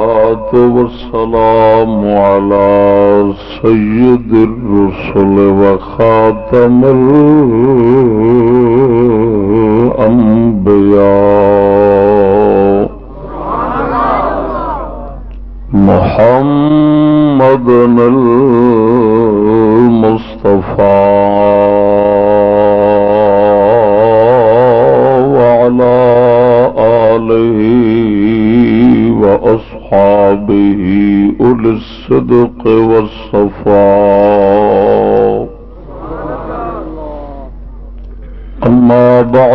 والصلاة والسلام على سيد الرسل وخاتم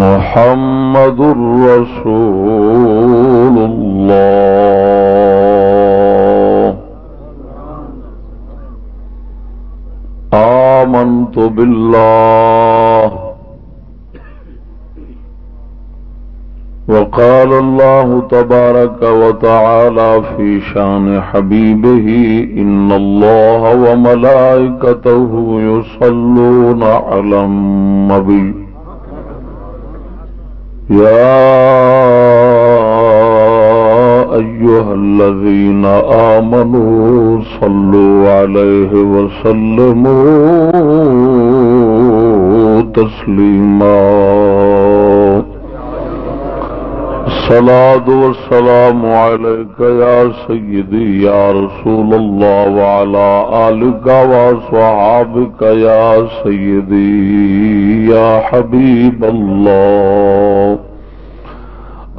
محمد رسول الله. آمنت بالله. وقال الله تبارك وتعالى في شان حبيبه، إن الله وملائكته يصلون على النبي. يا أيها الذين آمنوا صلوا عليه وسلموا تسليماً. الصلاة والسلام عليك يا سيدي يا رسول الله وعلى آلك وصحابك يا سيدي يا حبيب الله.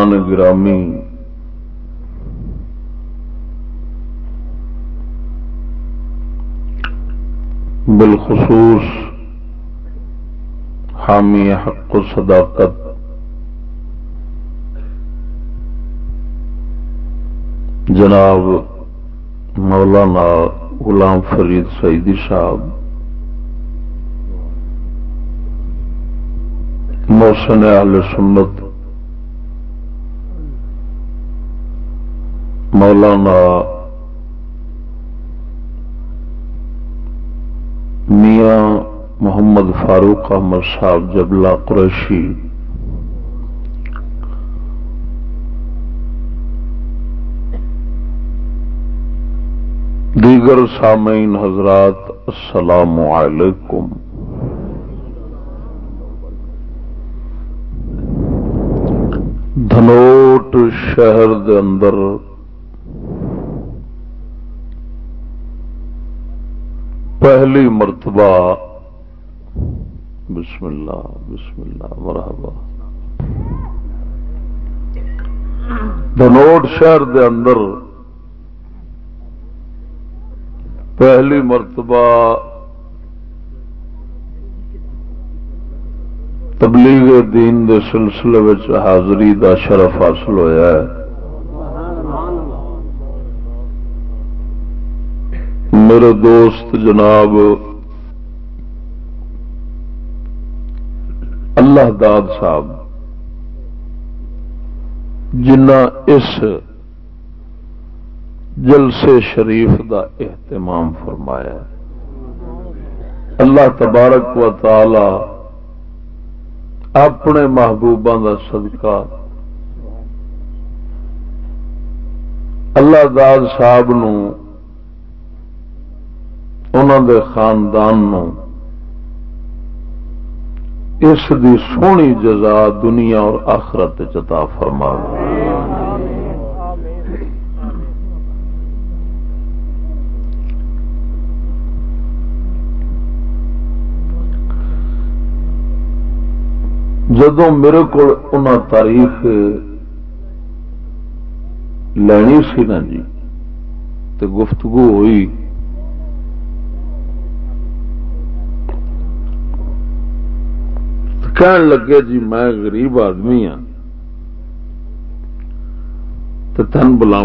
مہمانان گرامی بالخصوص حامی حق و صداقت جناب مولانا غلام فرید سعیدی صاحب، محسن اہل سنت مولانا میاں محمد فاروق احمد صاحب جبلا قریشی دیگر سامعین حضرات، السلام علیکم. دھنوٹ شہر دے اندر پہلی مرتبہ بسم اللہ بسم اللہ، مرحبا۔ دنوٹ شہر دے اندر پہلی مرتبہ تبلیغ دین دے سلسلے حاضری دا شرف حاصل ہویا ہے۔ میرے دوست جناب، اللہ داد صاحب، جنہ اس جلسے شریف دا اہتمام فرمایا اللہ تبارک و تعالی اپنے محبوبہ دا صدقہ، اللہ داد صاحب نو انہوں دے خاندان نو اس دی سونی جزا دنیا اور آخرت چتا فرما جدو میرے کو تاریخ لینی سی نا جی تو گفتگو ہوئی کہن لگے جی میں غریب آدمی ہاں تو تن بلا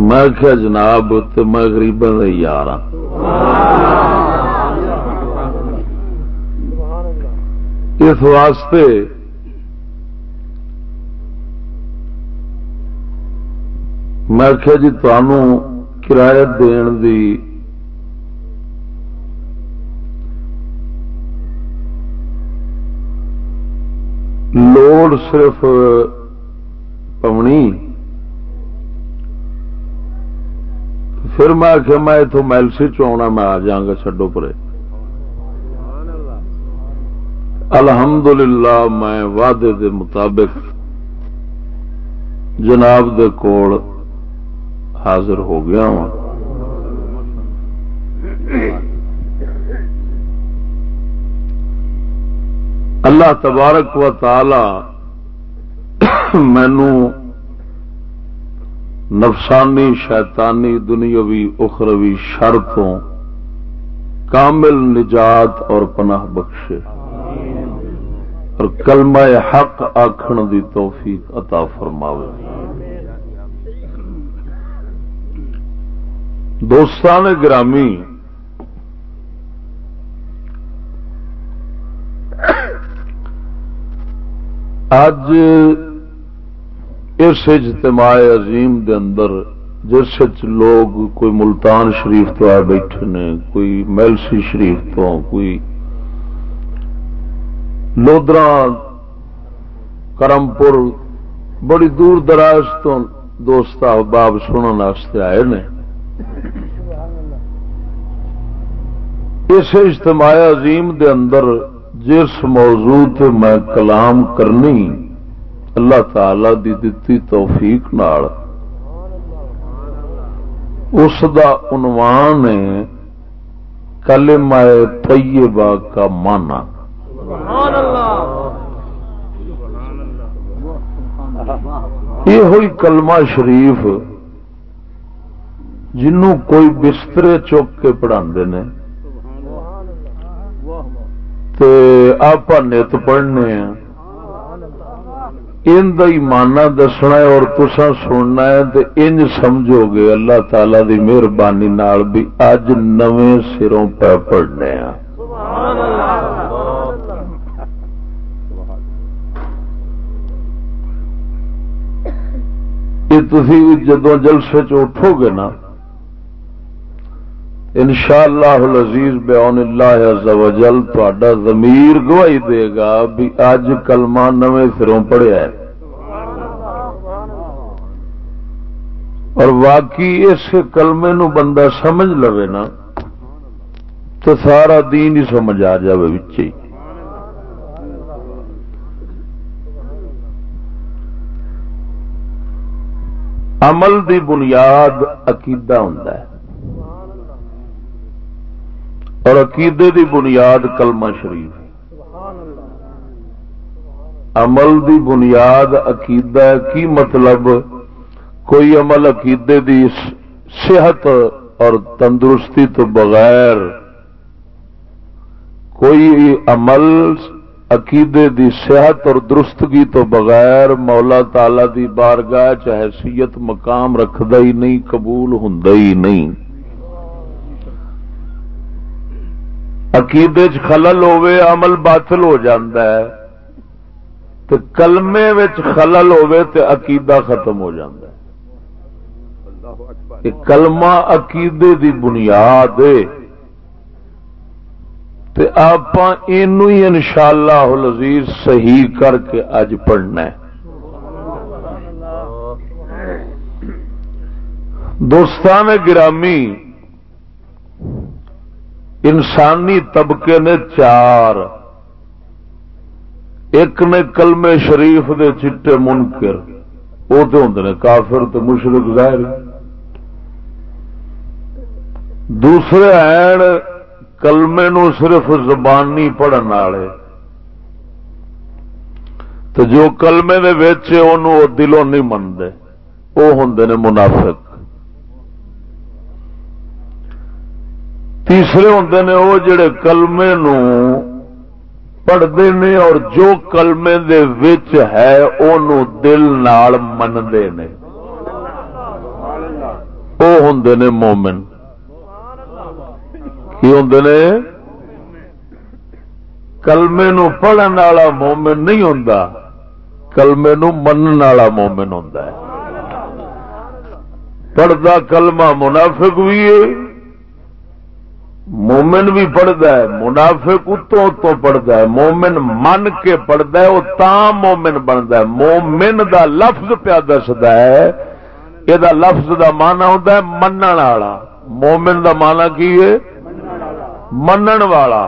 میں کیا جناب تو میں گریبوں کا یار ہاں۔ اس واسطے میں کیا جی تمہوں کرایہ دن دی لوڑ صرف پونی پھر میں آخیا میں اتو میلسی چنا میں آ جا گا چڈو پرے الحمدللہ میں وعدے دے مطابق جناب دے کول حاضر ہو گیا ہوں اللہ تبارک و تعالی مینو نفسانی، شیطانی، دنیاوی، اخروی شرطوں کامل نجات اور پناہ بخشے۔ اور کلمہ حق آخر دی توفیق عطا فرماوے۔ دوستان گرامی اج اس اجتماع عظیم دے اندر جس لوگ کوئی ملتان شریف تو آ بیٹھے نے، کوئی میلسی شریف تو، کوئی لودرا کرمپور، بڑی دور دراز تو دوست احباب سننے آئے نے۔ اس اجتماع عظیم دے اندر جس موضوع تے میں کلام کرنی اللہ تعالی دی دتی توفیق نال، اس دا عنوان ہے کلمہ طیبہ کا مانا یہ ہوئی کلمہ شریف جنوں کوئی بسترے چوک کے پڑھا نے آپ نت پڑھنے ہیں۔ ان مانا دسنا ہے اور تسا سننا ہے تو انج سمجھو گے اللہ تعالی دی مہربانی بھی اج نو سروں پہ پڑھنے ہیں۔ یہ جدو جلسے اٹھو گے نا ان شاء اللہ عزیز بیون اللہ تا ضمیر گواہی دے گا بھی اج کلمہ نویں سروں پڑھیا ہے۔ اور واقعی اس کلمے نو بندہ سمجھ لو نا تو سارا دین ہی سمجھ آ جائے بچ عمل دی بنیاد عقیدہ ہوں اور عقیدے دی بنیاد کلمہ شریف عمل دی بنیاد عقیدہ کی مطلب؟ کوئی عمل عقیدے دی صحت اور تندرستی تو بغیر۔ کوئی عمل عقیدے دی صحت اور درستگی تو بغیر مولا تالا دی بارگاہ حیثیت مقام رکھد ہی نہیں، قبول ہوں ہی نہیں۔ عقیدے خلل ہوے عمل باطل ہو جاندہ ہے۔ تو کلمے وچ خلل ہوے تو عقیدہ ختم ہو جاندہ ہے۔ کلمہ عقیدے دی بنیاد آپ ان شاء اللہ لذیذ صحیح کر کے اج پڑھنا ہے۔ دوستان گرامی انسانی طبقے نے چار۔ ایک نے کلمے شریف دے چٹے منکر وہ تو ہوں نے کافر تو مشرق ظاہر۔ دوسرے ہیں کلمے نو صرف زبانی پڑھن والے۔ تو جو کلمے دے دلوں نہیں منتے وہ ہوں نے منافق۔ تیسرے ہوں نے وہ جڑے کلمے نو پڑھتے ہیں اور جو کلمے دے وچ ہے وہ دل نال منتے ہیں وہ ہوں نے مومن۔ کی ہوں نے؟ کلمے نو پڑھن والا مومن نہیں ہوں کلمے نو من والا مومن ہوں پڑھتا کلمہ منافق بھی ہے۔ مومن بھی پڑھتا ہے، منافق اتوں اتوں پڑھتا ہے، مومن من کے پڑھتا ہے، وہ تا مومن بنتا ہے۔ مومن دا لفظ پیا دستا ہے یہ لفظ دا مانا ہوتا ہے من والا۔ مومن دا مانا کی ہے؟ منن والا۔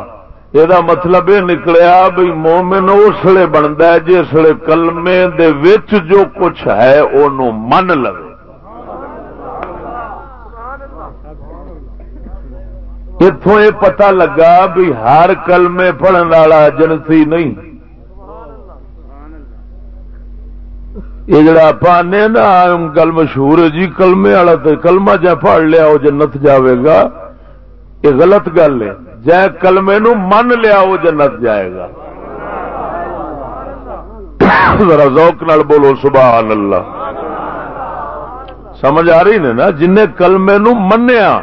یہ مطلب یہ نکلیا بھائی مومن اس لیے بنتا ہے جسے کلمے دے وچ جو کچھ ہے وہ من لو اتوں یہ پتا لگا بھی ہر کلمے پڑھن والا جنسی نہیں۔ یہ جڑا پانے نا گل مشہور ہے جی کلمے والا تو کلمہ جا پڑھ لیا، وہ جنت جاوے گا۔ یہ غلط گل ہے۔ جے کلمے نو من لیا، وہ جنت جائے گا۔ ذرا ذوق نال بولو، سبحان اللہ۔ سمجھ آ رہی نے نا جن کلمے نو منیا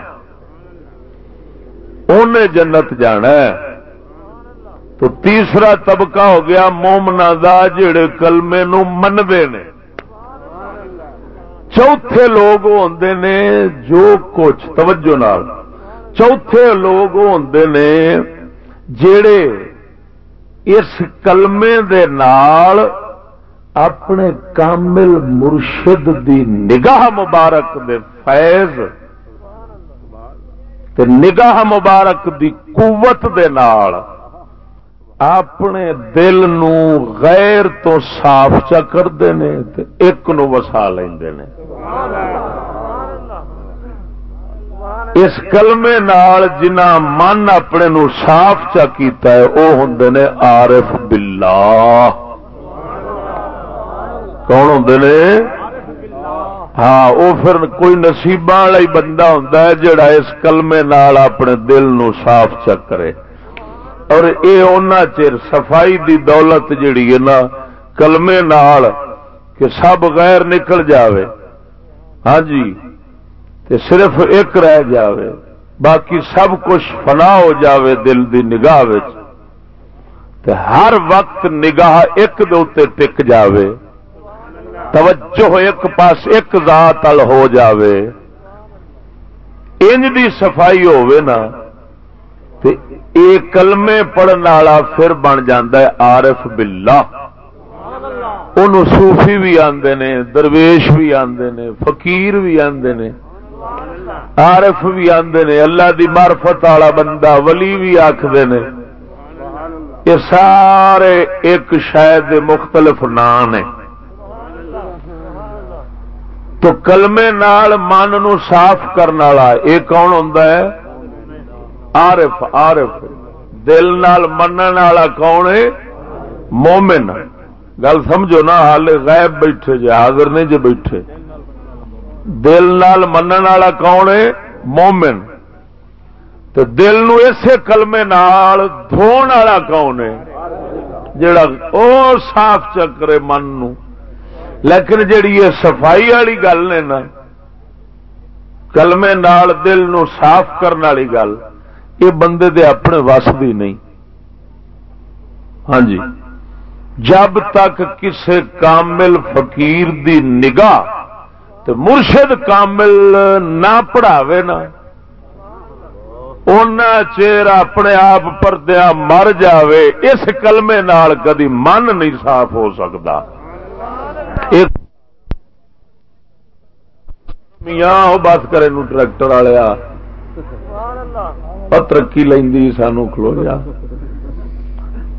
انہیں جنت جانا ہے۔ تو تیسرا طبقہ ہو گیا مومنا دا جڑے کلمے نو منتے نے۔ چوتھے لوگ ہوندے نے جو کچھ، توجہ نال۔ چوتھے لوگ ہوندے نے جڑے اس کلمے دے نال اپنے کامل مرشد دی نگاہ مبارک دے فیض تے نگاہ مبارک دی قوت دے نال اپنے دل نو غیر تو صاف چا کرتے ہیں ایک نو وسا لیندے نے۔ اس کلمے نال جنا من اپنے نو صاف چا کیتا ہے، او ہوں نے عارف باللہ۔ کون ہوں نے؟ ہاں وہ پھر کوئی نصیب والا ہی بندہ ہوں جڑا اس کلمے نال اپنے دل نو صاف چکرے اور اے اونا چر صفائی دی دولت جڑی ہے نا، کلمے نال کہ سب غیر نکل جاوے۔ ہاں جی تے صرف ایک رہ جاوے، باقی سب کچھ فنا ہو جاوے دل دی نگاہ تے ہر وقت نگاہ ایک دے ٹک جاوے۔ توجہ ایک پاس ایک ذات ال ہو جاوے۔ انج دی صفائی ہوے نا، تے اے کلمے پڑھن والا پھر بن جاندا ہے عارف باللہ۔ ان صوفی بھی آندے نے، درویش بھی آندے نے، فقیر بھی آندے نے، عارف بھی آندے نے، اللہ دی معرفت والا بندہ، ولی بھی آکھدے نے۔ یہ سارے ایک شاید مختلف نام ہیں۔ تو کلمے نال من نو صاف کرنے والا یہ کون ہوں آرف آرف دل نال منن والا کون ہے؟ مومن۔ گل سمجھو نا ہال غائب بیٹھے جی حاضر نہیں جی بیٹھے۔ دل نال منن والا کون ہے؟ مومن۔ تو دل نو اسے کلمے نال دھون والا کون ہے؟ جڑا او صاف چکرے من نو۔ لیکن جیڑی یہ صفائی والی گل نے نا، کلمے نال دل نو صاف کرنے والی گل، یہ بندے دے اپنے وس بھی نہیں۔ ہاں جی۔ جب تک کسے کامل فقیر دی نگاہ تو مرشد کامل نہ پڑھاوے نا ان چیر اپنے آپ پردیا مر جاوے، اس کلمے نال کدی من نہیں صاف ہو سکتا۔ میاں بس کرے ٹریکٹر والے ترقی لینی سانو کھلو جا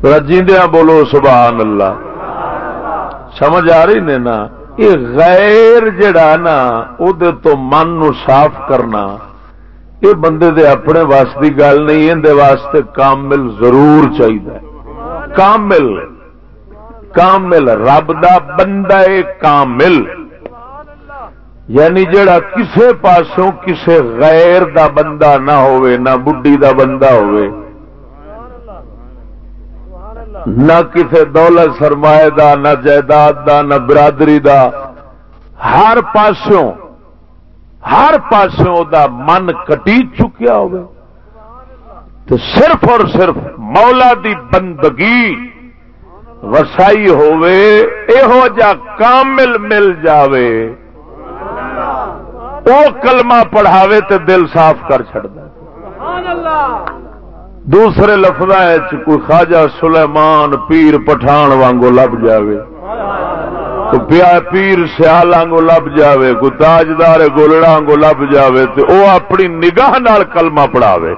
رجیندیا بولو، سبحان اللہ۔ سمجھ آ رہی نے نا؟ یہ غیر جڑا نا تو من نو صاف کرنا۔ یہ بندے دے اپنے واسطے گل نہیں اندر واسطے کامل ضرور چاہیے کامل۔ کامل، رب دا بندہ کامل۔ یعنی جڑا کسے پاسوں کسے غیر دا بندہ نہ ہوئے، نہ بڈی دا بندہ ہوئے۔ نہ کسے دولت سرمایہ دا، نہ جائیداد دا، نہ برادری دا۔ ہر پاسوں ہر پاسوں دا من کٹی چکیا ہوگا تو صرف اور صرف مولا دی بندگی وسائی ہوے یہو جا کامل مل جاوے۔ وہ کلمہ پڑھاوے تے دل صاف کر چڑتا دوسرے لفظ کوئی خواجہ سلیمان پیر پٹھان وانگو لب جاوے۔ تو پیا پیر سیال آنگو لب جاوے، کوئی تاجدار گولڑا آنگو لب جاوے تو او اپنی نگاہ نال کلمہ پڑھاوے۔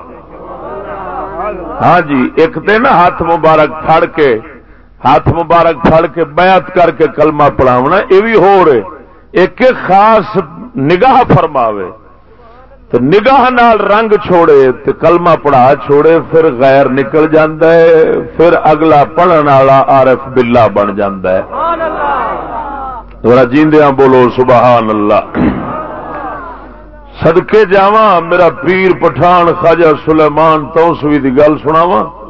ہاں جی ایک دن ہاتھ مبارک پھڑ کے ہاتھ مبارک پھڑ کے بیعت کر کے کلمہ پڑھاونا، یہ بھی ہو رہے۔ ایک خاص نگاہ فرماوے۔ تو نگاہ نال رنگ چھوڑے تو کلمہ پڑھا چھوڑے، پھر غیر نکل جاندہ ہے پھر اگلا پڑھن والا آرف بلا بن جاندہ ہے جیندیاں بولو، سبحان اللہ۔ سدکے جاوا میرا پیر پٹھان خواجہ سلیمان توسوی دی گل سناوا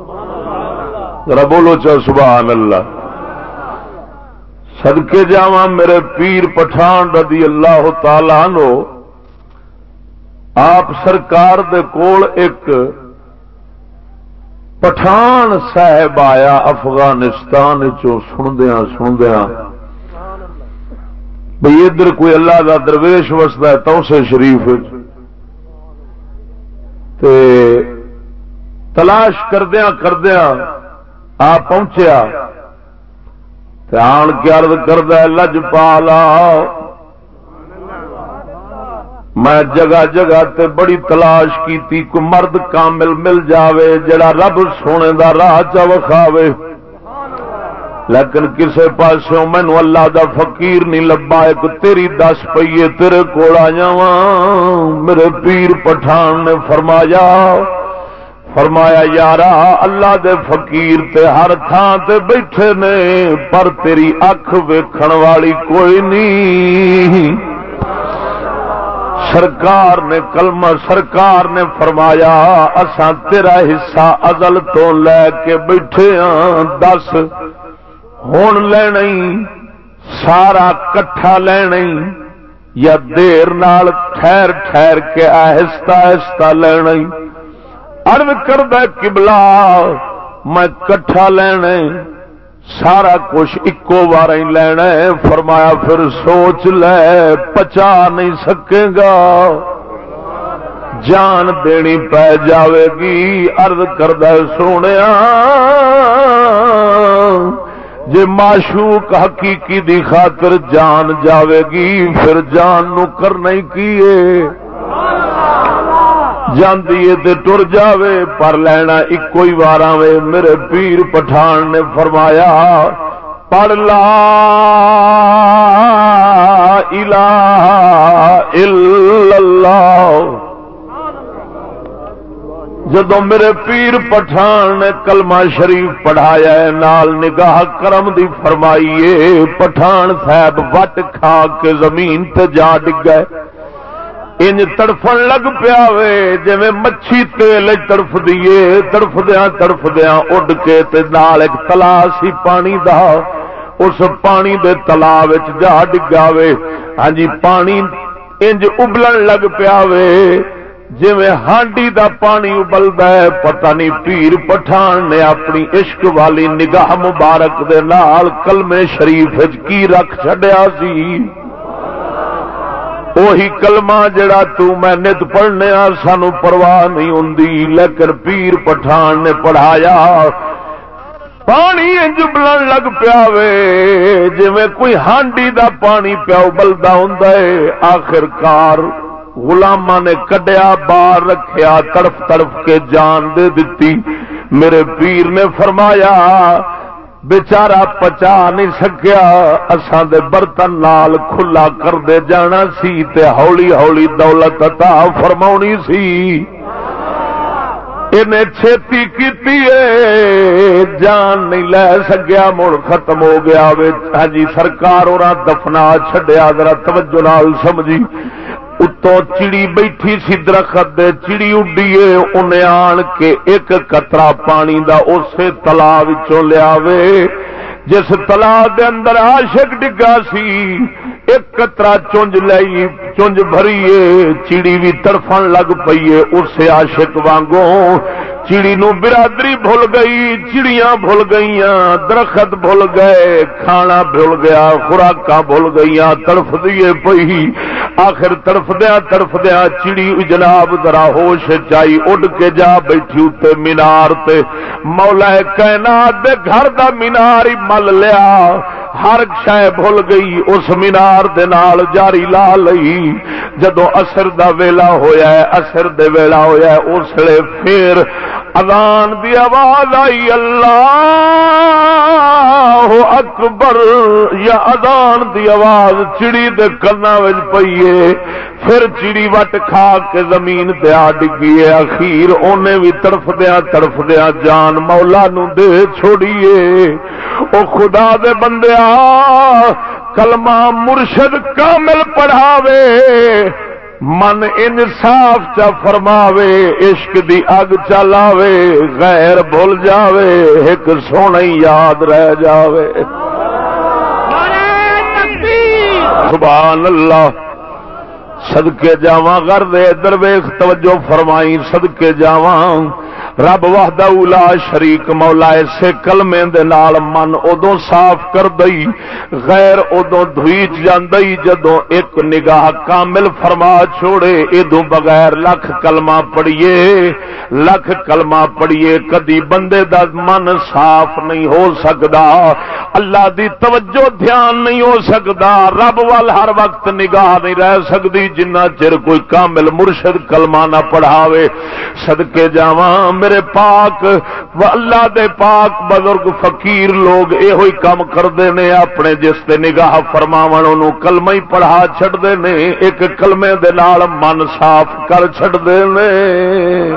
ذرا بولو چا سبحان اللہ۔ سدکے جاوا میرے پیر پٹھان رضی اللہ تعالی نو آپ سرکار دے کول ایک پٹھان صاحب آیا افغانستان سندیا سندیا بھائی ادھر کوئی اللہ کا درویش وستا ہے توسے شریف تے تلاش کردیا کردیا آپ پہنچیا آن کے ارد کرد لج پالا۔ میں جگہ جگہ تے بڑی تلاش کی کو مرد کامل مل جاوے، جڑا رب سونے دا راہ چا وکھاوے۔ لیکن کسے پاسوں مینو اللہ دا فقیر نہیں لبا ایک تیری دس پیے تیرے کو جا میرے پیر پٹھان نے فرمایا فرمایا، یارا، اللہ دے فقیر تے ہر تھان تے بیٹھے نے، پر تیری اکھ ویکھن والی کوئی نہیں۔ سرکار نے کلمہ، سرکار نے فرمایا، اساں تیرا حصہ ازل تو لے کے بیٹھے ہاں دس۔ ہوں لین سارا کٹھا لین یا دیر نال ٹھہر ٹھہر کے آہستہ آہستہ لین ارد کرد کبلا میں کٹھا لینا سارا کچھ اکو بار ہی لینا فرمایا، پھر سوچ لے، پچا نہیں سکے گا۔ جان دینی پی جاوے گی۔ ارد کرد سونے جی معشوق حقیقی دی خاطر جان جاوے گی، پھر جان نو کرنا ہی کیے؟ جاندی تے ٹر جاوے، پر لینا ایک ہی بار میرے پیر پٹھان نے فرمایا، پڑھ لا الہ الا اللہ۔ جدو میرے پیر پٹھان نے کلمہ شریف پڑھایا ہے، نال نگاہ کرم دی فرمائیے، پٹھان صاحب وٹ کھا کے زمین تے جا ڈگ گئے انج تڑفن لگ پیا جی مچھی تیل تڑف دیے تڑف دیا تڑف دیا اڈ کے تے نال ایک تلا سی پانی دا، اس پانی دے تلا جا ڈگا وے۔ ہاں جی پانی انج ابلن لگ پیا جی ہانڈی دا پانی ابلتا ہے، پتہ نہیں پیر پٹھان نے اپنی عشق والی نگاہ مبارک دے نال کلمے شریف کی رکھ چڈیا سی۔ وہی کلمہ جڑا تو میں نت پڑھنے سانو پرواہ نہیں ہوں لیکن پیر پٹھان نے پڑھایا۔ پانی انج بلن لگ پیا جی کوئی ہانڈی دا پانی پیا بلدا ہوں آخر کار گلاما نے کڈیا، باہر رکھیا، تڑف تڑف کے جان دے دیتی میرے پیر نے فرمایا بچارا پچا نہیں سکیا۔ اسان دے برتن نال کھلا کر دے جانا سی تے ہولی ہولی دولت عطا فرماونی سی۔ انہیں چھتی کیتی ہے جان نہیں لے سکیا، مڑ ختم ہو گیا۔ ہاں جی سرکار اور دفنا چھڈیا، ذرا توجہ نال سمجھی۔ اتو چڑی بیٹھی سی درخت دے، چڑی اڈیے انہیں آن کے ایک قطرہ پانی دا اسے تلا لیا جس تلا دے اندر عاشق ڈگا سی، ایک قطرہ چونج لئی چونج بھریے، چڑی بھی تڑفن لگ پیے اسے عاشق وانگوں۔ چڑی نو برادری بھول گئی، چڑیاں بھول گئی درخت بھول گئے، کھانا بھول گیا خوراک بھول گئی تڑف دیے پی آخر تڑف دیا تڑف دیا چڑی جناب ذرا ہوش چائی، اڈ کے جا بیٹھی اتنے مینار تے۔ مولا کہنا دے گھر دا مینار ہی مل لیا۔ ہر شہ بھول گئی، اس مینار دے نال جاری لا لئی۔ جدو اثر دا ویلا ہویا ہے اثر دے ویلا ہویا ہے، اس لیے پھر اذان دی آواز آئی، اللہ اکبر۔ یا اذان دی آواز چڑی دے کنا وچ پئیے پھر چڑی وٹ کھا کے زمین تے آ ڈگی ہے۔ اخیر اونے بھی تڑف دیا تڑف دیا جان مولا نو دے چھوڑیے او خدا دے بندیا کلمہ مرشد کامل پڑھاوے، من انصاف چا فرماوے، عشق دی اگ چلاوے غیر بھول جاوے، ایک سونا یاد رہ جاوے۔ سبحان اللہ، صدقے جاواں گھر دے درویخ توجہ فرمائی، صدقے جاواں۔ رب وحدہ اولا شریک مولا اسے کلمے دے نال من ادو صاف کر دئی، غیر ادو دھویچ جاندئی جدو ایک نگاہ کامل فرما چھوڑے ادو بغیر لکھ کلمہ پڑھیے، لکھ کلمہ پڑھیے، کدی بندے دا من صاف نہیں ہو سکدا، اللہ دی توجہ دھیان نہیں ہو سکدا، رب وال ہر وقت نگاہ نہیں رہ سکدی، جنہ چر کوئی کامل مرشد کلمہ نہ پڑھاوے، صدقے جاواں میرے پاک اللہ دے پاک بزرگ فقیر لوگ یہ کام کرتے ہیں اپنے جس سے نگاہ فرماو کلم ہی پڑھا چڑھتے ہیں ایک کلمے دے نال من صاف کر چڑھتے ہیں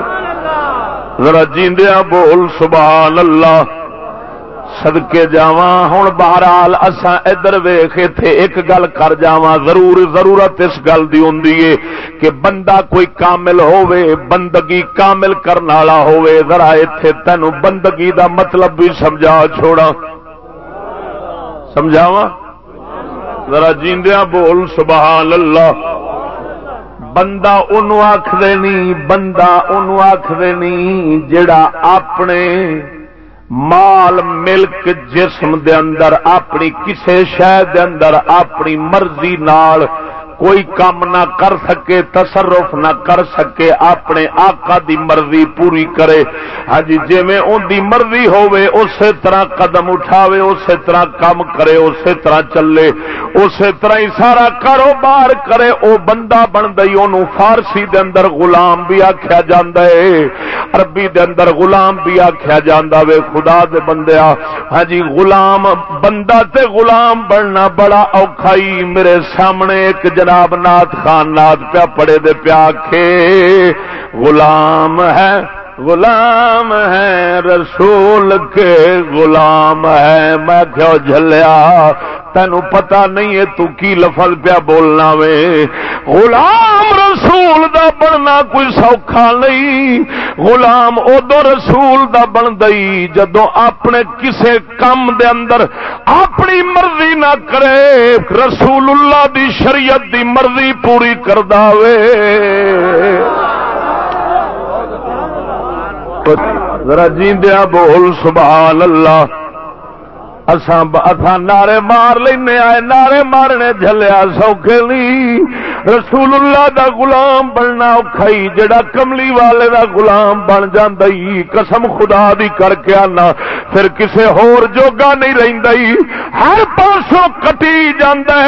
ذرا جیندیا بول، سبحان اللہ۔ سدکے جا ہوں بہرحال اسا ادھر ویخ اتے ایک گل کر جا ضرور ضرورت اس گل کی ہوں کہ بندہ کوئی کامل ہووے، بندگی کامل کرنے والا ہووے، ذرا اتے تین بندگی دا مطلب بھی سمجھا چھوڑا سمجھاوا ذرا جیندیا بول سبحان اللہ بندہ ان آخر نہیں بندہ ان آخر نہیں جڑا اپنے مال ملک جسم دے اندر اپنی کسے شہ دے اندر اپنی مرضی نال کوئی کام نہ کر سکے، تصرف نہ کر سکے، اپنے آقا دی مرضی پوری کرے۔ ہاں جی جی ان دی مرضی ہوئے اسی طرح قدم اٹھاوے، اسی طرح کام کرے، اسی طرح چلے، اسی طرح ہی سارا کاروبار کرے۔ او بندہ بن گئی فارسی دے اندر غلام بھی آخیا جا عربی دے اندر غلام بھی آخیا جا وے۔ خدا دے بندیا ہاں جی غلام، بندہ تے غلام بننا بڑا اوکھائی میرے سامنے ایک جنا جناب نات خان نات پیا پڑے دے پیا کے غلام ہے۔ غلام ہے رسول کے غلام ہے۔ میں کیوں جھلیا تین پتا نہیں ہے تو کی لفظ پیا بولنا وے۔ غلام رسول دا بننا کوئی سوکھا نہیں۔ غلام ادو رسول دا بن دئی جدو اپنے کسے کام دے اندر اپنی مرضی نہ کرے، رسول اللہ دی شریعت دی مرضی پوری کر دے ذرا جیندیا بول سبحان اللہ۔ نعرے مار لینے آئے، نعرے مارنے جلیا سوکھے نہیں۔ رسول اللہ دا غلام بننا اوکھائی جڑا کملی والے دا غلام بن جاندئی قسم خدا دی کر کے آنا، پھر کسے ہور جوگا نہیں رہندئی ہر پاسوں کٹی جاندے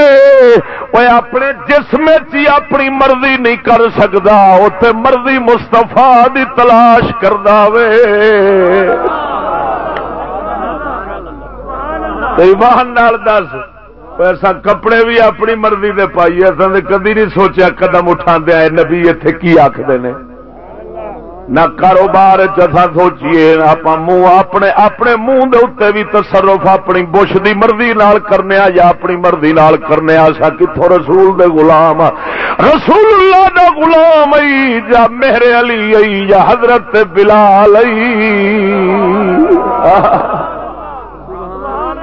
وہ اپنے جسم چی اپنی مرضی نہیں کر سکتا اتنے مرضی مستفا دی تلاش کردا وے۔ ایمان نال دس۔ ایسا کپڑے بھی اپنی مرضی دے پائی ایسا کدی نہیں سوچا قدم اٹھا دیا نبی اتے کی آخر نے نہ کاروبار چسا سوچیے آپ منہ اپنے اپنے منہ دے اتنے بھی تصرف اپنی بش دی مرضی نال کرنے یا اپنی مرضی نال کرنے سا کتوں رسول دے غلام رسول اللہ دا غلام ای یا میرے علی ای یا حضرت بلال ای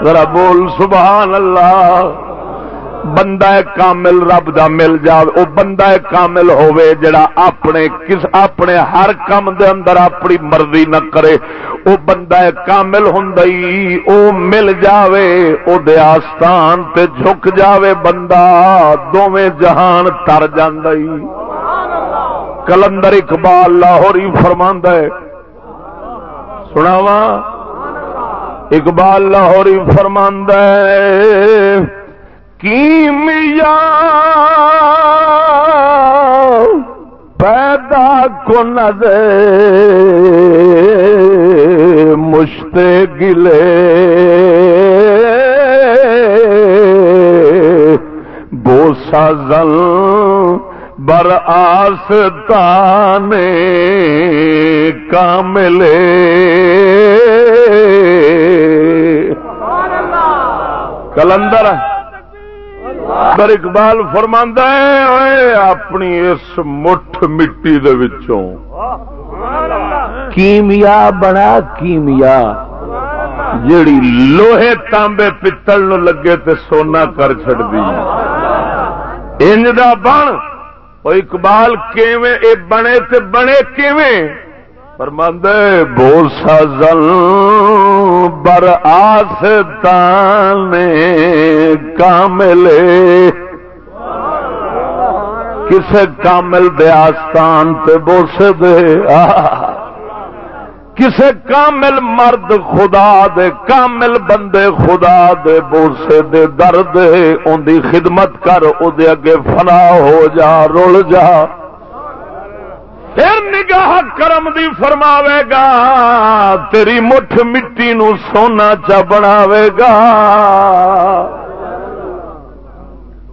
ذرا بول سبحان اللہ۔ بندہ کامل، رب دا مل جائے وہ بندہ کامل ہوے جڑا اپنے کس اپنے ہر کام دے اندر اپنی مرضی نہ کرے۔ وہ بندہ کامل ہوں او مل جاوے۔ او دے آستان تے جھک جاوے بندہ۔ دونوں جہان تر جاندئی کلندر اقبال لاہور ہی فرماندا ہے۔ سناواں۔ اقبال لاہوری فرماند کیمیا پیدا کن دے مشتے گلے؟ بوسا زل بر آس تانے کاملے کلندر در اقبال فرماندہ ہے اپنی اس مٹھ مٹی دے وچوں کیمیا بنا کیمیا جیڑی لوہے تانبے پتل نو لگے تے سونا کر چڑ دی انج دا بن وہ اقبال کیویں اے بنے تے بنے کیویں فرماند بوسا زل بر آس تانے کامل کسے کامل دے آستان تے بوسے دے آہ کسے کامل مرد خدا دے، کامل بندے خدا دے، بوسے دے درد ان دی خدمت کر، او دے اگے فنا ہو جا رول جا۔ پھر نگاہ کرم دی فرماوے گا، تیری مٹھ مٹی نو سونا چا بناوے گا۔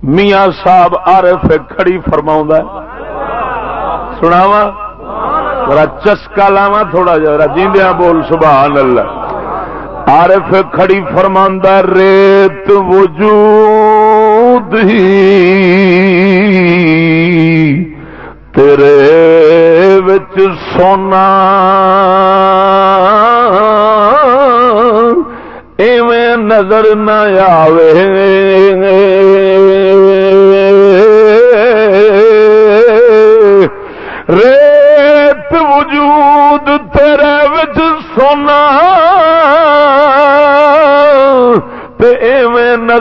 میاں صاحب عارف کھڑی فرماؤں فرما سناوا ذرا چسکا لاوا تھوڑا جا جیندیا بول سبحان اللہ عارف کھڑی فرماندہ، ریت وجود ہی۔ تیرے وچ سونا۔ ایویں نظر نہ آوے۔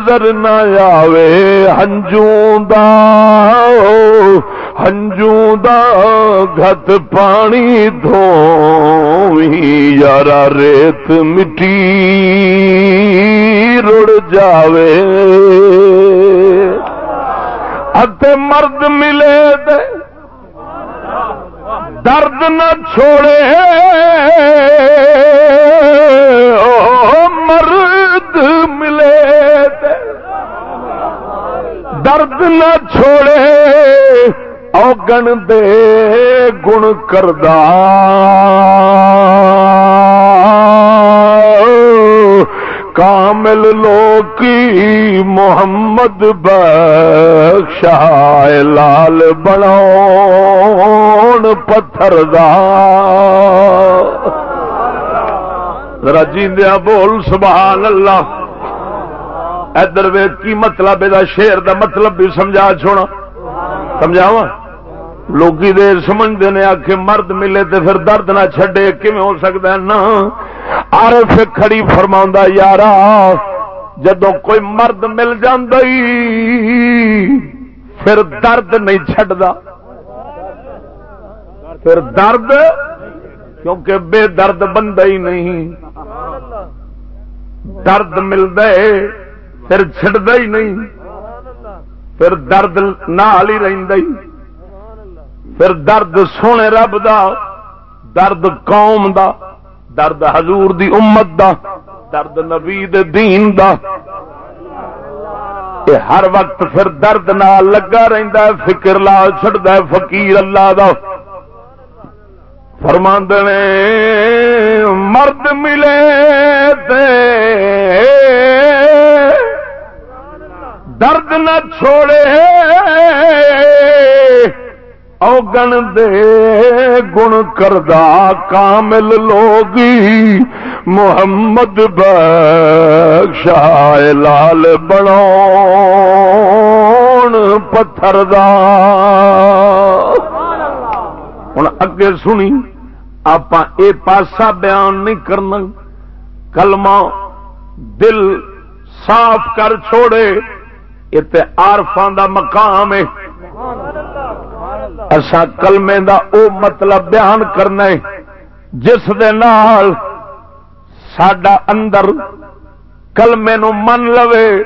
نظر نہ آوے، ہنجوں دا ہنجوں دا گت پانی دھو یار ریت مٹی رڑ جاوے۔ ات مرد ملے دے درد نہ چھوڑے۔ درد نہ چھوڑے، اوگن دے گن کردا کامل لوکی محمد بخشا لال بناؤ پتھر دا۔ ذرا جیندیا بول، سبحان اللہ۔ ادھر وے کی مطلب یہ شیر دا مطلب بھی سمجھا چھوڑا۔ سمجھاوا لوکی دیر سمجھتے ہیں آخ مرد ملے تو پھر درد نہ چھڈے کیون ہو سکتا ہے؟ نا عارف کھڑی فرما یار جدو کوئی مرد مل جی پھر درد نہیں چڈا پھر درد، کیونکہ بے درد بندہ ہی نہیں۔ درد ملتا ہے پھر چڑھتا ہی نہیں، پھر درد نال ہی رہی پھر درد سونے رب دا، درد قوم دا، درد حضور دی امت دا، درد نبی دین دا۔ ہر وقت پھر درد نال لگا رہتا فکر لا چڑھتا فقیر اللہ دا۔ فرماند نے، مرد ملے درد نہ چھوڑے اوگن دے گن کردہ کامل لوگی محمد بخشا لال بڑا پتھر دا۔ ہوں اگے سنی آپ اے پاسا بیان نہیں کرنا، کلمہ دل صاف کر چھوڑے۔ یہ آرفان دا مقام ہے۔ اصا کلمے دا او مطلب بیان کرنا ہے۔ جس دے نال ساڈا اندر کلمے نو من لوے۔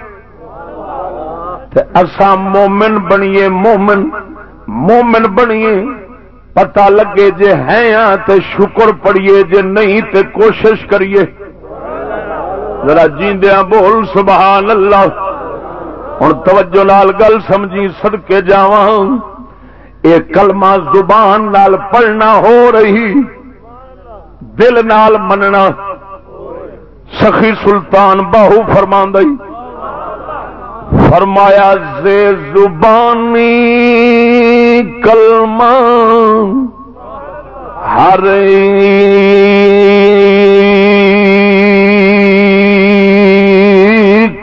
اسا مومن بنیے، مومن مومن بنیے۔ پتا لگے جے ہیں ہاں تے شکر پڑیے، جے نہیں تے کوشش کریے۔ ذرا جیندیا بول، سبحان اللہ۔ ہوں توجہ نال گل سمجھی سدکے جا یہ کلمہ زبان نال پڑھنا ہو رہی، دل نال مننا۔ سخی سلطان باہو فرما فرمایا، زے زبانی کلمہ ہر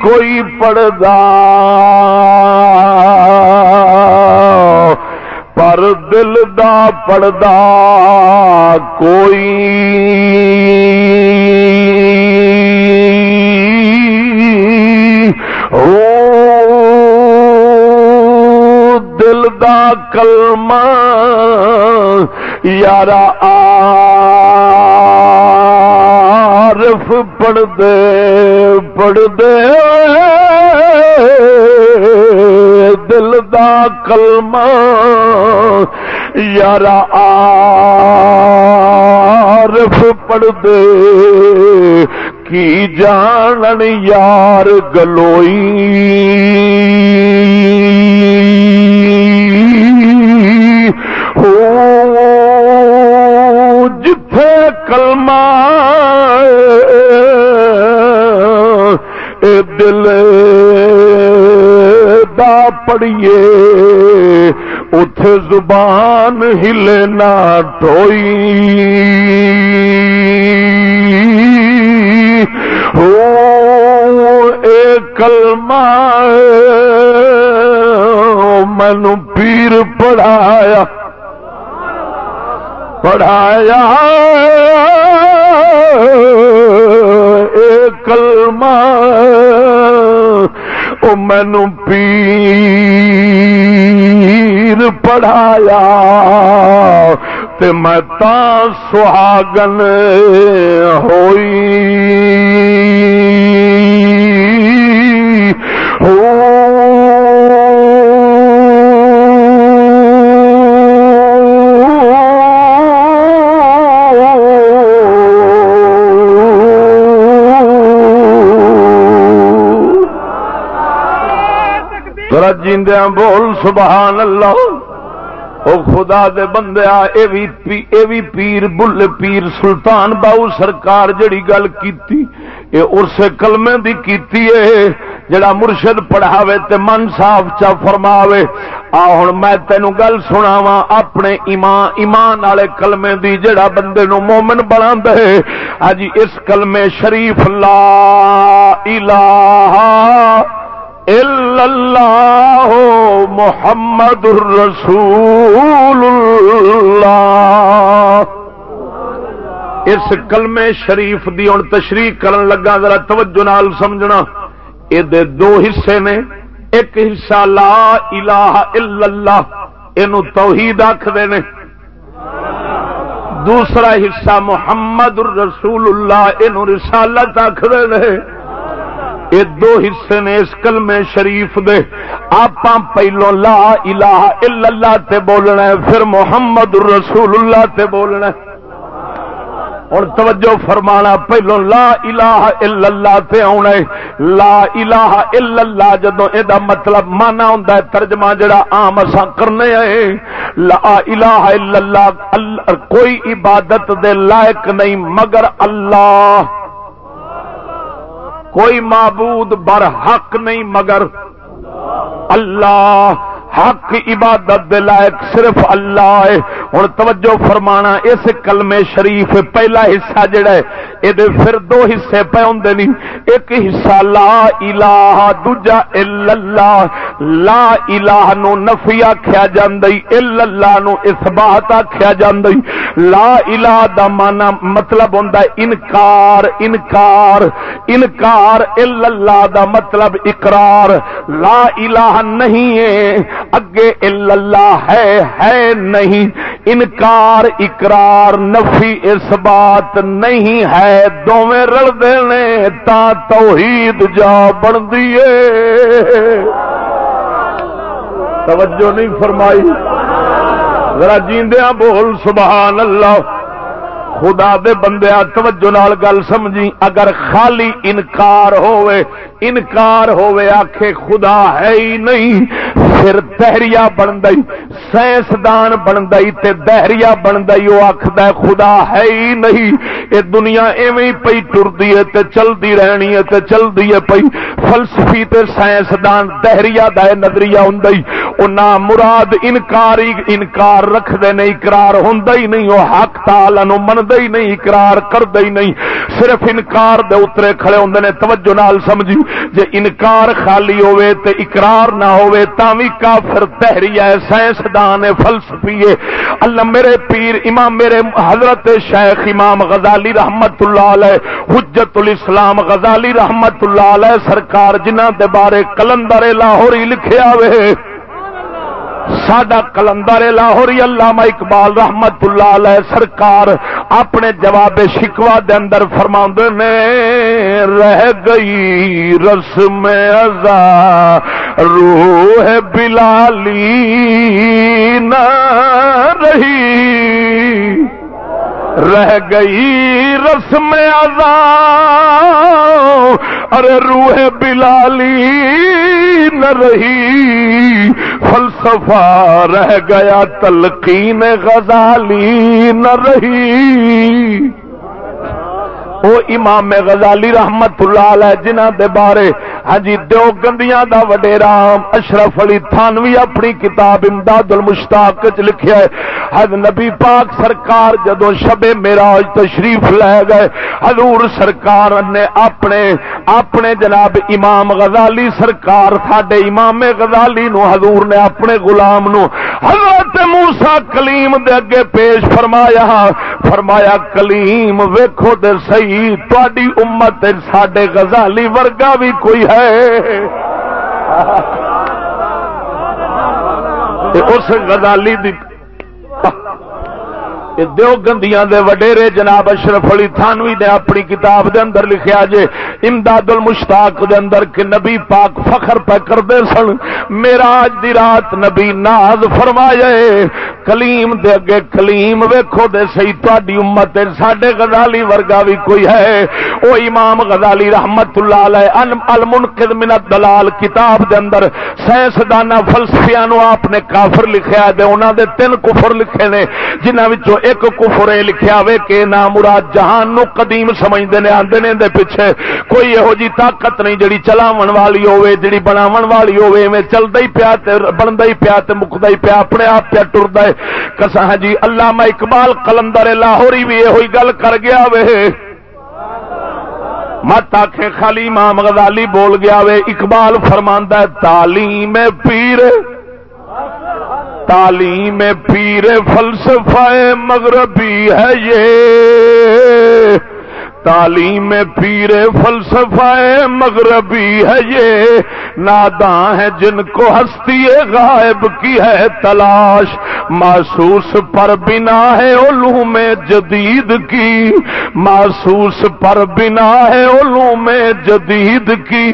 کوئی پڑدا پر دل دا پڑدا کوئی او دل دا کلمہ یارا عارف پڑھ دے پڑھ دے دل دا کلمہ یارا عارف پڑھ دے کی جانن یار گلوئی؟ جتھے کلمہ اے دل دا پڑیے اتے زبان ہلے نہ ٹوئی ہو اے کلمہ مینو پیر پڑھایا۔ پڑھایا۔ کلمہ او مینو پیر پڑھایا تے میں تا سہاگن ہوئی۔ جیندیا بول سبحان اللہ او خدا دے بندیا اے بھی اے بھی پیر بل پیر، سلطان باؤ سرکار جڑی گل کیتی، اے اس کلمے دی کیتی ہے جڑا مرشد پڑھاوے تے من صاف چا فرماوے۔ آ، ہن میں تینو گل سناواں، اپنے ایمان ایمان والے کلمے دی، جڑا بندے نو مومن بنا دے اج ہاں جی، اس کلمے شریف، لا الہ اللہ محمد الرسول اللہ اس کلمے شریف دی ہوں تشریح کرن لگا، ذرا توجہ نال سمجھنا۔ یہ دو حصے نے۔ ایک حصہ لا الہ الا اللہ یہ توحید آخر نے۔ دوسرا حصہ محمد الرسول اللہ یہ رسالت آخر نے۔ یہ دو حصے نے اس کلمے شریف دے۔ آپ پہلو لا الہ الا اللہ تے بولنا ہے، پھر محمد الرسول اللہ تے بولنا ہے۔ اور توجہ فرمانا، پہلو لا الہ الا اللہ تے آنا ہے۔ لا الہ الا اللہ جدو یہ مطلب مانا ہوں ترجمہ جڑا عام اساں کرنے آئے لا الہ الا اللہ کوئی عبادت دے لائق نہیں، مگر اللہ۔ کوئی معبود بر حق نہیں مگر اللہ، حق عبادت لائق صرف اللہ ہے۔ ہوں توجہ فرمانا، اس کلمے شریف پہلا حصہ جڑا ہے یہ پھر دو حصے پہ ہوں نہیں ایک حصہ لا الہ، دوجا اللہ۔ لا الہ نو نفی آخیا جی اللہ نو اثبات آخیا جی لا الہ دا مانا مطلب ہوں انکار انکار انکار، اللہ دا مطلب اقرار۔ لا الہ نہیں ہے، اگے اللہ ہے ہے نہیں۔ انکار، اقرار، نفی اس بات نہیں ہے۔ دونیں رلتے نے تا توحید جا بن دیے توجہ نہیں فرمائی۔ ذرا جیندیا بول سبحان اللہ خدا دے بندے توجہ نال گل سمجھی۔ اگر خالی انکار ہوئے انکار ہوئے آکھے خدا ہے ہی نہیں، پھر دہریا بن گئی سائنسدان بن گئی تے دہریا بن گئی وہ آخد خدا ہے ہی نہیں۔ یہ دنیا ایویں پی ٹرتی ہے تے چلتی رہنی ہے تے چلتی ہے پی فلسفی تے سائنسدان دہریا دا نظریہ ہوں نہ مراد انکار انکار رکھتے نہیں، اقرار ہوں ہی نہیں وہ حق تال من ہی نہیں، اقرار کرد ہی نہیں۔ صرف انکار دے اترے کھڑے ہوں نے، توجہ نال سمجھی جے انکار خالی ہوئے تے اقرار نہ ہوئے تاوی کافر تحری ہے، سائنسدان ہے فلسفی ہے اللہ میرے پیر امام، میرے حضرت شیخ امام غزالی رحمت اللہ علیہ، حجت الاسلام غزالی رحمت اللہ علیہ سرکار جنہ دے بارے کلندر لاہوری لکھیا ہوئے سڈا کلندر لاہوری علامہ اقبال رحمت اللہ علیہ سرکار اپنے جواب شکوا دے اندر فرما نے، رہ گئی رسم ازا روح بلالی نہ رہی۔ رہ گئی رسم ازا ارے روح بلالی نہ رہی فلسفہ رہ گیا تلقین غزالی نہ رہی۔ او امام غزالی رحمت اللہ علیہ جنہ دے بارے ہاں جی دو گندیاں دا وڈیرا اشرف علی تھانوی اپنی کتاب امداد المشتاق وچ لکھیا ہے۔ حضرت نبی پاک سرکار جدوں شب معراج تشریف لے گئے، حضور سرکار نے اپنے اپنے جناب امام غزالی سرکار، ساڈے امام غزالی نو، حضور نے اپنے غلام نو حضرت موسی کلیم دے اگے پیش فرمایا۔ فرمایا کلیم ویکھو تے صحیح تاری امت سڈے غزالی ورگا بھی کوئی ہے. اس غزالی دی دیو گندیاں دے وڈیرے جناب اشرف علی تھانوی نے اپنی کتاب دے اندر لکھیا جے، امداد المشتاق دے اندر کہ نبی پاک فخر پہ کردے سن، میرا آج دی رات نبی ناز فرمایا کلیم دے اگے کلیم ویکھو دے سی تہاڈی امت ساڈے غزالی ورگا بھی کوئی ہے۔ او امام غزالی رحمت اللہ علیہ المنقذ من الدلال کتاب دے اندر سائنسدانہ فلسفیاں نو آپ نے کافر لکھیا دے انہاں دے تین کفر لکھے نے، جنہاں وچوں ایک کفر لکھیا وے کہ نہ مراد جہان نو قدیم سمجھتے ہیں آدھے نے دے پیچھے۔ کوئی یہو جی طاقت نہیں جڑی چلاون والی ہوے جڑی بناون والی ہوے میں چلدا ہی پیا تے، بندا ہی پیا تے، مکدا ہی پیا، اپنے آپ پیا ٹردا ہے۔ کسا ہاں جی علامہ اقبال قلندر لاہوری بھی یہ گل کر گیا وے۔ مت آخ خالی امام غزالی بول گیا وے۔ اقبال فرماندا ہے، تعلیم پیر۔ تعلیم پیر فلسفہ مغربی ہے یہ۔ تعلیم پیر فلسفہ مغربی ہے یہ۔ ناداں ہے جن کو ہستی غائب کی ہے تلاش، محسوس پر بنا ہے علوم جدید کی۔ محسوس پر بنا ہے علوم جدید کی۔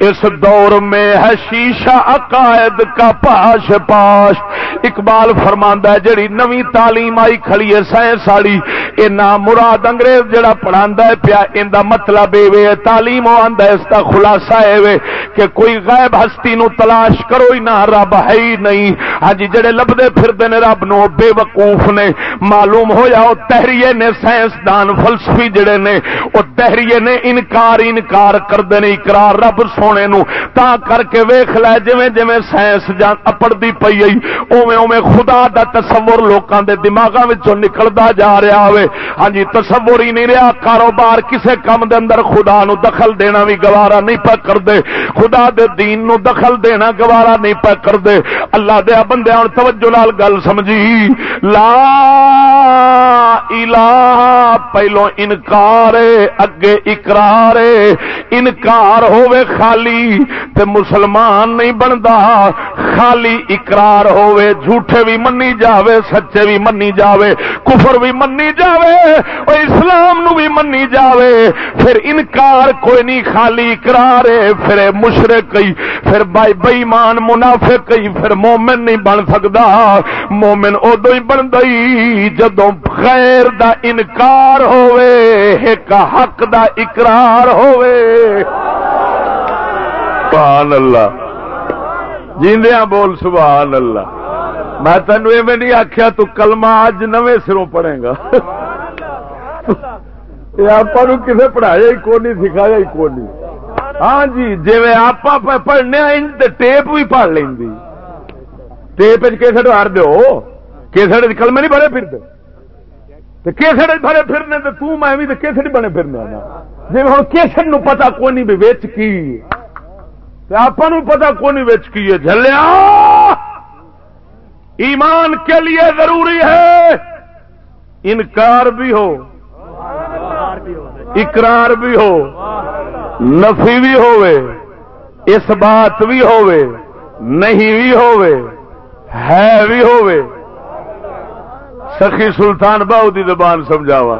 اس دور میں ہے شیشہ عقائد کا پاش پاش۔ اقبال فرماندہ ہے، جڑی نوی تعلیم آئی کھڑی ہے سائنس والی۔ یہ نام مراد انگریز جڑا پڑھا ہے، پیا ان دا مطلب یہ تعلیم آندا اس کا خلاصہ ہے کہ کوئی غیب ہستی نو تلاش کرو ہی نہ رب ہے ہی نہیں۔ ہاں جی جڑے لبدے پھردے نے رب نو بے وقوف نے، معلوم ہویا، او تحریے نے، سائنسدان، فلسفی جڑے نے، او تحریے نے انکار انکار کردے نے، اقرار رب سونے نو۔ تا کر کے ویکھ لے، جویں جویں سائنس جان اپڑدی پئی ائی، اوویں اوویں خدا دا تصور لوکاں دے دماغاں وچوں نکلدا جا رہا ہوے ہاں جی تصور ہی نہیں رہا، کاروبار کسے کام دے اندر خدا نو دخل دینا بھی گوارا نہیں پا کر دے خدا دے دین نو دخل دینا گوارا نہیں پا کر دے اللہ دیا بندے ہوں توجہ لال گل سمجھی۔ لا الہ پہلو انکار اگے اقرار انکار ہوے خالی تے مسلمان نہیں بنتا خالی اقرار ہوے جھوٹے بھی منی جاوے، سچے بھی منی جاوے، کفر بھی منی جاوے اور اسلام نو بھی منی جاوے۔ پھر انکار کوئی نہیں، خالی اقرار ہے۔ پھر مشرق کئی پھر بائی بئیمان منافع کئی پھر مومن نہیں بن سکتا مومن ادو ہی بن گئی جدو خیر دا انکار ہوئے ایک حق دا اقرار ہوئے سبحان اللہ۔ جیندیاں بول سبحان اللہ۔ میں تینوں ایویں نہیں آخیا تو کلمہ اج نویں سروں پڑھے گا۔ آپ کسے پڑھایا ہی کون نہیں سکھایا ہی کون نہیں ہاں جی جی آپ پڑھنے ٹیپ بھی پڑھ لیں ٹیپ کیسٹ ہار دو کیسٹ کلمے نہیں بڑے پھرتے۔ کیسٹ بڑے پھرنے تو توں میں بھی کیسٹ بنے پھرنے جی ہوں کیسٹ نو پتا کون نہیں بھی ویچ کی۔ آپ پتا کون نہیں ویچ کی ہے۔ جلیا ایمان کے لیے ضروری ہے۔ انکار بھی ہو۔ اقرار بھی ہو۔ نفی بھی ہوئے اس بات بھی ہوئے نہیں بھی ہوئے ہے بھی ہوئے سخی سلطان باؤ دی زبان سمجھاوا۔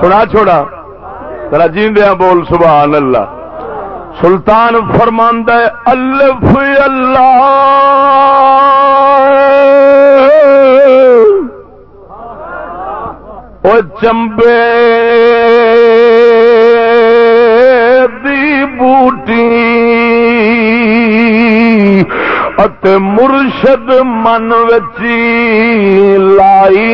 سنا چھوڑا ترا جیندیا بول سبحان اللہ۔ سلطان فرماند الف اللہ۔ وہ چمبے۔ دی بوٹی ات مرشد من وچی لائی۔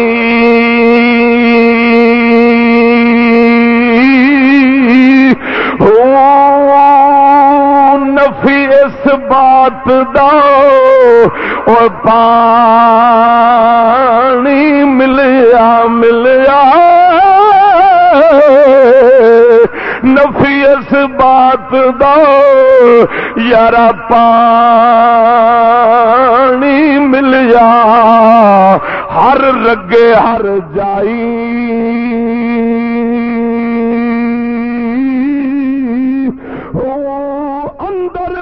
نفی اس بات دا اور پانی ملیا ملیا۔ نفی اس بات دا یار پانی ملیا ہر رگے ہر جائی۔ اندر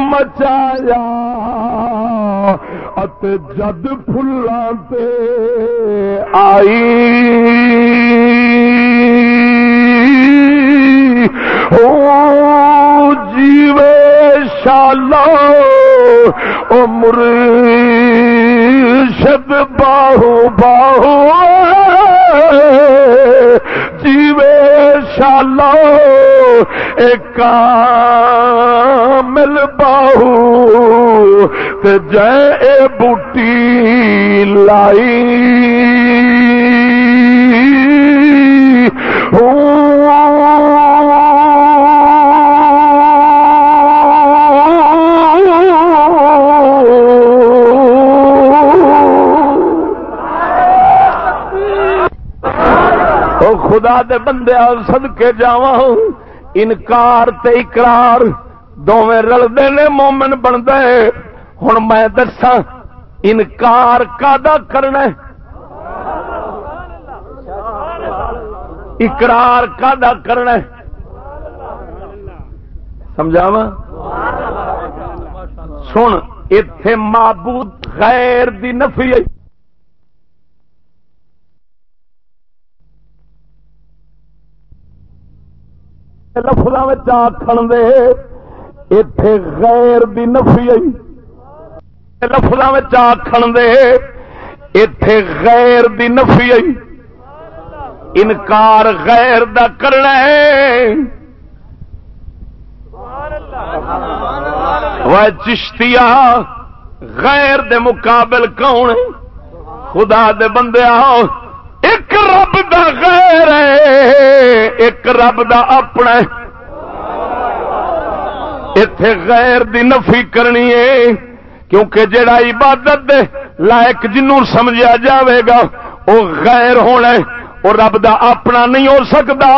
مچایا۔ ات جد تے آئی۔ او جیوے شالا او مرشد باہو باہو۔ انشاءاللہ ایک کامل باہو تے جے اے بوٹی لائی خدا دے بندے سد کے جا انکار تے اقرار دونیں رلتے نے مومن بنتا ہے۔ ہوں میں دسا انکار کا کرنا اقرار کا کرنا سمجھاوا سن اتے معبود غیر دی نفی لفظ آخر دے اتے غیر دی نفی آئی لفظ آخر دے اتے غیر دی نفی آئی انکار غیر دا کرنا ہے۔ وہ چشتیا غیر دے مقابل کون خدا دے بندے آؤ۔ ایک رب دا غیر ہے، ایک رب دا اپنا اتے غیر دی نفی کرنی ہے، کیونکہ جڑا عبادت دے لائق جنوں سمجھا جاوے گا وہ غیر ہونا وہ رب دا اپنا نہیں ہو سکتا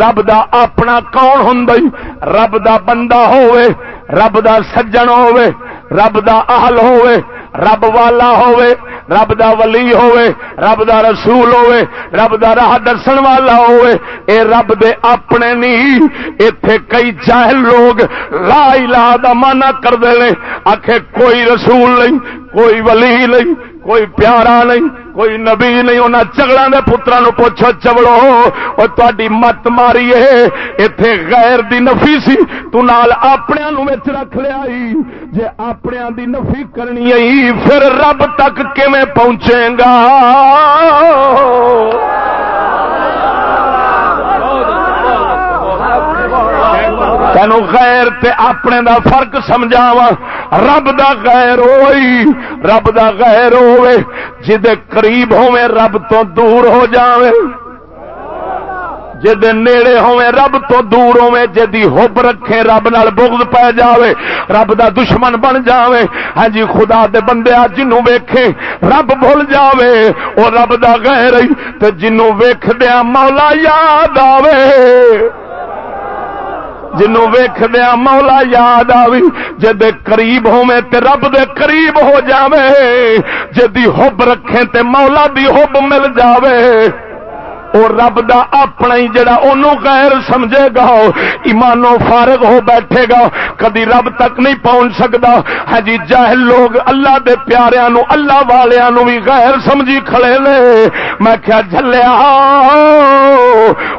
رب دا اپنا کون ہوں رب دا بندہ ہوئے رب دا سجن ہوئے رب دا اہل ہوئے رب والا ہوئے، رب دا ولی ہوئے، رب دا رسول ہوئے، رب دا راہ دسن والا ہوئے۔ اے رب دے اپنے نہیں ایتھے کئی جاہل لوگ لا الہ دا مانا کر دے لے آکھے کوئی رسول نہیں، کوئی ولی نہیں کوئی پیارا نہیں، کوئی نبی نہیں انہیں چگڑا دے پترا نو پوچھو چبڑو اور تاری مت ماری اتے غیر دی نفی سی، تو نال اپنے نو رکھ لیا جے اپنے دی نفی کرنی آئی، پھر رب تک کیویں پہنچے گا؟ تین غیر تے اپنے دا فرق سمجھاوا رب دا غیر ہوئی رب دا غیر ہوئے جدے قریب ہوئے رب تو دور ہو جاوے جدے نیڑے ہوئے رب تو دور ہوئے جدی حب رکھے رب نال بغض پہ جاوے۔ رب دا دشمن بن جاوے۔ ہاں جی خدا دے بندے جنوں ویکھے رب بھول جاوے۔ او رب دا غیر تے جنوں ویکھ دیا مولا یاد آوے۔ جنوں ویخ دیا مولا یاد آوی، جدے قریب ہوویں تے رب دے قریب ہو جاوے جدی حب رکھے تے مولا دی حب مل جاوے۔ اور رب دا اپنا ہی جڑا انہوں غیر سمجھے گا ایمانو فارغ ہو بیٹھے گا، کدی رب تک نہیں پہنچ سکتا ہاں جی جاہل لوگ اللہ دے پیاریاں نو اللہ والیاں نو بھی غیر سمجھی کھڑے لے میں کیا جھلیا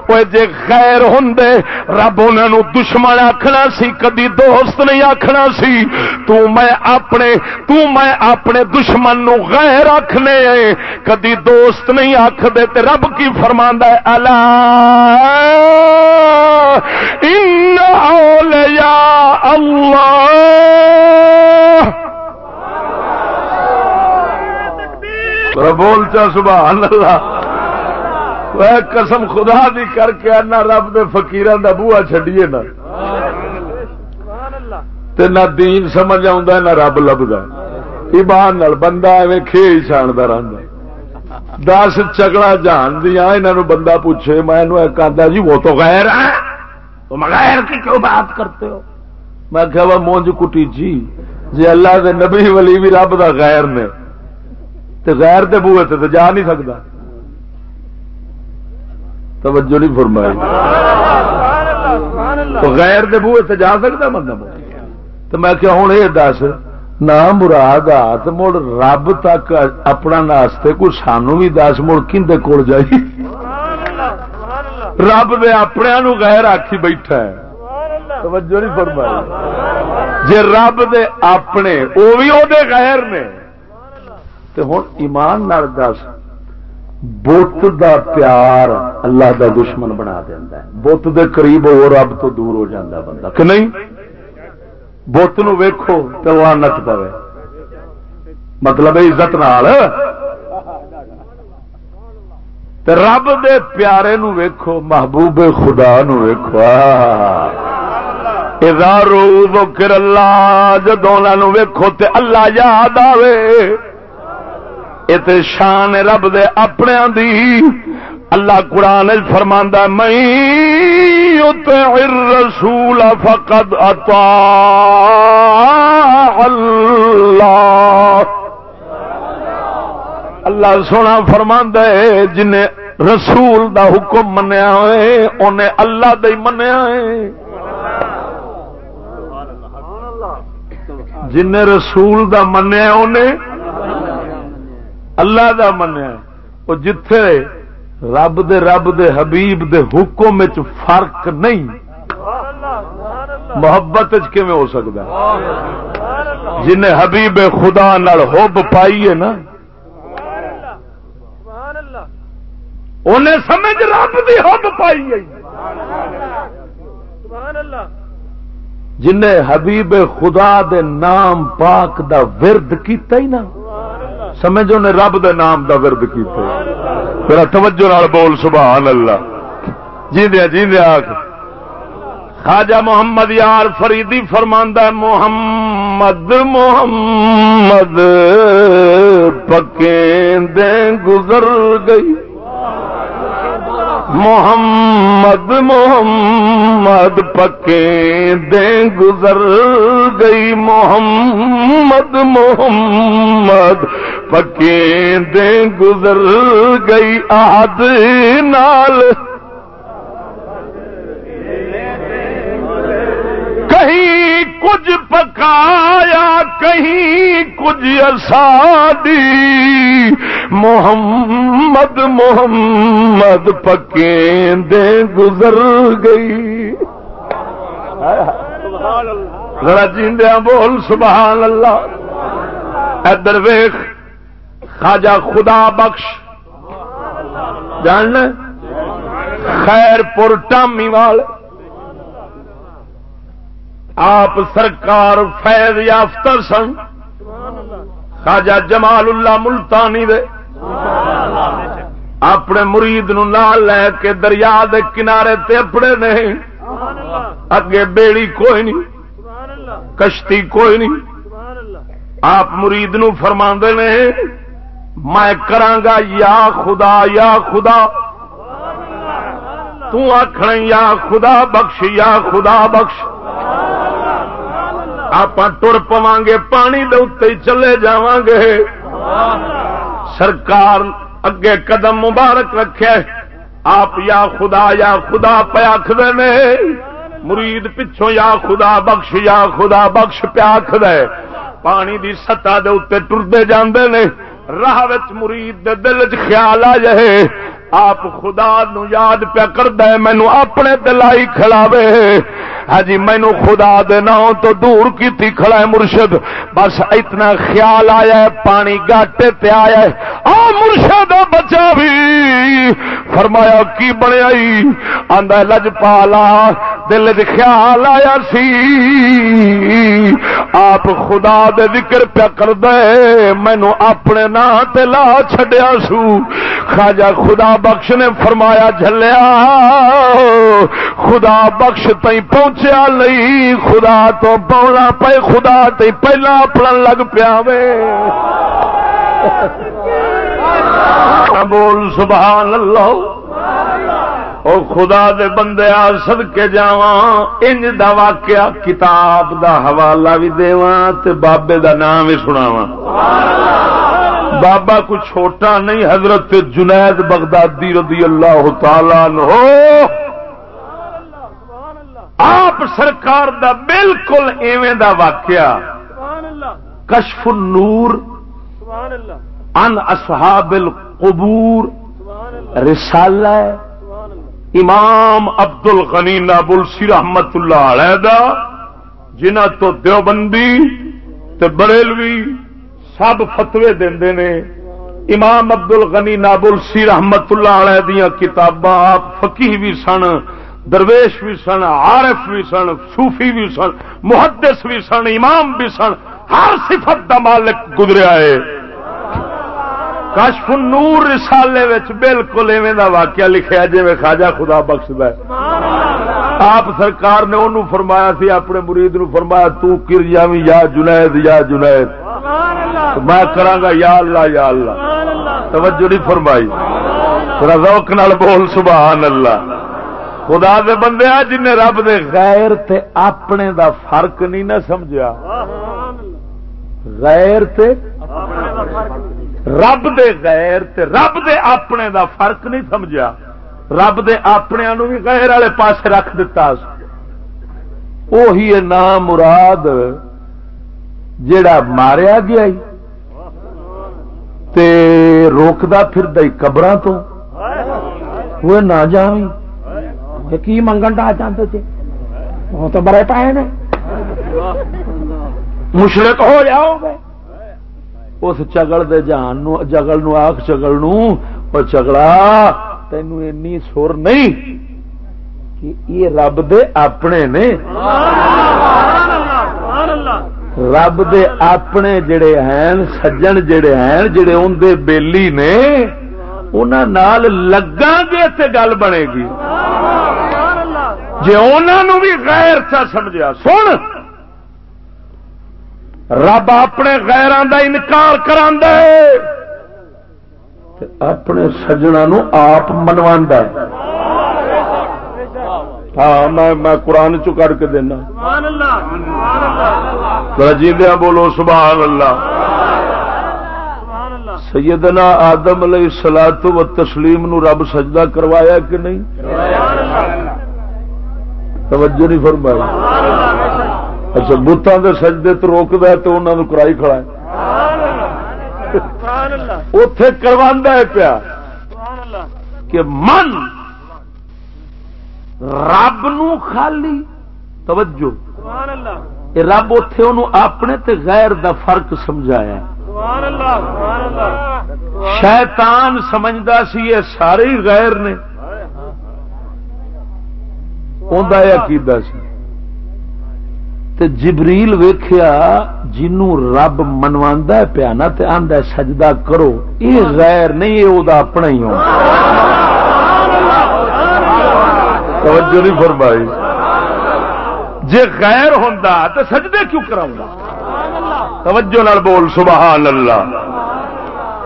وہ جے غیر ہوندے، رب انہاں نو دشمن آکھنا سی، کدی دوست نہیں آکھنا سی۔ تو میں اپنے، تو میں اپنے دشمن نو غیر آکھنے کدی دوست نہیں آکھ دے تے رب کی فرما فرماندہ اللہ ان اولیاء اللہ۔ بول چا، سبحان اللہ۔ قسم خدا دی کر کے آنا، رب دے فقیران دا بوا چڈیے نا۔ نہ دین سمجھ آ نہ رب لبدا۔ ایمان نال بندہ ایویں کھی چھاندا رہندا۔ دس چکڑا جان دیا انہوں بندہ پوچھے میں کہتا جی وہ تو غیر ہے۔ تم غیر کی کیوں بات کرتے ہو؟ میں کہ وہ مونج کٹی جی جی اللہ دے نبی ولی بھی رب دا غیر نے۔ تے غیر دے بوئے تے تو جا نہیں سکتا۔ توجہ نہیں فرمائی۔ تو غیر دے بوئے تے جا سکتا بندہ تو میں کہ ہوں یہ دس۔ نہ مراد آت مڑ رب تک اپنا ناستے کوئی سانو بھی دس مڑ کھے کول جائی؟ رب دے اپنے نو غیر آخی بیٹھا ہے۔ توجہ نہیں فرمائی۔ جے رب دے اپنے وہ بھی وہ غیر نے۔ تو ہوں ایمان نال دس بت دا پیار اللہ دا دشمن بنا دینا بت دے قریب وہ رب تو دور ہو جاتا بندہ کہ نہیں؟ بت ویکو تو نت پے مطلب عزت نال۔ رب دے پیارے نو ویکھو، محبوب خدا نو ویکھو۔ ادارو بکر اللہ جدو ویکھو تے اللہ یاد آوے۔ یہ شان رب دے اپنے دی۔ اللہ قرآن فرماندہ میں يطع الرسول فقد اطاع الله. اللہ سونا فرماند ہے جن رسول دا حکم منیا ہے، انہیں اللہ دا ہی منیا ہے۔ جن رسول دا منیا انہیں اللہ دا منیا وہ جتھے رب دے رب دے حبیب دے حکم فرق نہیں۔ محبت ہو سکتا جن حبیب خدا نال ہوب پائی ہے نا۔ انہیں سمجھ رب دی ہوب پائی ہے۔ جن حبیب خدا دے نام پاک دا ورد کیتا ہی نا۔ سمجھو نے رب دے نام دا ورد کیتا ہی پھر توجہ نال بول سبحان اللہ جیندیا جیندیا آخ خواجہ محمد یار فریدی فرماندہ محمد محمد پکیں دیں گزر گئی۔ محمد محمد پکے دیں گزر گئی۔ محمد محمد پکے دیں گزر گئی آد نال۔ کہیں کچھ پکایا، کہیں کچھ اسادی محمد محمد پکے دے گزر گئی۔ ذرا جیندیا بول، سبحان اللہ۔ ادر ویخ خواجہ خدا بخش۔ جان خیر پور ٹامی وال آپ سرکار فیض یافتہ سن۔ خواجہ جمال اللہ ملتانی دے۔ اپنے مرید نو نال لے کے دریا دے کنارے تے اپنے نہیں اگے بیڑی کوئی نہیں۔ کشتی کوئی نہیں۔ آپ مرید نو فرما نے۔ میں کرانگا یا خدا یا خدا۔ تو آخر یا خدا بخش، یا خدا بخش۔ آپ ٹر پوا گے پانی دے چلے جا گے سرکار اگے قدم مبارک رکھے۔ آپ یا خدا یا خدا پیاکھ نے۔ مرید پچھوں یا خدا بخش، یا خدا بخش پیاکھ دے پانی دی سطح دے اتنے ٹرتے جاندے نے۔ راہ مرید دے دل چ خیال آ جائے۔ آپ خدا نو یاد پیا کر دے مینو اپنے دلائی کھلاوے۔ ہاں جی مینو خدا دے تو دور کی تھی کھڑا ہے مرشد۔ بس اتنا خیال آیا ہے، پانی گاٹے تے آیا ہے۔ آ مرشد، بچا بھی۔ فرمایا، کی بنیا آندا لج پالا۔ دل دے خیال آیا سی۔ آپ خدا دے ذکر پیا کر دے مینو اپنے نا تے لا چھڈیا سو۔ خواجہ خدا بخش نے فرمایا، جھلیا۔ خدا بخش تئی پہنچیا لئی، خدا تو پونا پے خدا تی پہلا اپنا لگ پیا وے۔ بول سبحان اللہ۔ او خدا دے بندے آ سد کے جا انج دا واقعہ کتاب دا حوالہ بھی دوا بابے دا نام بھی سناواں۔ بابا کو چھوٹا نہیں، حضرت جنید بغدادی رضی اللہ تعالی ہو آپ سرکار دا بالکل ایویں دا واقعہ۔ کشف النور ان اصحاب القبور۔ رسالہ امام عبد الغنی نابل سی رحمت اللہ علیہ دا جنہ تو دیوبندی تے بریلوی سب فتوے دے نے۔ امام ابدل غنی نابل سی رحمت اللہ علیہ دیا کتاباں آپ فقی بھی سن۔ درویش بھی سن، عارف بھی سن، صوفی بھی سن، محدث بھی سن، امام بھی سن، ہر صفت دا مالک گزریا ہے۔ کشف نور رسالے بالکل ایویں دا واقعہ لکھا جی میں خواجہ خدا بخش ہے۔ آپ سرکار نے انہوں فرمایا سی، اپنے مرید نو فرمایا، تو کر جاوی یا جنید یا جنید۔ میں کرا یا اللہ یا اللہ۔ توجہ نہیں فرمائی۔ ذوق نال بول، سبحان اللہ۔ خدا دے بندے جن رب دے غیر تے اپنے دا فرق نہیں نہ سمجھا غیر تے رب دے غیر تے رب دے اپنے دا فرق نہیں سمجھا رب دے اپنے بھی غیر والے پاس رکھ دتا۔ وہی نام مراد جڑا ماریا گیا ہی تے روکدا پھر دئی قبر تو۔ وہ نہ جاوی کی منگن ڈا چاہتے تھے وہ تو بڑے پائے نے مشرق ہو جاؤ گے۔ اس چگل دے جان نو، جگل نو آخ چگل نو چگڑا تینوں اینی سر نہیں کہ یہ رب دے اپنے نے۔ رب دے اپنے جڑے ہیں، سجن جڑے ہیں، جڑے اندر بیلی نے، انہاں نال لگا گے تے گل بنے گی۔ جی انہوں بھی غیر چا سمجھا سن! رب اپنے غیران دا انکار کرا اپنے سجنا آپ منوا ہاں میں قرآن چ کر کے دینا۔ جیدیا بولو سبحان اللہ سیدنا آدم علیہ سلاد و تسلیم نو رب سجدہ کروایا کہ نہیں؟ توجہ نہیں فرمائی۔ اچھا بتان دے سجدے تو روک دے تو انہوں نے کرائی کھڑا ہے۔ اتے کروا ہے پیا کہ من رب نو خالی توجہ۔ رب اتے اپنے تے غیر دا فرق سمجھایا شیطان سمجھتا سی، یہ سارے غیر نے۔ انہیں عقیدہ سی تے جبریل ویخیا جنوں رب منوا پیا نا آدھا سجدہ کرو یہ غیر نہیں یہ وہ اپنا ہی ہو توجہ نہیں فرمائی جے غیر ہوں تو سجدے کیوں کراؤں توجہ نال بول سبحان اللہ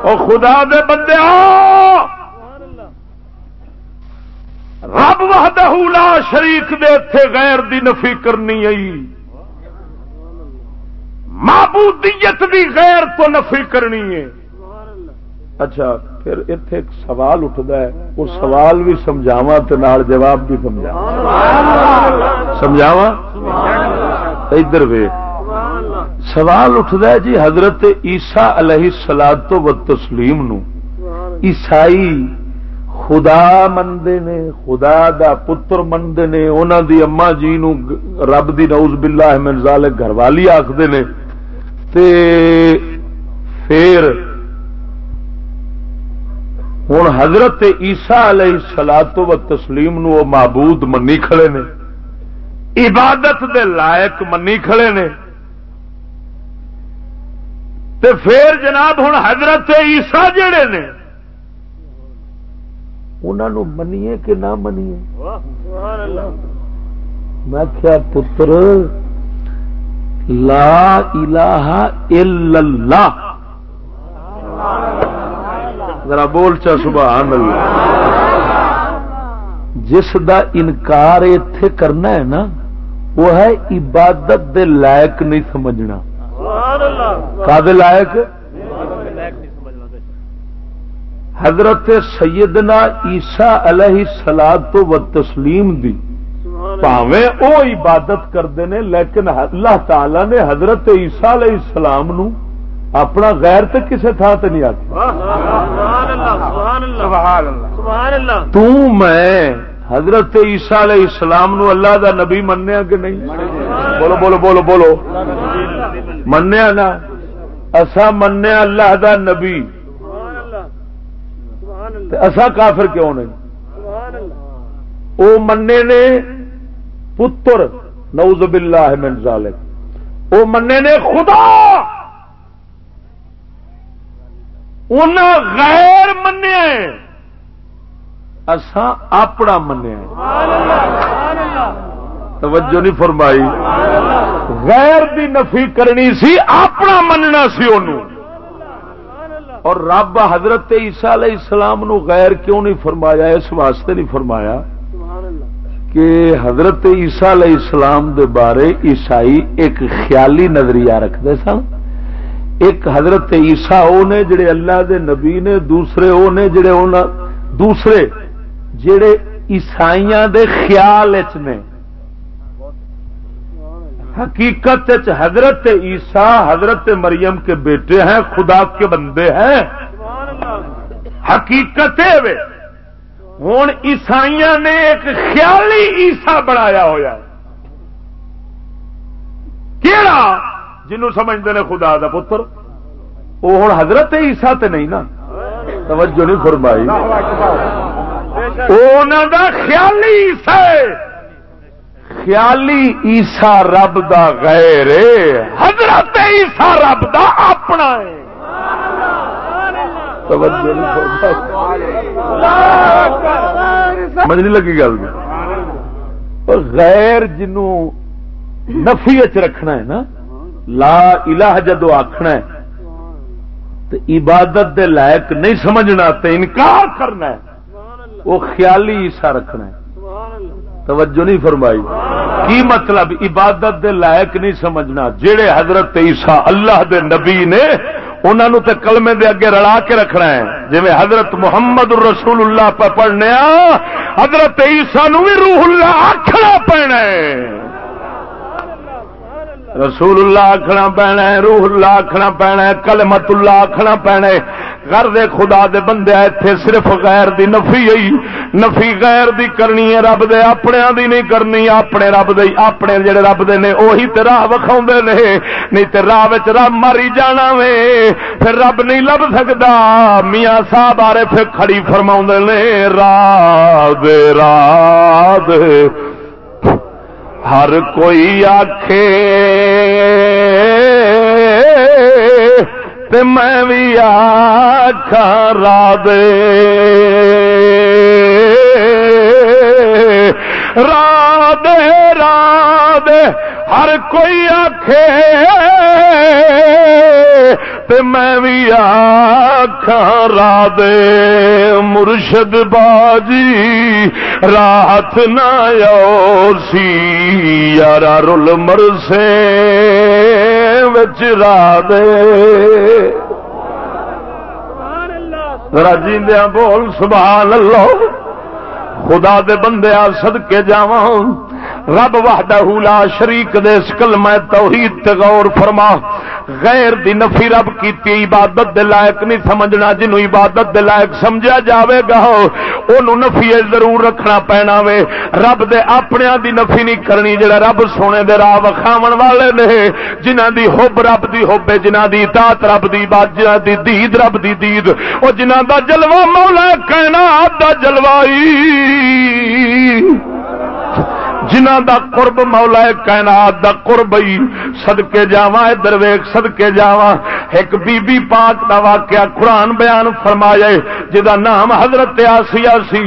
او خدا دے بندے رب وحدہ لا شریک دے تھے غیر دی نفی کرنی آئی معبودیت دی غیر تو نفی کرنی ہے۔ اچھا پھر اتے ایک سوال اٹھتا ہے۔ وہ سوال بھی سمجھاوا تو جواب بھی سمجھاوا سمجھاوا ادھر وے سوال اٹھتا ہے جی حضرت عیسا علیہ سلاد تو و تسلیم نو۔ عیسائی خدا منتے نے، خدا دا پتر منتے نے انہوں دی اما جی نو رب دی نوز باللہ من ذالک گھر والی آخر نے۔ تے پھر ہوں حضرت عیسا علیہ سلاد و تسلیم نو معبود منی کھڑے نے۔ عبادت دے لائق منی کھڑے نے۔ تے پھر جناب ہوں حضرت عیسا جڑے نے انہوں منیے کہ نہ منیے؟ میں کیا پتر لا الہ الا اللہ۔ ذرا بول چا سبحان اللہ۔ جس دا انکار اتے کرنا ہے نا وہ ہے عبادت دے لائق نہیں سمجھنا۔ کا لائق؟ حضرت سیدنا عیسا علیہ سلاد تو و تسلیم دی پاوے او عبادت کرتے ہیں لیکن اللہ تعالی نے حضرت عیسا علیہ السلام نو اپنا غیر تو کسی تھان سے نہیں تو میں حضرت عیسا علیہ السلام نو اللہ دا نبی منیا کہ نہیں؟ بولو بولو بولو بولو۔ منیا نا؟ اصا منیا اللہ دا نبی۔ اصا کافر کیوں نہیں؟ وہ منے نے پتر نوز باللہ من ذالک۔ او مننے نے خدا۔ ان غیر منیا اساں اپنا منیا توجہ نہیں فرمائی۔ غیر دی نفی کرنی سی، اپنا مننا سی انہوں اور رب حضرت عیسیٰ علیہ السلام نو غیر کیوں نہیں فرمایا؟ اس واسطے نہیں فرمایا کہ حضرت عیسیٰ علیہ السلام دے بارے عیسائی ایک خیالی نظریہ رکھتے سن۔ ایک حضرت عیسا وہ نے جڑے اللہ دے نبی نے، دوسرے وہ نے جڑے دوسرے جڑے عیسائیاں دے خیال نے۔ حقیقت حضرت عیسا حضرت مریم کے بیٹے ہیں خدا کے بندے ہیں۔ حقیقت ہوں عیسائی نے ایک خیالی عیسا بنایا ہوا کہڑا جنوں سمجھتے ہیں خدا دا پتر۔ وہ ہوں حضرت عیسا تے نہیں نا۔ توجہ نہیں فرمائی۔ دا خیالی عیسا خیالی عیسا رب دا غیر حضرت عیسا رب دا اپنا ہے۔ سمجھ نہیں لگی گل۔ غیر جنوں نفی رکھنا ہے نا، لا الہ جدو آخنا ہے تو عبادت دے لائق نہیں سمجھنا تو انکار کرنا ہے۔ وہ خیالی عیسا رکھنا ہے۔ توجہ نہیں فرمائی۔ کی مطلب؟ عبادت دے لائق نہیں سمجھنا۔ جڑے حضرت عیسا اللہ دے نبی نے انہوں تے کلمے دے اگے رلا کے رکھنا ہے۔ جی حضرت محمد رسول اللہ پہ پڑھنے حضرت عیسا نو بھی روح اللہ آخنا پینا رسول اللہ آخنا پینا روح اللہ آخنا پینا کلمت اللہ آخنا پینا گھر دے خدا دے بندے، ایتھے صرف غیر دی نفی آئی نفی غیر دی کرنی ہے، رب دے اپنے دی نہیں کرنی، اپنے رب دے، اپنے جڑے رب دے نے، اوہی تے راہ وکھاؤ نے۔ نہیں تے راہ وچ رب ماری جانا وے۔ پھر رب نہیں لب سکدا۔ میاں صاحب آرے پھر کھڑی فرماؤں نے راہ دے راہ دے۔ ہر کوئی آکھے میں بھی آ دے رادے رادے ہر کوئی آخے میں بھی آخا دے مرشد باجی رات نہ سی یار رل مرسے را دے۔ راجیندیا بول، سبحان اللہ۔ خدا دے بندے آ سد کے جاواں رب وحدہ لا شریک دے کلمہ توحید تے غور فرما۔ غیر دی نفی رب کیتی عبادت دے لائق نہیں سمجھنا جنوں عبادت دے لائق سمجھا جاوے گا اونوں نفی ضرور رکھنا پینا وے۔ رب دے اپنیاں دی نفی نہیں کرنی، جڑا رب سونے دے راہ وکھاون والے نے، جنہاں دی حب رب دی حب جنہاں دی اطاعت رب دی عبادت جنہاں دی دید رب دی دید۔ او جنہاں دا جلوہ مولا کائنات دا جلوائی جنہ دا قرب مولا کائنات دا قرب ہی صدقے جاواں، ادھر ویکھ صدقے جاواں۔ ایک بی بی پاک دا واقعہ قرآن بیان فرمایا جدا نام حضرت آسیہ سی،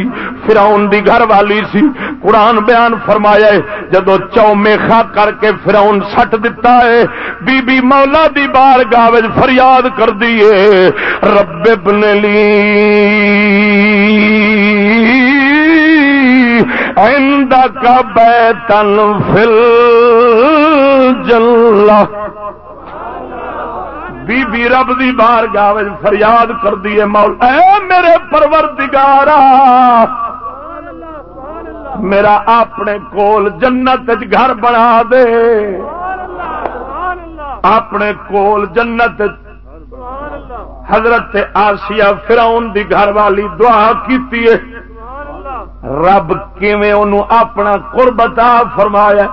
فرعون دی گھر والی سی۔ قرآن بیان فرمایا جدو چو میخا کر کے فرعون سٹ دتا ہے، بی بی مولا دی بار گاوج فریاد کر دیے رب ابن لی کا بیتن فل جلا بی بی رب دی بار گاہ فریاد کر دیے مول اے میرے پروردگارا، میرا اپنے کول جنت گھر بنا دے. اپنے کول جنت حضرت آسیہ فراؤن دی گھر والی دعا کی رب اپنا قربتا فرمایا؟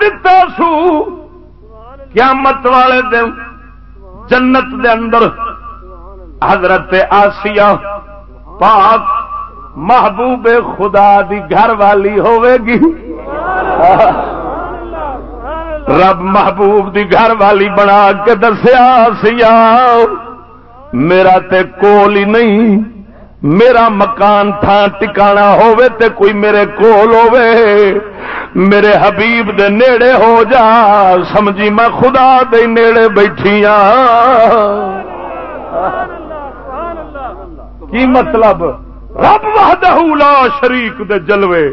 دتا سو؟ قیامت والے دن جنت دے اندر حضرت آسیہ پاک محبوب خدا دی گھر والی ہوے گی رب محبوب دی گھر والی بنا کے دسیا سیا میرا تے کول ہی نہیں۔ میرا مکان تھان ٹکانا ہووے تے کوئی میرے کول ہووے۔ میرے حبیب دے نیڑے ہو جا۔ سمجھی میں خدا دے نیڑے بیٹھی ہاں۔ کی مطلب؟ رب وحدہ لا شریک دے جلوے۔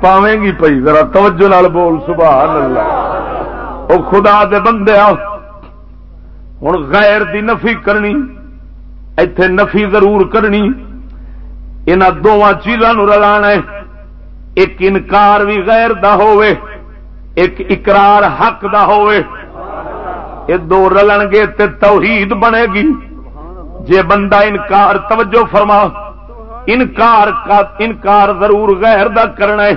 پاویں گی پئی، ذرا توجہ نال بول، سبحان اللہ۔ او خدا دے بندے آ ہوں غیر دی نفی کرنی، ایتھے نفی ضرور کرنی۔ ان دونوں چیزوں رلا ایک انکار بھی غیر دا ہوئے ایک اقرار حق دا ہوئے یہ دو رلن گے تے توحید بنے گی۔ جے بندہ انکار توجہ فرما، انکار کا، انکار ضرور غیر دا کرنا ہے۔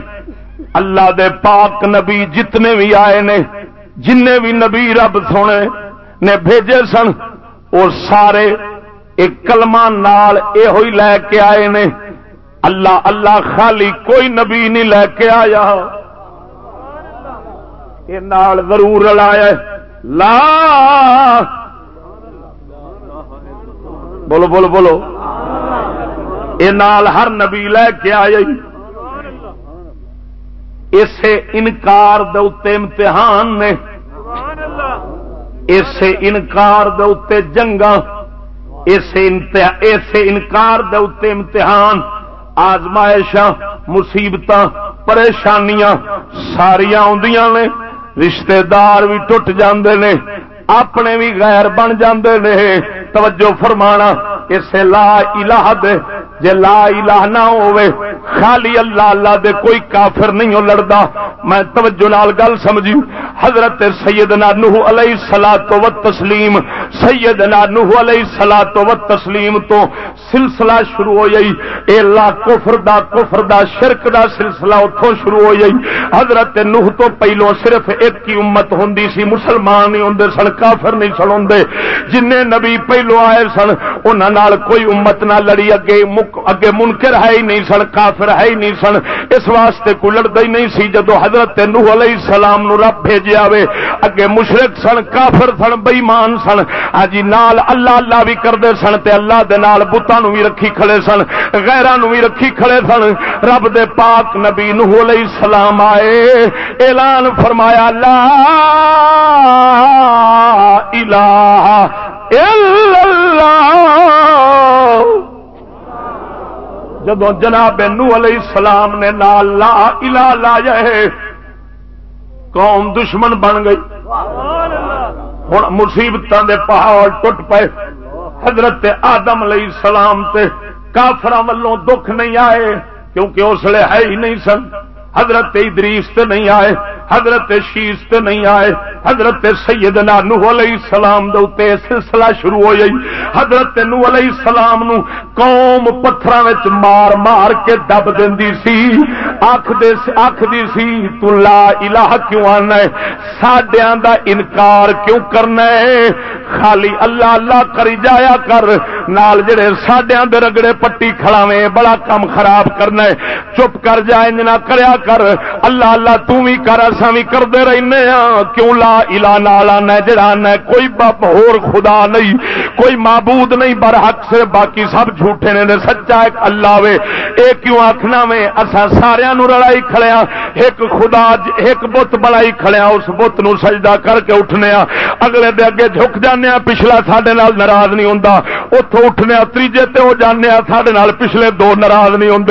اللہ دے پاک نبی جتنے بھی آئے نے جن بھی نبی رب سونے۔ نے بھیجے سن وہ سارے ایک کلمہ نال یہ ہوئی لے کے آئے نے۔ اللہ اللہ خالی کوئی نبی نہیں لے کے آیا۔ یہ نال ضرور رلایا لا بولو بولو بولو۔ یہ نال ہر نبی لے کے آیا۔ اسے انکار دے امتحان نے۔ اسے انکار دے جنگا اسے انکار دے امتحان آزمائش مصیبت پریشانیاں ساریا آدیاں نے رشتے دار بھی ٹوٹ جاندے نے، اپنے بھی غیر بن جاندے نے۔ توجہ فرمانا، اسے لا الہ دے جے لا الہ نہ ہوئے، خالی اللہ اللہ دے کوئی کافر نہیں ہو لڑدا۔ میں توجہ نال گل سمجھی حضرت سیدنا نوح علیہ الصلات و تسلیم سیدنا نوح علیہ الصلات و تسلیم تو سلسلہ شروع ہو جئی اے لا کفر دا کفر دا، شرک دا سلسلہ اتھوں شروع ہو جئی حضرت نوح تو پہلو صرف ایک ہی امت ہوندی سی، مسلمان نہیں ہوندے سن، کافر نہیں سن ہوندے۔ جن نبی پہلو آئے سن، انہاں نال کوئی امت نہ لڑی، اگے اگے منکر ہے ہی نہیں سن کافر ہے ہی نہیں سن اس واسطے کو لڑتا ہی نہیں سی جدو حضرت نوح علیہ السلام نو رب بھیجیا وے۔ اگے مشرق سن، کافر سن بئیمان سن۔ ہاں جی، نال اللہ اللہ بھی کرتے سن تے اللہ دے نال بتانو بھی رکھی کھڑے سن غیران بھی رکھی کھڑے سن۔ رب دے پاک نبی نوح علیہ السلام آئے، اعلان فرمایا، لا الہ الا اللہ۔ جب جناب نو علیہ السلام نے نال لا الہ لا جائے، قوم دشمن بن گئی۔ ہوں مصیبت دے پہاڑ ٹوٹ پے حضرت آدم علیہ السلام تے کافر ولوں دکھ نہیں آئے، کیونکہ اس لیے ہے ہی نہیں سن۔ حضرت ادریس تے نہیں آئے۔ حضرت شیش تے نہیں آئے، حضرت سیدنا نوح علیہ السلام دے اوتے سلسلہ شروع ہو گئی حضرت نوح علیہ السلام نو قوم پتھراں وچ مار مار کے دب دیندی سی۔ اکھ دے اکھ دی سی، تو لا الہ کیوں آنا ہے؟ ساڈیاں دا انکار کیوں کرنا ہے؟ خالی اللہ اللہ کری جایا کر۔ نال جڑے ساڈیاں دے رگڑے پٹی کھڑاویں، بڑا کم خراب کرنا ہے۔ چپ کر جا، انج نہ کریا کر۔ اللہ اللہ تو بھی کر اساں بھی کردے رہنے ہاں۔ کیوں لا الہ نالا نہ جڑا نہ کوئی باب ہور خدا نہیں، کوئی معبود نہیں، برحق سے باقی سب جھوٹے نے سچا ایک اللہ وے۔ اے کیوں آکھنا میں اساں سارے نو رڑائی کھڑیا ہاں۔ ایک خدا ایک بت بڑائی کھڑیا ہاں۔ اس بت نو سجدہ کر کے اٹھنے ہاں۔ اگلے دے اگے جھک جانے ہاں۔ پچھلا سڈے ناراض نہیں ہوں اتوں اٹھنے ہاں۔ تیجے تے ہو جانے سڈے پچھلے دو ناراض نہیں ہوں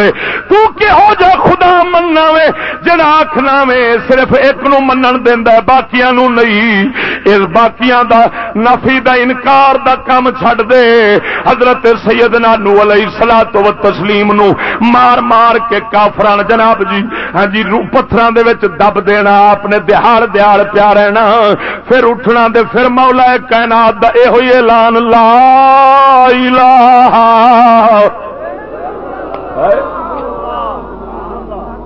تو کہ ہو جا خدا مننا وے۔ جڑا آخنا وے، صرف ایک نو منن دینا باقیا نو نہیں اس باقیاں دا نفی دا انکار دا کام چھڈ دے حضرت سیدنا نو علیہ سلا تو تسلیم نو مار مار کے کافران جناب جی ہاں جی پتھر دب دینا اپنے دہاڑ دہاڑ پیا رہنا پھر اٹھنا دے پھر مولا کائنات دا اے ہوئی اعلان لا الہ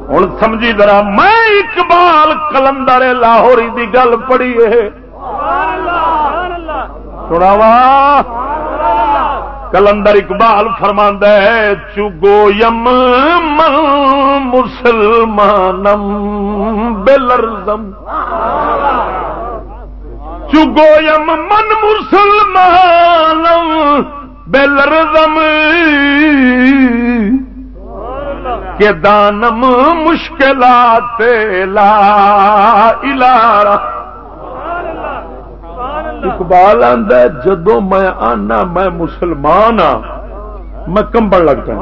ہوں سمجھی ذرا میں اقبال کلندر لاہوری دی گل پڑھی ہے۔ سناوا؟ کلندر اقبال فرماند ہے، چگو یم من مسلمانم بلرزم۔ چگو یم من مسلمانم بلرزم۔ کہ دانم مشکلات لا الہ اقبال آدھا جدو میں آنا، میں مسلمان ہاں میں کمبن لگ پہ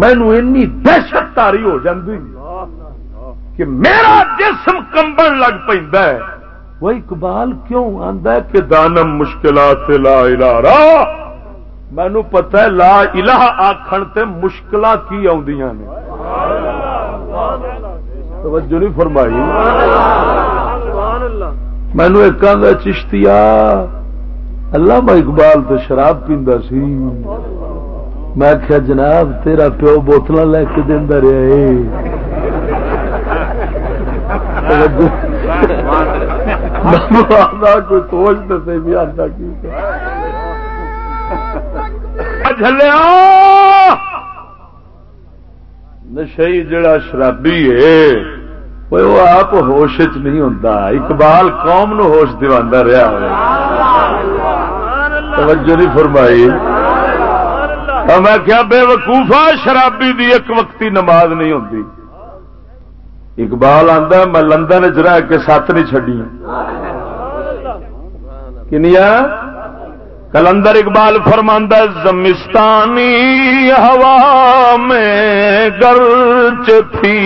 مینو اینی دہشت تاری ہو جاتی کہ میرا جسم کمبن لگ پہ وہ اقبال کیوں آتا ہے کہ دانم مشکلات لا الہ مینو پتا ہے، لا الہ آخر تے مشکل کی آدیاں نے۔ توجہ نہیں فرمائی۔ مینو ایک آدھا چشتیا اللہ میں اقبال تو شراب پیندا سی۔ میں کیا جناب، تیرا پیو بوتل لے کے دینا رہا ہے۔ کوئی سوچ تو سی بھی آتا کی۔ نشئی جڑا شرابی ہے وہ آپ ہوش چ نہیں ہوتا اقبال قوم نو ہوش دوا رہا توجہ نہیں فرمائی. میں کیا بے وقوفا شرابی دی ایک وقتی نماز نہیں ہوتی اقبال آتا میں لندن چ رہ کے سات نہیں چڈی کنیا کلندر اقبال فرماندہ زمستانی ہوا میں گرچ تھی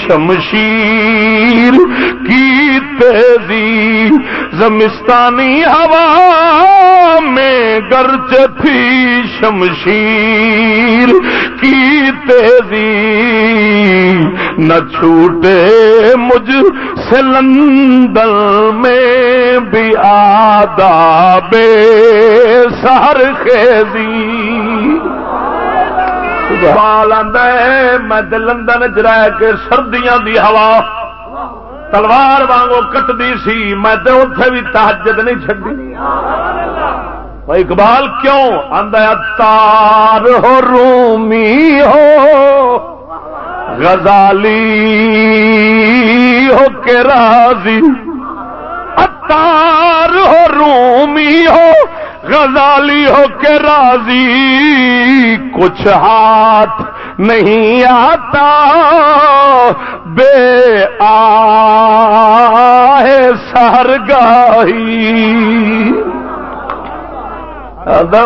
شمشیر کی تیزی زمستانی ہوا میں گرچ تھی شمشیر کی تیزی نہ چھوٹے مجھ سے میں بھی آداب سہر خیزی۔ بال آدھا میں لندن چ رہ کے سردیاں دی ہوا تلوار وانگو کٹتی سی، میں اتے بھی تحجت نہیں چڈی اقبال کیوں؟ آدھا تار ہو، رومی ہو، غزالی ہو، کے راضی۔ اتار ہو، رومی ہو، غزالی ہو کے راضی، کچھ ہاتھ نہیں آتا، بے آئے سر گاہی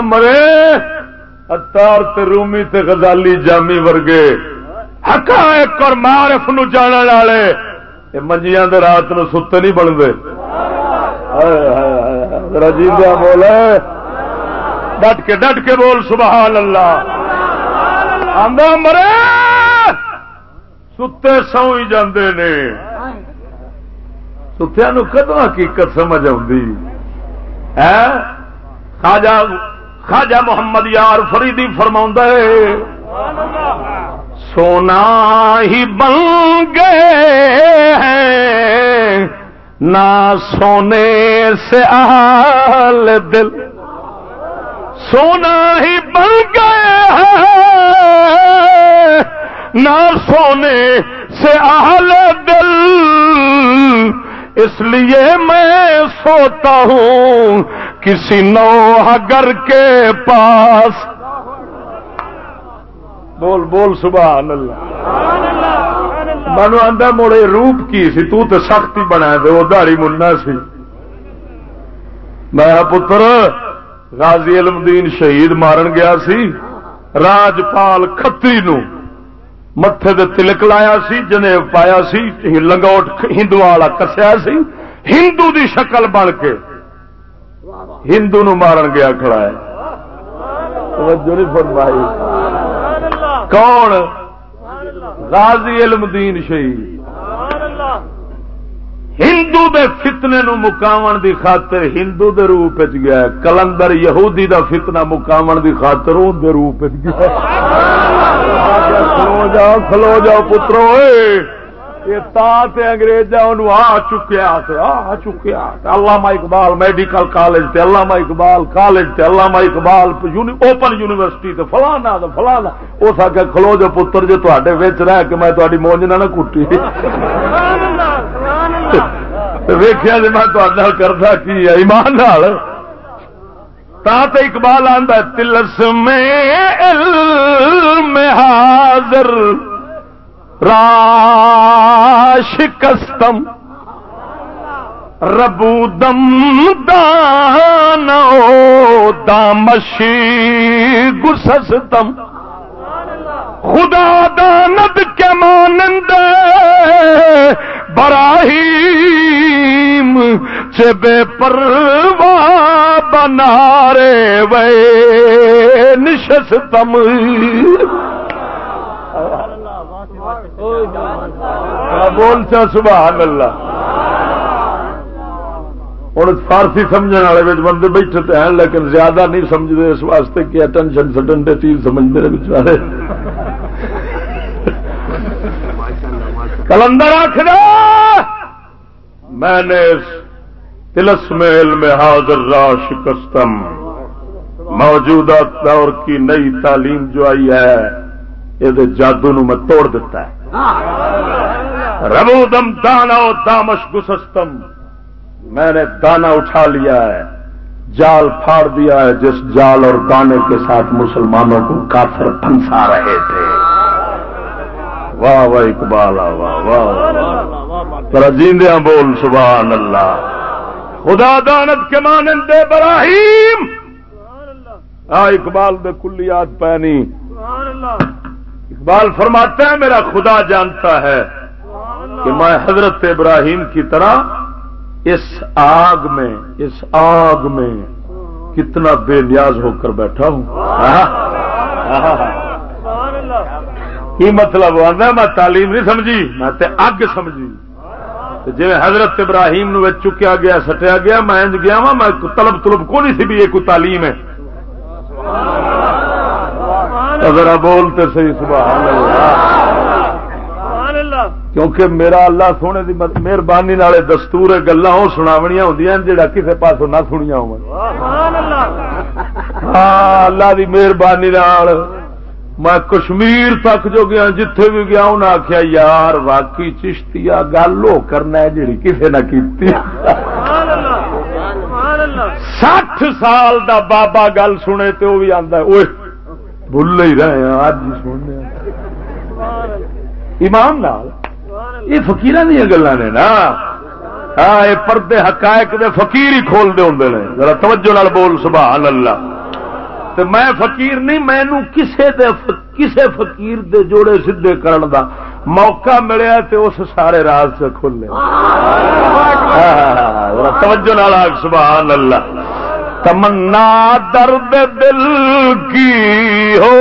مرے، اتار تے رومی تے غزالی جامی ورگے۔ حقائق اور معرف نو جانا والے منجیاں دے رات نو ستے نہیں بنتے رجیدیا بولے ڈٹ کے ڈٹ کے بول سبحان اللہ آدھا مرے ستے سو ہی جاندے نے ستیا نو کدو حقیقت سمجھ آ خاجا خاجا محمد یار فریدی فرما سونا ہی بن گئے ہیں، نہ سونے سے آل دل۔ سونا ہی بن گئے ہیں، نہ سونے سے آل دل۔ اس لیے میں سوتا ہوں، کسی نو گھر کے پاس بول بول، سبحان اللہ۔ منو آدھا مڑے روپ کی سی؟ تو تے سختی بنا دے وہ دہڑی منا سی۔ میں پتر، غازی علم دین شہید مارن گیا سی، راجپال کتری نو متے دے تلک لایا سی جنے پایا سی، لنگوٹ ہندو والا کسیا سی، ہندو دی شکل بن کے ہندو نو مارن گیا کھڑا ہے۔ فرمائی۔ کون؟ غازی علم دین شہید۔ ہندو دے فتنے نو مکاون دی خاطر ہندو دے روپ گیا کلندر یہودی دا فتنہ مکاون دی خاطر ان دے روپ گیا کھلو جاؤ کھلو جاؤ پترو اگریزا آ چکیا آ چکیا علامہ اقبال میڈیکل کالج تے علامہ اقبال کالج تے علامہ اقبال اوپن یونیورسٹی تے فلانا تے فلانا۔ اس آ کے کھلو جو پتر جو تے ویچ رہ کے میں تاری مونجنا نہ کٹی۔ ویخیا جی میں کرتا کی ایمان نال۔ تا تے اقبال آندا تلس میں علم حاضر۔ راش کستم ربو دم دانو، دامشی گسستم. خدا دانت کے مانند براہیم، چبے پروا بنا رے وے نشستم. بول چا سبحان اللہ۔ ہوں فارسی سمجھنے والے بندے بیٹھے تو ہیں، لیکن زیادہ نہیں سمجھتے اس واسطے کہ ٹینشن سٹنڈے چیز سمجھتے ہیں بچارے کلندر آخر میں نے تلس میں علم حاضر را شکستم موجودہ دور کی نئی تعلیم جو آئی ہے، یہ جادو نو میں توڑ دیتا ہے۔ ربو دم دانا دامش گسستم۔ میں نے دانا اٹھا لیا ہے۔ جال پھاڑ دیا ہے جس جال اور دانے کے ساتھ مسلمانوں کو کافر پھنسا رہے تھے۔ واہ واہ اقبال، واہ واہ جیندیا بول، سبحان اللہ۔ خدا دانت کے مانند براہیم۔ ہاں اقبال دے کلیات پہنی اقبال فرماتا ہے، میرا خدا جانتا ہے کہ میں حضرت ابراہیم کی طرح اس آگ میں، اس آگ میں کتنا بے نیاز ہو کر بیٹھا ہوں۔ کی مطلب آدھا میں تعلیم نہیں سمجھی، میں تے اگ سمجھی۔ جی حضرت ابراہیم نو چکیا گیا، سٹیا گیا، میں گیا وا میں طلب طلب کو نہیں سی بھی یہ کوئی تعلیم ہے۔ اگر بولتے صحیح سبحان اللہ۔ کیونکہ میرا اللہ سونے کی مہربانی دستور گلا وہ سناونیا ہوں جہاں کسی پاس نہ سنیا ہو ہاں اللہ کی مہربانی میں کشمیر تک جو گیا جتھے بھی گیا انہیں آخیا یار واقعی چشتی گل وہ کرنا جی کسی نہ کی سٹھ سال دا بابا گل سنے تو وہ بھی آتا بھول ہی رہے ہیں اج ہی سننے ایمان نال یہ فکیر دیا گلا نے نا ہاں یہ پردے حقائق دے فقیر ہی کھول دے ہوں نے ذرا توجہ نال بول سبحان اللہ تو میں فقیر نہیں مینو کسے دے کسے فقیر دے جوڑے سدھے کرن دا موقع ملیا تو اس سارے راز سے کھولے توجہ نال سبحان اللہ تمنا درد دل کی ہو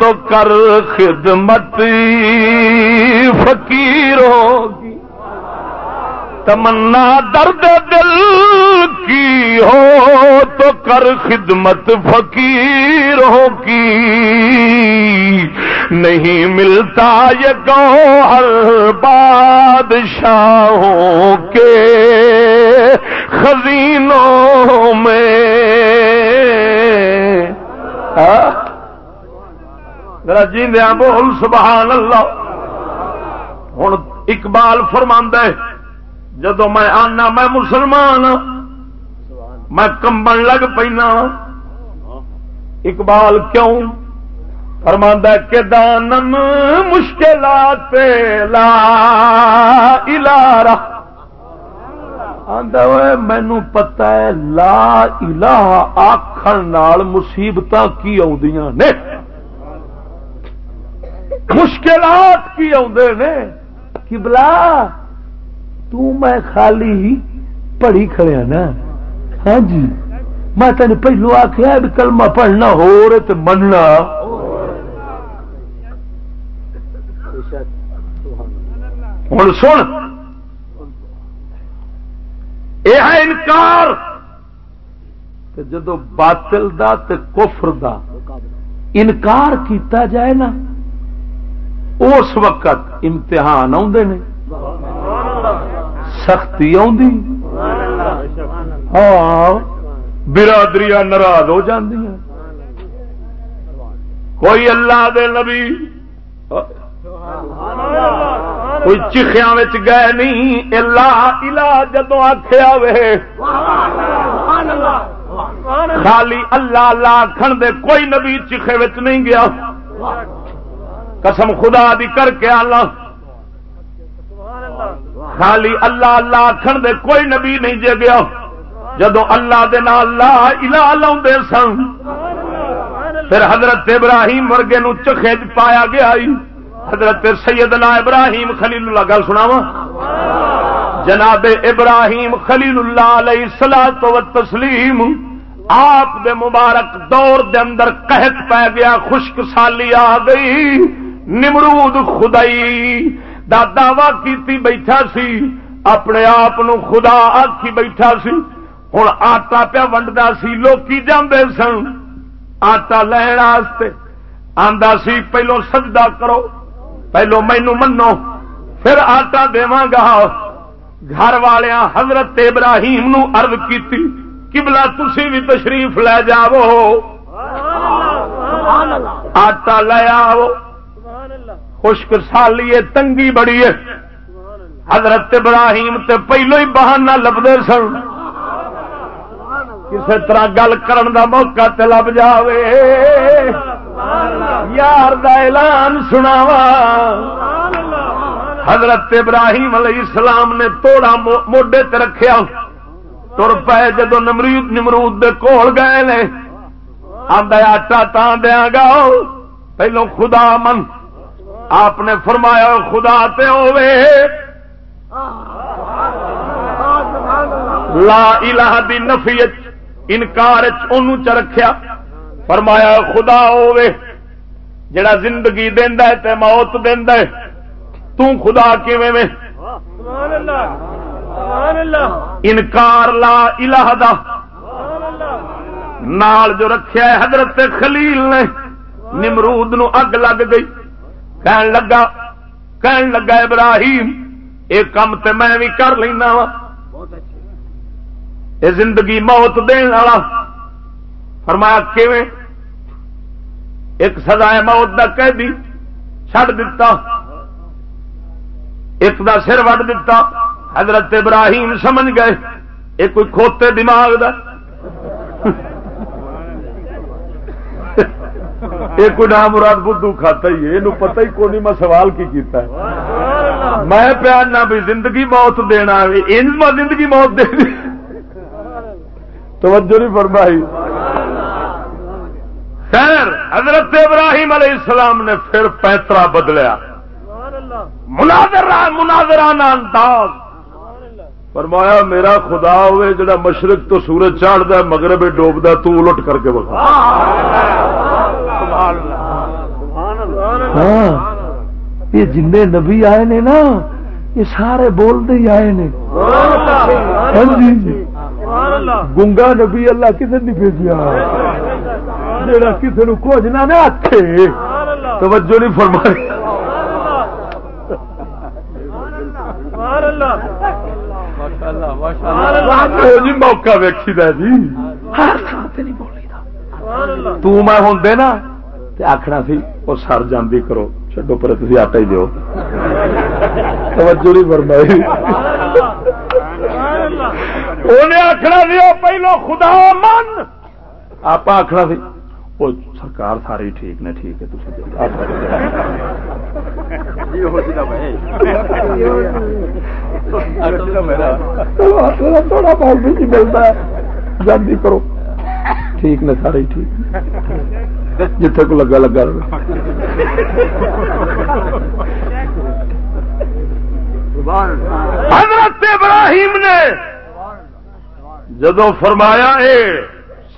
تو کر خدمت فقیروں کی تمنا درد دل کی ہو تو کر خدمت فقیروں کی نہیں ملتا یہ گوہر بادشاہوں کے۔ خزینوں میں۔ میرا جی دیا بول سبحان اللہ ہوں اقبال فرماندہ جدو میں آنا، میں مسلمان ہاں۔ میں کمبن لگ پینا اقبال کیوں؟ فرماندہ کہ دانم مشکلات لا الارہ مینو پتا ہے لا الہ آخر نال مصیبت کی آدیاں نے. مشکلات کی آدھے نے۔ بلا میں خالی پڑھی کھڑیا نا. ہاں جی. میں تین پہلو آخیا بھی کلمہ پڑھنا ہو رہے تو مننا. ہوں سن۔ یہ ہے انکار جدو باطل دا تے کفر دا انکار کیتا جائے نا، اس وقت امتحان آدھے نے۔ سختی ہاں برادری ناراض ہو جاندی ہیں کوئی اللہ دے نبی۔ کوئی چیخیا گئے نہیں اللہ الا جدو آخیا وے خالی اللہ اللہ آخر دے کوئی نبی چیخے نہیں گیا قسم خدا دی کر کے اللہ خالی اللہ اللہ آخر دے کوئی نبی نہیں جے گیا جدو اللہ دے نال لا الہ لاؤندے سن پھر حضرت ابراہیم ورگے نو چخے پایا گیا حضرت سیدنا ابراہیم خلیل اللہ گل سناوا جناب ابراہیم خلیل اللہ علیہ سلا تو تسلیم آپ دے مبارک دور دے اندر قحط پی گیا، خشک سالی آ گئی، نمرود خدائی دا دعوی کیتی بیٹھا سی، اپنے آپ خدا آخی بیٹھا سی۔ ہوں آٹا پیا ونڈا سی، لوکی جاندے سن۔ آٹا لین آندا سی، پہلو سجدہ کرو۔ پہلو مینو منو، پھر آٹا دوا گا گھر والیا حضرت ابراہیم نو عرض کیتی کبلا تھی بھی تشریف لے جاو آٹا لے آو خشک سالی تنگی بڑی ہے۔ حضرت ابراہیم تے پہلو ہی بہانہ لبدے سن۔ کسی طرح گل کرن دا موقع تے لب جاوے۔ یار دا اعلان سناوا. حضرت ابراہیم علیہ السلام نے توڑا موڈے تے رکھیا. تر پے جدو نمرود نمرود دے کول گئے نے. آدھا آٹا تا دیا گا. پہلو خدا من. آپ نے فرمایا خدا تے ہوے لا الہ دی نفیت انکار چ رکھیا. فرمایا خدا ہوے جڑا زندگی دینا ہے تے موت دینا ہے تو خدا کیویں انکار لا الہ دا۔ نال جو رکھیا ہے حضرت خلیل نے نمرود نو اگ لگ گئی۔ کہن لگا کہن لگا ابراہیم ایک کام تے میں بھی کر لینا وا۔ یہ زندگی موت دین والا۔ فرمایا کیویں؟ ایک سزا موت دا قیدی چھڑ دیتا ایک دا سر وڈ دیتا حضرت ابراہیم سمجھ گئے، یہ کوئی کھوتے دماغ دا۔ یہ کوئی نام مراد بدھو کھاتا ہی ہے، یہ پتہ ہی کون میں سوال کی کیتا ہے۔ میں پیار نہ بھی زندگی موت دینا ان زندگی موت دے توجہ نہیں فرمائی۔ خیر۔ حضرت ابراہیم علیہ السلام نے پھر پیترا بدلیا۔ مناظرانہ انداز۔ فرمایا، میرا خدا ہوئے، جڑا مشرق تو سورج چاڑتا مغرب ڈوبتا تو الٹ کر کے بخا ہاں یہ جن نبی آئے نے نا، یہ سارے بولتے ہی آئے نے۔ ہاں جی۔ گنگا نبی اللہ کسی نہیں بھیجیا؟ جا کسی نے کھوجنا نے آتے توجہ نہیں فرمائی۔ جی موقع ویکھی جی۔ میں ہوں نا آخنا سی وہ سر جاندی کرو۔ چڈو پر تھی آٹا ہی دو توجہ نہیں فرمائی۔ انہیں آخنا سی پہلو خدا من۔ آپ آخنا سی وہ سرکار ساری ٹھیک نے ٹھیک ہے تھوڑا بہت بھی ملتا ہے جلدی کرو ٹھیک نے سارے ٹھیک جتھے کو لگا لگا حضرت ابراہیم نے جدو فرمایا اے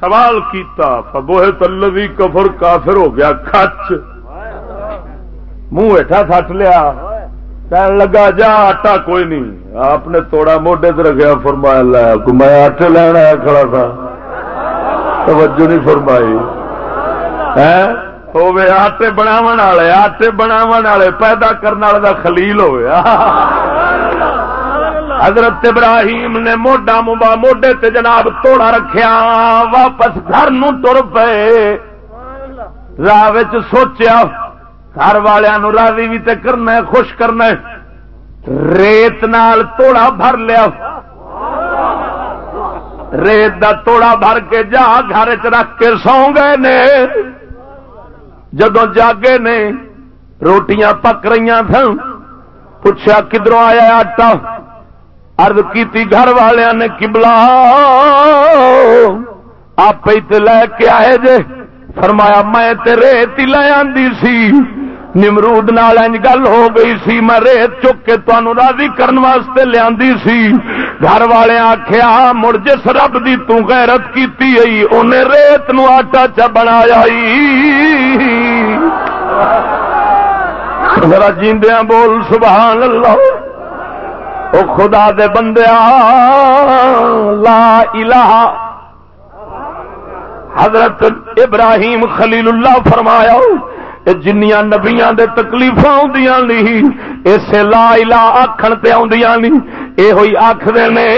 سوال کیتا فبوہ تلوی کفر کافر ہو گیا کچ منہ ہٹا تھٹ لیا کہنے لگا، جا آٹا کوئی نہیں۔ آپ نے توڑا موڈے سے رکھا فرمایا لایا میں آٹے لینا آیا کھڑا تھا۔ توجہ نہیں فرمائی۔ ہوے آٹے بناو والے، آٹے بناو والے، پیدا کرنے والے کا خلیل ہوا حضرت ابراہیم نے موڈا مبا موڈے تے جناب توڑا رکھیا، واپس گھر نو تر پے۔ راہ سوچیا، گھر والوں راضی بھی تے کرنا خوش کرنا ریت نال توڑا بھر لیا۔ ریت دا توڑا بھر کے جا گھر چ رکھ کے سو گئے نے۔ جدو جاگے نے، روٹیاں پک رہی سن۔ پوچھا کدھروں آیا آٹا؟ ارد کی گھر والوں نے کبلا آپ لے کے آئے جے۔ فرمایا میں ریت ہی لے آدھی سی۔ نمرود نال گل ہو گئی سی۔ میں ریت چک کے تمہوں راضی کرنے واسطے لیا سی۔ گھر والے آخیا مڑ جس رب دی کی تیرت کی انہیں ریت نو آٹا چا بنایا ذرا جیندیاں بول، سبحان اللہ۔ او خدا دے بندیا لا الہ۔ حضرت ابراہیم خلیل اللہ فرمایا جنیاں نبیاں دے تکلیف آدیاں نہیں اسے لا الہ آخر تے آدیاں نہیں یہ ہوئی آخر نے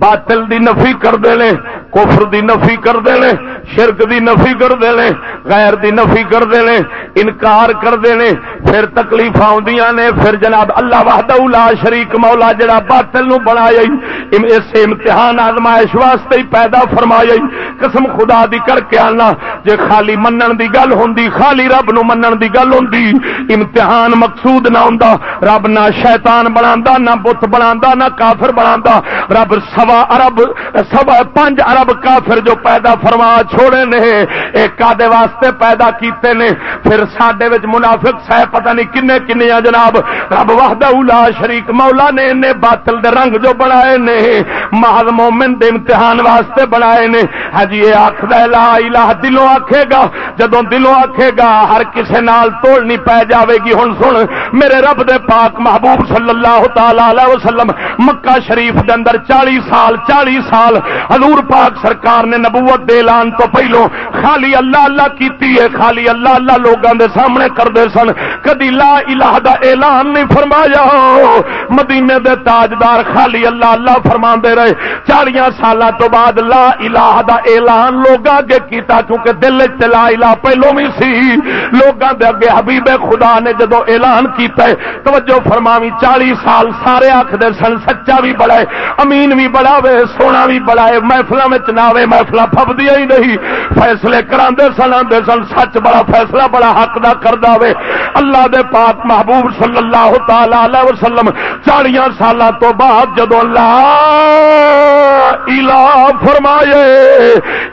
باطل دی نفی کرتے ہیں، کفر دی نفی کرتے ہیں، شرک دی نفی کرتے ہیں، غیر دی نفی کرتے ہیں، انکار کرتے ہیں، پھر تکلیف آدیاں نے، پھر جناب اللہ وحدہ لا شریک مولا جڑا باطل نو بنایا اس امتحان آزمائش واسطے ہی پیدا فرمایا قسم خدا دی کر کے آنا، جے خالی منن دی گل ہوندی، خالی رب نو منن دی گل ہوندی، امتحان مقصود نہ ہوندا، رب نہ شیطان بناندا، نہ بت بناندا، نہ کافر بناندا، رب سب سوا ارب سوا پانچ ارب کافر جو پیدا فرما چھوڑے نے، ایک آدھے واسطے پیدا کیتے نے، پھر ساڈے وچ منافق سہ پتہ نہیں کنے کنے جناب، رب وحدہ لا شریک، مولا نے انہیں باطل دے رنگ جو بنائے نے، محض مومن دے امتحان واسطے بنائے نے۔ ہاں جی یہ آخد لا الہ دلوں آکھے گا، جدوں دلوں آکھے گا، ہر کسے نال توڑنی پی جاوے گی۔ ہن سن، میرے رب دے پاک محبوب صلی اللہ تعالی علیہ وسلم، مکہ شریف دے اندر 40 سال 40 سال حضور پاک سرکار نے نبوت دے اعلان تو پہلو خالی اللہ اللہ کیتی ہے، خالی اللہ اللہ لوگوں دے سامنے کردے سن۔ کدی لا الہ دا اعلان نہیں فرمایا۔ مدینے دے تاجدار خالی اللہ اللہ فرما دے رہے۔ چالیاں سال تو بعد لا الہ دا اعلان لوگ اگے کیتا، کیونکہ دل چ لا الہ پہلو بھی سی۔ لوگوں دے اگے حبیب خدا نے جدو اعلان کیتا ہے، توجہ فرماوی چالی سال سارے آخر سن، سچا بھی بڑا ہے، امین بھی بڑا وے سونا بھی بڑا ہے محفل میں چناوے محفل فبدیا ہی نہیں۔ فیصلے کرا سن آدھے سن، سچ بڑا فیصلہ، بڑا حق دا کر دے اللہ دے پاک محبوب صلی اللہ تعالی وسلم چالیاں سال تو بعد جدو لا فرمائے،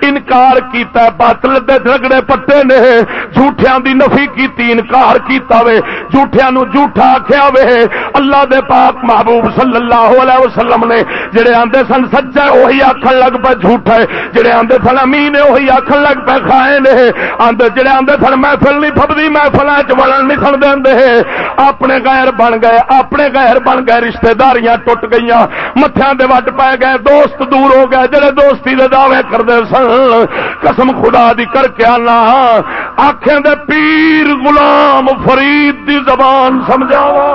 انکار کیتا باطل دے جھگڑے پٹے نے۔ جھوٹیاں دی نفی کیتی، انکار کیتا وے۔ جھوٹیاں نو جھوٹا آکھیا وے۔ اللہ دے پاک محبوب صلی اللہ علیہ وسلم نے، جڑے آندے سن سچا وہی آکھن لگ پے، جھوٹا ہے۔ جڑے آندے سن امین ہے وہی آکھن لگ پے کھائے نے آندے، جڑے آندے سن محفل نہیں پھبدی محفلاں وچ نہیں سن دیندے اپنے غیر بن گئے، اپنے غیر بن گئے رشتہ داریاں ٹوٹ گئیاں۔ متھیاں دے وٹ پے گئے، دوست دور ہو گئے۔ جڑے دوستی دے دعوے کردے سن، قسم خدا دی کر کے آنا۔ آنکھیں دے پیر غلام فرید دی زبان سمجھاوا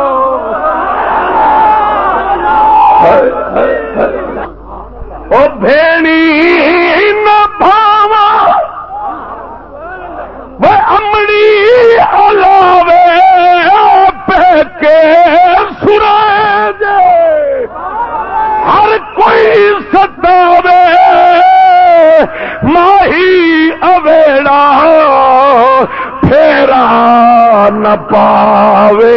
او بھیڑی نہ بھاوا وہ امڑی علاوے کے سنا دے ہر کوئی ستاوے، ماہی اویڑا۔ پھیرا نہ پاوے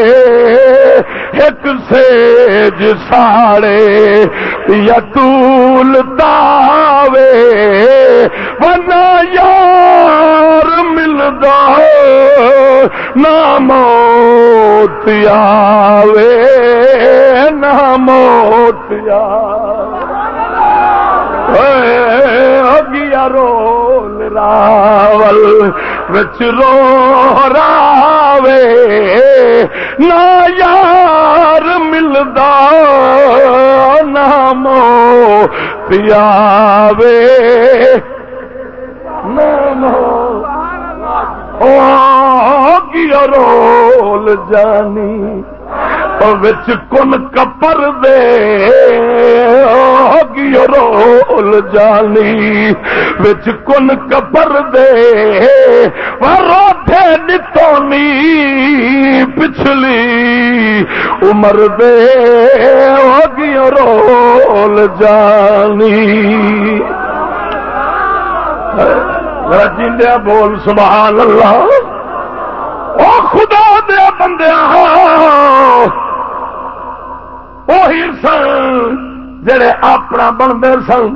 ایک سیج ساڑے یا طول تاوے ورنہ یار ملدا نہ موت آوے نہ موت گیا رول راول بچ رو راوے نہ یار ملدا نامو پیاوے نامو گیا رول جانی وچ کن کپر دے گیا رول جانی وچ کن کپر دے روتے نتونی پچھلی عمر دے گیا رول جانی جیندیا بول سبحان اللہ او خدا دیا بندیا وہی سن جڑے اپنا بنتے سن۔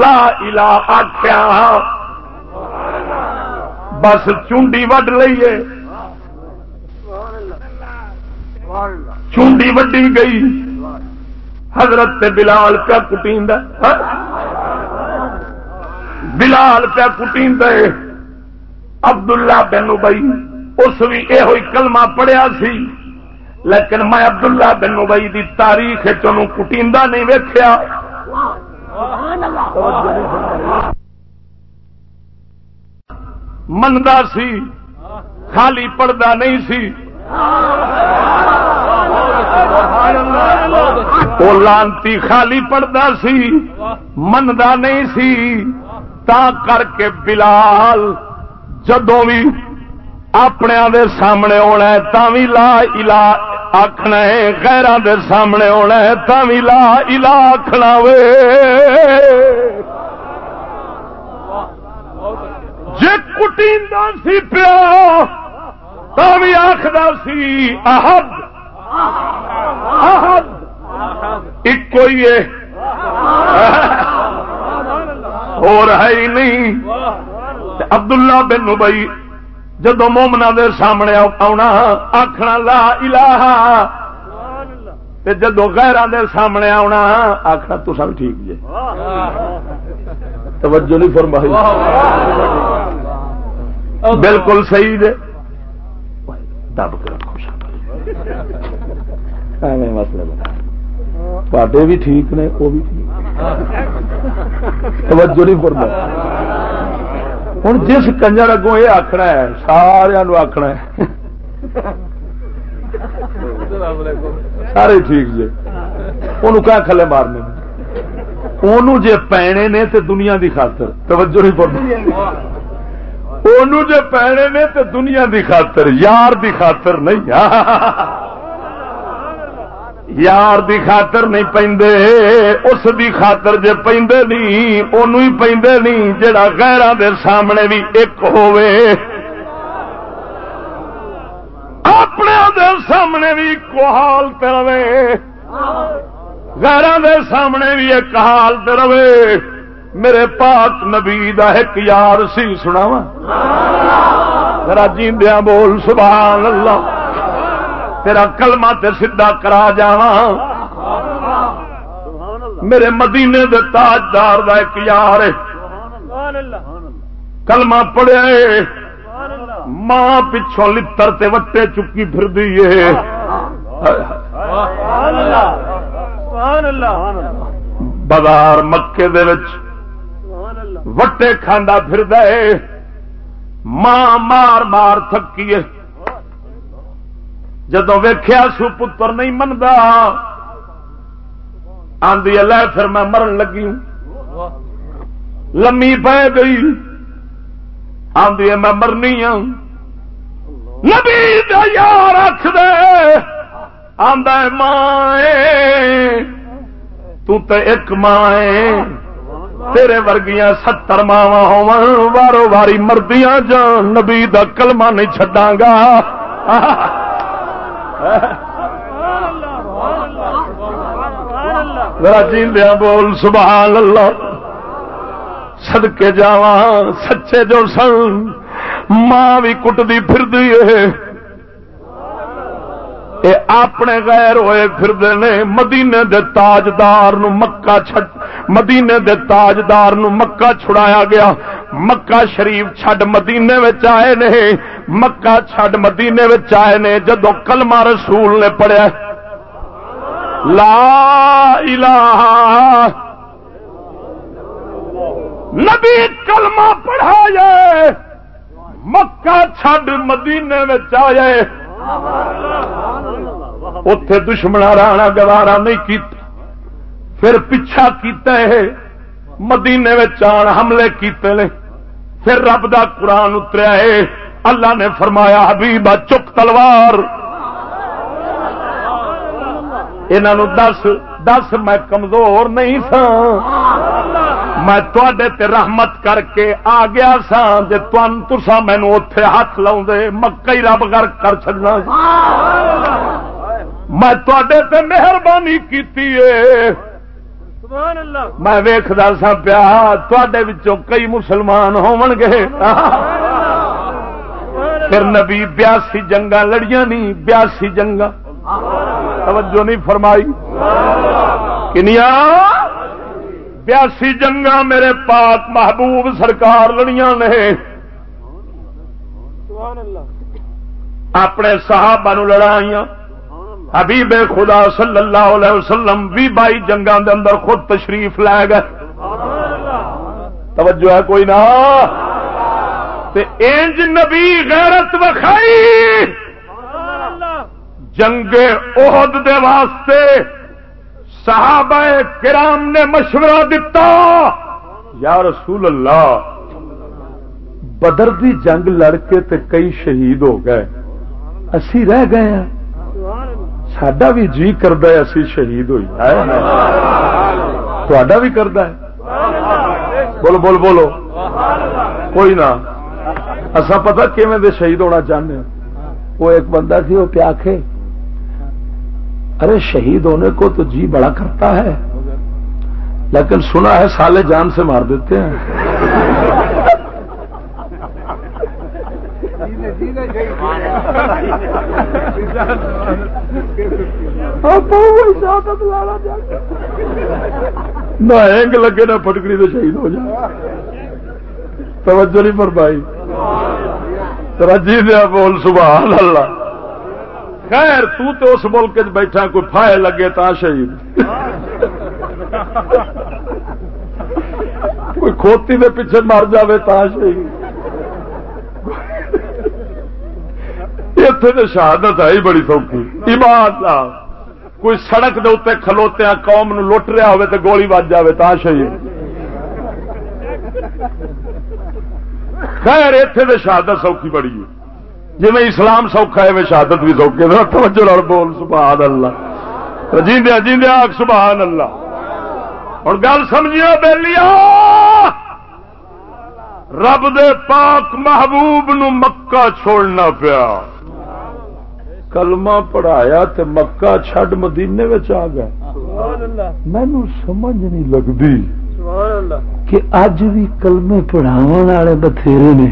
لا الا آخیا بس چونڈی وڈ لیے چونڈی وڈی گئی۔ حضرت بلال پیا کٹی ہاں؟ بلال پیا کٹی عبد اللہ بین بئی اس بھی یہ کلمہ پڑھیا سی۔ لیکن میں عبداللہ بن بئی دی تاریخ کٹی نہیں ویخیا منتا سی، خالی پڑھتا نہیں سی۔ وہ لانتی خالی پڑھتا سی منتا نہیں سی۔ تا کر کے بلال جدوں بھی اپنے دے سامنے ہونا ہے تا لا الا آخنا ہے غیران دے سامنے ہونا ہے تا لا الا آخنا وے۔ جی کٹی سی پیا تا بھی آخر سی احد۔ احد۔ ایک کوئی ہے۔ اور ہے ہی نہیں۔ عبداللہ بن نبئی جدو مومنا دے سامنے آنا آخنا لا الہ۔ جدو غیران دے سامنے آنا آخنا تو سب ٹھیک جی توجہ نہیں فرمائی۔ بالکل صحیح جی دب کر مسئلے تے بھی ٹھیک نے وہ بھی ٹھیک۔ توجہ نہیں فرمائی۔ ہوں جس کنجر اگوں یہ آخنا ہے سارا آخنا ہے سارے ٹھیک جی وہ کھلے مارنے جے پینے نے تے دنیا دی خاطر توجہ نہیں پڑتی جے پینے نے تے دنیا دی خاطر یار دی خاطر نہیں یار دی خاطر نہیں پے اس دی خاطر جے پے نہیں انہوں ہی پے نہیں، جڑا غیران دے سامنے بھی ایک ہووے۔ اپنے دے سامنے بھی ایک حال پہ رہے غیران دے سامنے بھی ایک حال پہ رہے میرے پاک نبی دا ایک یار سی سناوا ذرا جیندیاں بول، سبحان اللہ۔ تیرا کلمہ تے سیدا کرا جا میرے مدینے دے تاجدار دا ایک یار کلمہ پڑیا ماں پچھوں لتر تے وٹے چکی پھر دیے بازار مکے دے وچ وٹے کھانا پھر دے ماں مار مار تھکیے جدو ویخیا سو پتر نہیں منتا آدھی لے پھر میں مرن لگی ہوں۔ لمی پہ گئی۔ آدھی میں مرنی ہوں۔ نبی یار رکھ دے۔ آدھا ماں ایک ماں تیرے ورگیاں ستر ماوا ہو وارو واری مردیاں جان۔ نبی دا کلمہ نہیں چڈا گا۔ جیندیا بول، سبحان اللہ۔ سدکے جا سچے جو سن، ماں بھی کٹتی پھر اپنے غیر ہوئے پھر نے مدینے دے تاجدار نو مکہ چھٹ مدینے دے تاجدار نو مکہ چھڑایا گیا۔ مکہ شریف چھڈ مدینے آئے نے۔ مکہ چھڈ مدینے آئے نے جدو کلمہ رسول نے پڑھیا۔ لا الہ نبی کلمہ پڑھایا مکہ چھڈ مدینے آئے۔ اتے دشمنا رانا گوارا نہیں کیتا۔ پھر پیچھا کیتا ہے۔ مدینے آن حملے کیتے نے۔ پھر رب دا قرآن اتریا ہے۔ اللہ نے فرمایا حبیبا چک تلوار۔ انہوں دس دس میں کمزور نہیں سا میں تے رحمت کر کے آ گیا سا جی تسا مینو اتے ہاتھ لاؤ مکئی رب گر کر چڑنا میں تے مہربانی کی میں ویختا سا پیا کئی مسلمان گے۔ پھر نبی بیاسی جنگا لڑیاں نہیں بیاسی جنگا توجہ نہیں فرمائی۔ کنیا بیاسی جنگا میرے پاک محبوب سرکار لڑیاں نے۔ اپنے صحابہ نو لڑائیاں۔ حبیب خدا صلی اللہ علیہ وسلم بھی بائی جنگا دے اندر خود تشریف لے گئے۔ توجہ ہے کوئی نہ؟ انج نبی غیرت وکھائی۔ جنگ عہد دے واسطے صحابہ کرام نے مشورہ دتا، یا رسول اللہ، بدر دی جنگ لڑ کے تے کئی شہید ہو گئے۔ اسی رہ گئے ہیں۔ سڈا بھی جی کرد اسی شہید ہوئی تا بھی کرد بولو بول بولو کوئی نہ اصا پتا دے شہید ہونا چاہتے ہیں وہ ایک بندہ سی وہ کیا ارے شہید ہونے کو تو جی بڑا کرتا ہے لیکن سنا ہے سالے جان سے مار دیتے ہیں نہ لگے نہ پٹکڑی تو شہید ہو جائے توجہ نہیں پر بھائی رجی دیا بول، سبحان اللہ۔ خیر، تو تو اس ملک بیٹھا، کوئی فائے لگے تا شہید۔ کوئی کھوتی دے پیچھے مر جاوے تا شہید۔ اتنے تو شہادت ہے بڑی سوکھی۔ ایمان کوئی سڑک دے اتنے کھلوتے قوم نو لٹ رہا ہوئے تو گولی بج جائے تا شہید۔ خیر اتنے تو شہادت سوکھی بڑی ہے۔ جی میں اسلام سوکھا ہے میں شہادت بھی سوکھی ہے۔ توجہ لڑ بول سبحان اللہ جیندیا جیندیا سبحان اللہ ہوں گل سمجھو بے لیا رب دے پاک محبوب نو مکہ چھوڑنا پیا۔ کلمہ پڑھایا تے مکہ چھڈ مدینے آ گیا۔ مینو سمجھ نہیں لگتی کہ اج بھی کلمے پڑھاو والے بتھیرے نے۔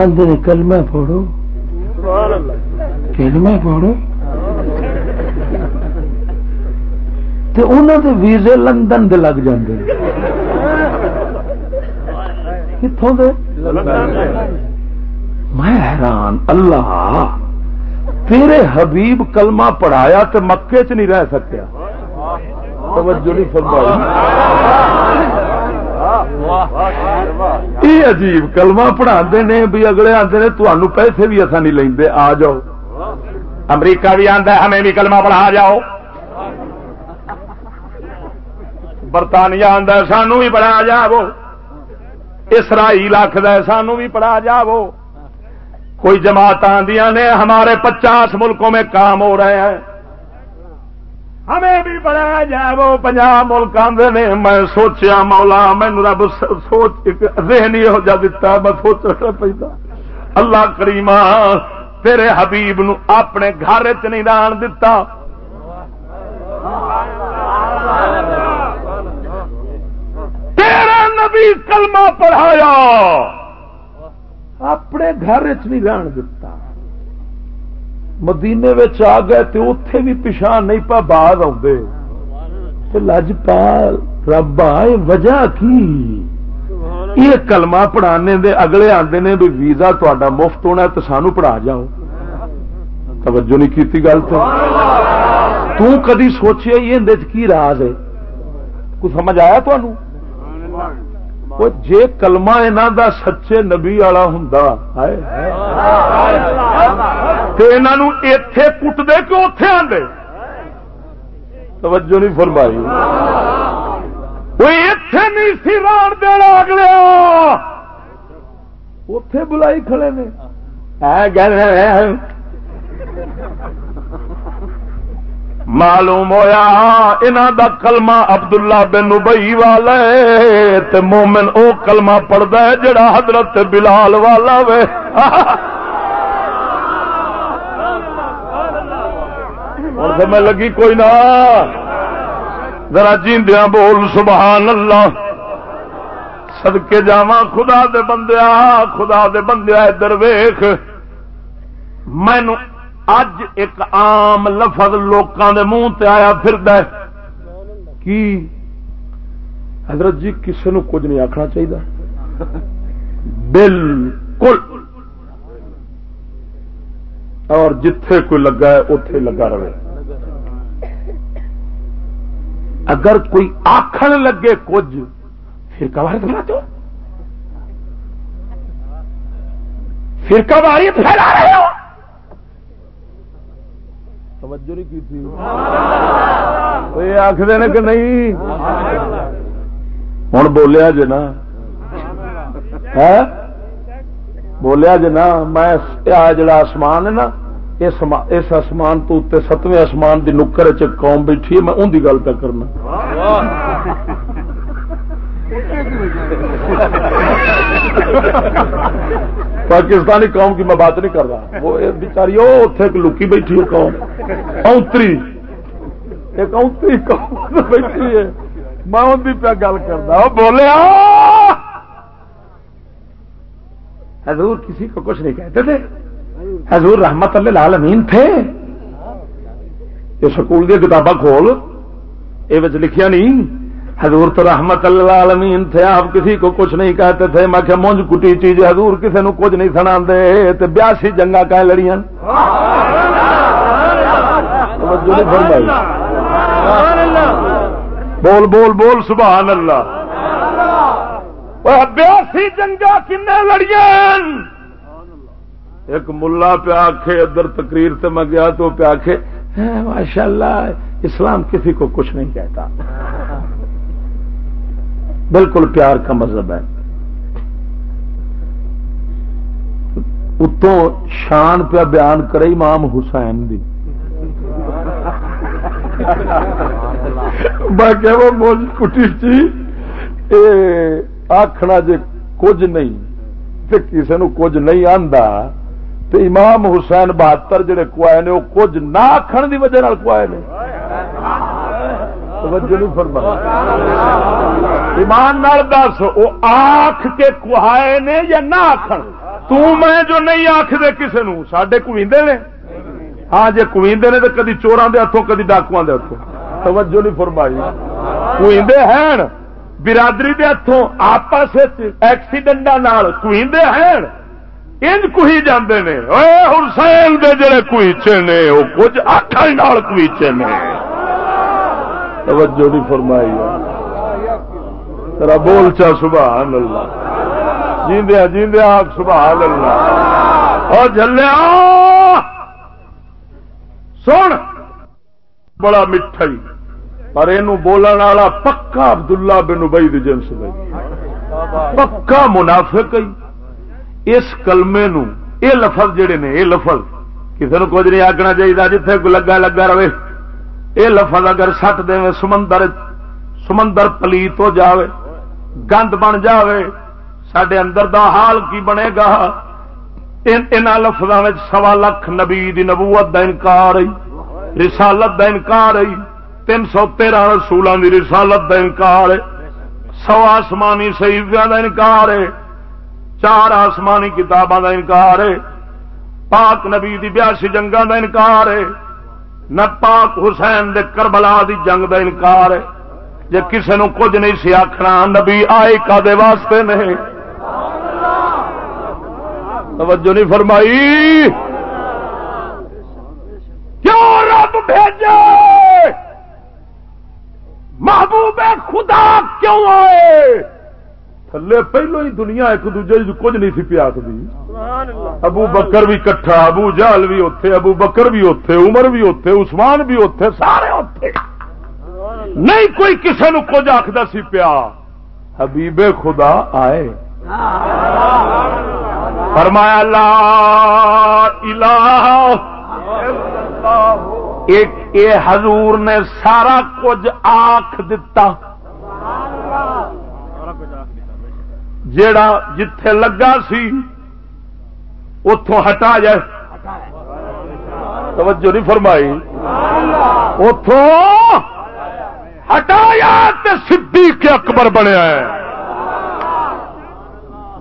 آدھے کلمہ پڑھو۔ کلمہ پڑھو۔ انہوں دے ویزے لندن دے لگ جاندے کتوں دے۔ میں حیران اللہ! تیرے حبیب کلمہ پڑھایا تو مکے چ نہیں رہ سکیا۔ توجہ نہیں فرمائی۔ یہ عجیب کلمہ پڑھا نے بھی اگلے آتے نے تمہوں پیسے بھی ایسا نہیں لیں آ جاؤ۔ امریکہ بھی آتا ہمیں بھی کلمہ پڑھا جاؤ۔ برطانیہ آتا سانو بھی پڑھا جاؤ۔ اسرائیل آخد سانو بھی پڑھا جاؤ۔ کوئی جماعت آدیا نے ہمارے پچاس ملکوں میں کام ہو رہے ہیں۔ ہمیں بھی بڑا جائے وہ پنجاب ملک آدھے نے۔ میں سوچیا مولا مینو رب سوچ ذہن ہو جا دیتا میں سوچ پہ اللہ کریما تیرے حبیب نو اپنے گھر چ نہیں ران دتا۔ تیرا نبی کلمہ پڑھایا۔ اپنے گھر چ نہیں رہن دتا۔ مدینے آ گئے تو اتے بھی پچھا نہیں پا بعد آدھے لج پال ربا وجہ کی؟ یہ کلمہ پڑھانے دے، اگلے آتے نے بھی ویزا تا مفت ہونا تو سانو پڑھا جاؤ توجہ نہیں کی گل تو۔ کدی سوچے یہ کی راز ہے؟ کچھ سمجھ آیا تمہوں وہ جے کلمہ انہوں دا سچے نبی والا ہوں اتے کٹتے کہ اتے آدھے توجہ نہیں فرمائی۔ کوئی اتے نہیں سی ران دینا اگلے۔ اتے بلائی کھڑے نے۔ ہاں، معلوم ہوا انہوں دا کلمہ عبداللہ بن ابئی والا تے مومن او کلمہ پڑھتا ہے جڑا حضرت بلال والا وے۔ اور میں لگی کوئی نہ، ذرا جیندیا بول، سبحان اللہ۔ سدکے جا خدا دے بندیا خدا دے بندیا ادھر ویخ مینو اج ایک عام لفظ لوکاں دے منہ تے آیا پھر کی؟ حضرت جی کسی نو کچھ نہیں آخنا چاہیے بالکل۔ اور جتھے کوئی لگا ہے اتے لگا رہے۔ اگر کوئی آخر لگے کچھ پھر کبار بنا تو پھر کباری پھیلا رہے ہو۔ توجہ نہیں کی تھی۔ یہ آخر کہ نہیں؟ ہوں بولیا جی نا۔ بولیا جی نا۔ میں جڑا آسمان ہے نا اس آسمان تو اتنے ستویں آسمان کی نکر چ قوم بیٹھی ہے، میں ان کی گل پہ کرنا۔ پاکستانی قوم کی میں بات نہیں کر رہا۔ وہ بچاری اتے لکی بیٹھی قوم۔ اونتری۔ ایک اونتری قوم بیٹھی ہے۔ میں ان کی پہ گل کرنا بولیا حضور کسی کو کچھ نہیں کہتے تھے۔ حضور رحمت اللہ العالمین تھے۔ یہ سکول دیا کتاباں کھول۔ یہ لکھیا نہیں۔ حضور تو رحمت اللہ العالمین تھے، آپ کسی کو کچھ نہیں کہتے تھے۔ میں کہ مونج کٹی چیز حضور کسی نو کچھ نہیں سنا دے بیاسی جنگا کہ لڑیاں۔ بول بول بول، سبحان اللہ۔ بیاسی جنگا کن لڑیاں۔ ایک ملا پہ آخے ادھر تقریر سے میں گیا تو پہ آخے ماشاء اللہ اسلام کسی کو کچھ نہیں کہتا۔ بالکل پیار کا مذہب ہے۔ اتوں شان پہ بیان کرے امام حسین دی۔ باقی وہ موج کٹی چی آخنا جی کچھ نہیں کسی نو کچھ نہیں آندا۔ تو امام حسین بہتر جڑے کوائے نے، وہ کچھ نہ آخر کی وجہ کوائے نے۔ ایمان دس، وہ آخ کے کوائے نے یا نہ آخر تو میں جو نہیں آخ دے کسی نو سڈے کویندے نے؟ ہاں جی کویندے نے تو کدی چوران دے ہاتھوں کدی ڈاکو دے ہاتھوں توجہ نہیں فرمائی۔ کویندے ہیں، برادری دے ہاتھوں آپس ایکسیڈنٹ کویندے ہیں۔ انج کوئی جاندے نے۔ اے حسین دے جڑے کوئیچے نے، وہ کچھ آخر نال کوئیچے نے۔ توجہ نہیں فرمائی ترا بول چا سبحان اللہ۔ جیندیا جیندیا سبحان اللہ۔ اور جلیا سن! بڑا مٹھائی پر یہ بولن والا پکا عبداللہ بن ابئی دی جنس بھائی پکا منافق ہی۔ اس کلمے نو، اے لفظ جڑے نے، اے لفظ۔ کسی نے کچھ نہیں آگنا چاہیے جتنے لگا لگا رہے۔ اے لفظ اگر سٹ دے سمندر سمندر پلیت ہو جاوے، گند بن جاوے سڈے اندر دا حال کی بنے گا؟ ان لفظوں میں سوا لکھ نبی دی نبوت دا انکار رسالت دا انکار تین سو تیرہ رسولوں دی رسالت دا انکار سو آسمانی شہیدوں دا انکار ہے، چار آسمانی کتاباں کا انکار ہے، پاک نبی دی بیاسی جنگا کا انکار ہے۔ نہ پاک حسین دے کربلا دی جنگ کا انکار ہے۔ جی کسی نو کچھ نہیں سی آخنا نبی آئے کا دے واسطے نہیں توجہ نہیں فرمائی۔ کیوں رب بھیجے؟ محبوب خدا کیوں آئے؟ تھلے پہلو ہی دنیا ایک دوجے کچھ نہیں سی پیا ابو بکر بھی کٹھا ابو جال بھی اتے ابو بکر بھی اتے عمر بھی اتے عثمان بھی اتے سارے اتے نہیں کوئی کسی نو کچھ آخر سی پیا۔ حبیب خدا آئے۔ فرمایا لا الہ ایک اے حضور نے سارا کچھ آخ دتا۔ جیڑا جتھے لگا سی اتوں ہٹا جائے۔ توجہ نہیں فرمائی۔ اتوں ہٹایا تے صدیق اکبر بنیا ہے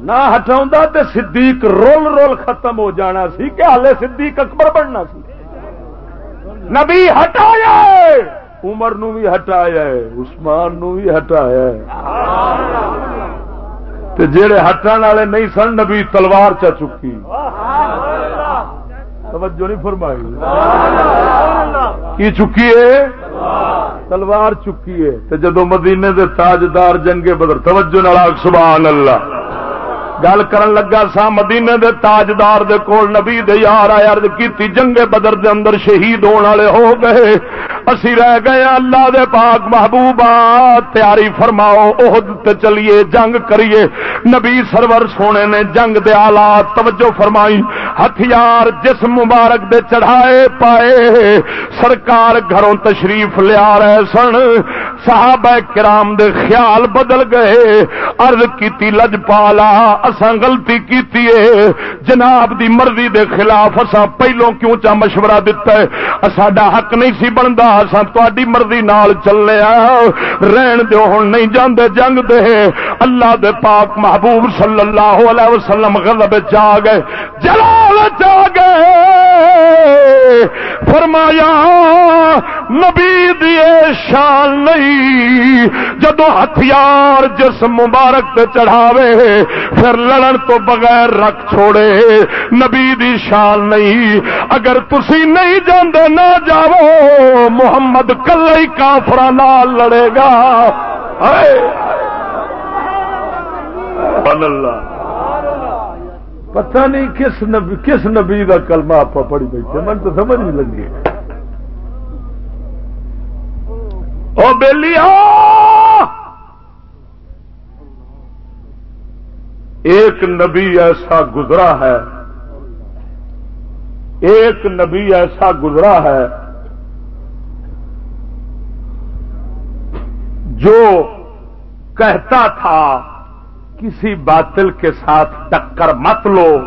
نہ ہٹا تے صدیق رول رول ختم ہو جانا سی، کہ ہالے صدیق اکبر بننا سی۔ نبی ہٹایا، عمر نو بھی ہٹایا، عثمان نو بھی ہٹایا۔ جڑے ہٹن والے نہیں سن، نبی تلوار چا چکی۔ توجہ نہیں فرمائی۔ کی چکی ہے؟ تلوار چکی ہے۔ جدو مدینے دے تاجدار جنگے بدر، توجہ نال سبحان اللہ۔ گل کرن لگا سا مدینے دے تاجدار دے کول نبی دے یار آیا عرض کیتی جنگے بدر دے اندر شہید ہونے والے ہو گئے۔ اسی رہ گئے اللہ دے پاک محبوبہ، تیاری فرماؤ، عہد تے چلیے، جنگ کریے۔ نبی سرور سونے نے جنگ دے آلات توجہ فرمائی، ہتھیار جس مبارک دے چڑھائے پائے۔ سرکار گھروں تشریف لیا رہے سن۔ صحابہ کرام دے خیال بدل گئے۔ عرض کیتی لج پالا اساں غلطی کیتی ہے۔ جناب دی مرضی دے خلاف اساں پہلوں کیوں چا مشورہ دتا ہے؟ ساڈا حق نہیں سی بندا۔ اساں تہاڈی مرضی نال چلے رہن دیو، ہن نہیں جاندے، جنگ دے اللہ دے پاک محبوب صلی اللہ علیہ وسلم غضب چ آ گئے۔ جلال چ آ گئے۔ فرمایا، نبی دی شان نہیں۔ جدو ہتھیار جس مبارک تے چڑھاوے، پھر لڑن تو بغیر رکھ چھوڑے۔ نبی دی شان نہیں۔ اگر تسی نہیں جاندے نہ جاؤ محمد کل ہی کافر لڑے گا۔ پتہ نہیں کس نبی کس نبی کا کلمہ آپ پڑھی بیٹھے من تو سمجھ نہیں لگی۔ او بیلی ایک نبی ایسا گزرا ہے، ایک نبی ایسا گزرا ہے جو کہتا تھا کسی باطل کے ساتھ ٹکر مت لو۔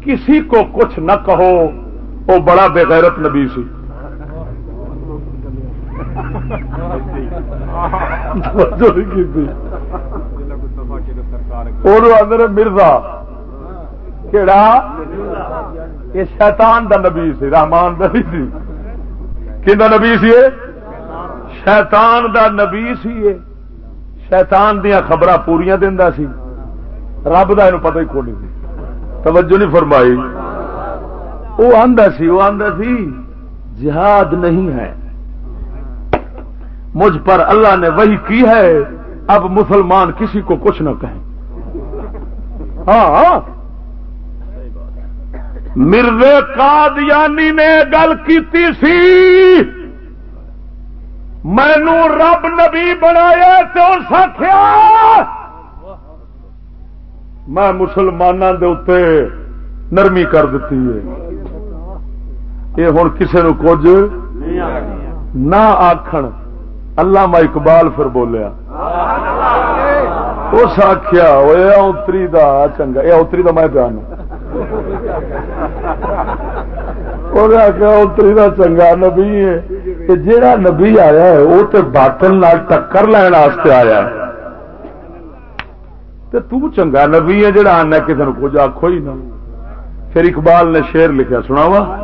کسی کو کچھ نہ کہو، وہ بڑا بغیرت نبی سی۔ مرزا کہڑا یہ شیطان دا نبی سی، رحمان دا سی۔ کہ نبی سی شیطان دا نبی سی شیطان دیا خبر پوریا دینا سی۔ رب کا یہ پتہ ہی کھولی سی توجہ نہیں فرمائی۔ وہ آندا سی وہ آندا سی، جہاد نہیں ہے۔ مجھ پر اللہ نے وہی کی ہے۔ اب مسلمان کسی کو کچھ نہ کہیں ہاں, ہاں۔ مرزے قادیانی نے گل کی سی۔ مینو رب نبی بنایا تو سکھیا میں مسلمانوں کے اتنے نرمی کر دیتی ہے۔ یہ ہوں کسی نو کچھ نہ آخر اللہ اقبال پھر بولیا۔ اس آخیا اتری دا چنگا یہ اتری دا میں بیان آخیا اتری دا چنگا نبی ہے۔ جہاں نبی آیا ہے وہ تو باطل ٹکر لین آیا ہے۔ تو چنگا نبی ہے جہاں آنا کسی نے کچھ آخو ہی نہ۔ پھر اقبال نے شیر لکھا سنا وا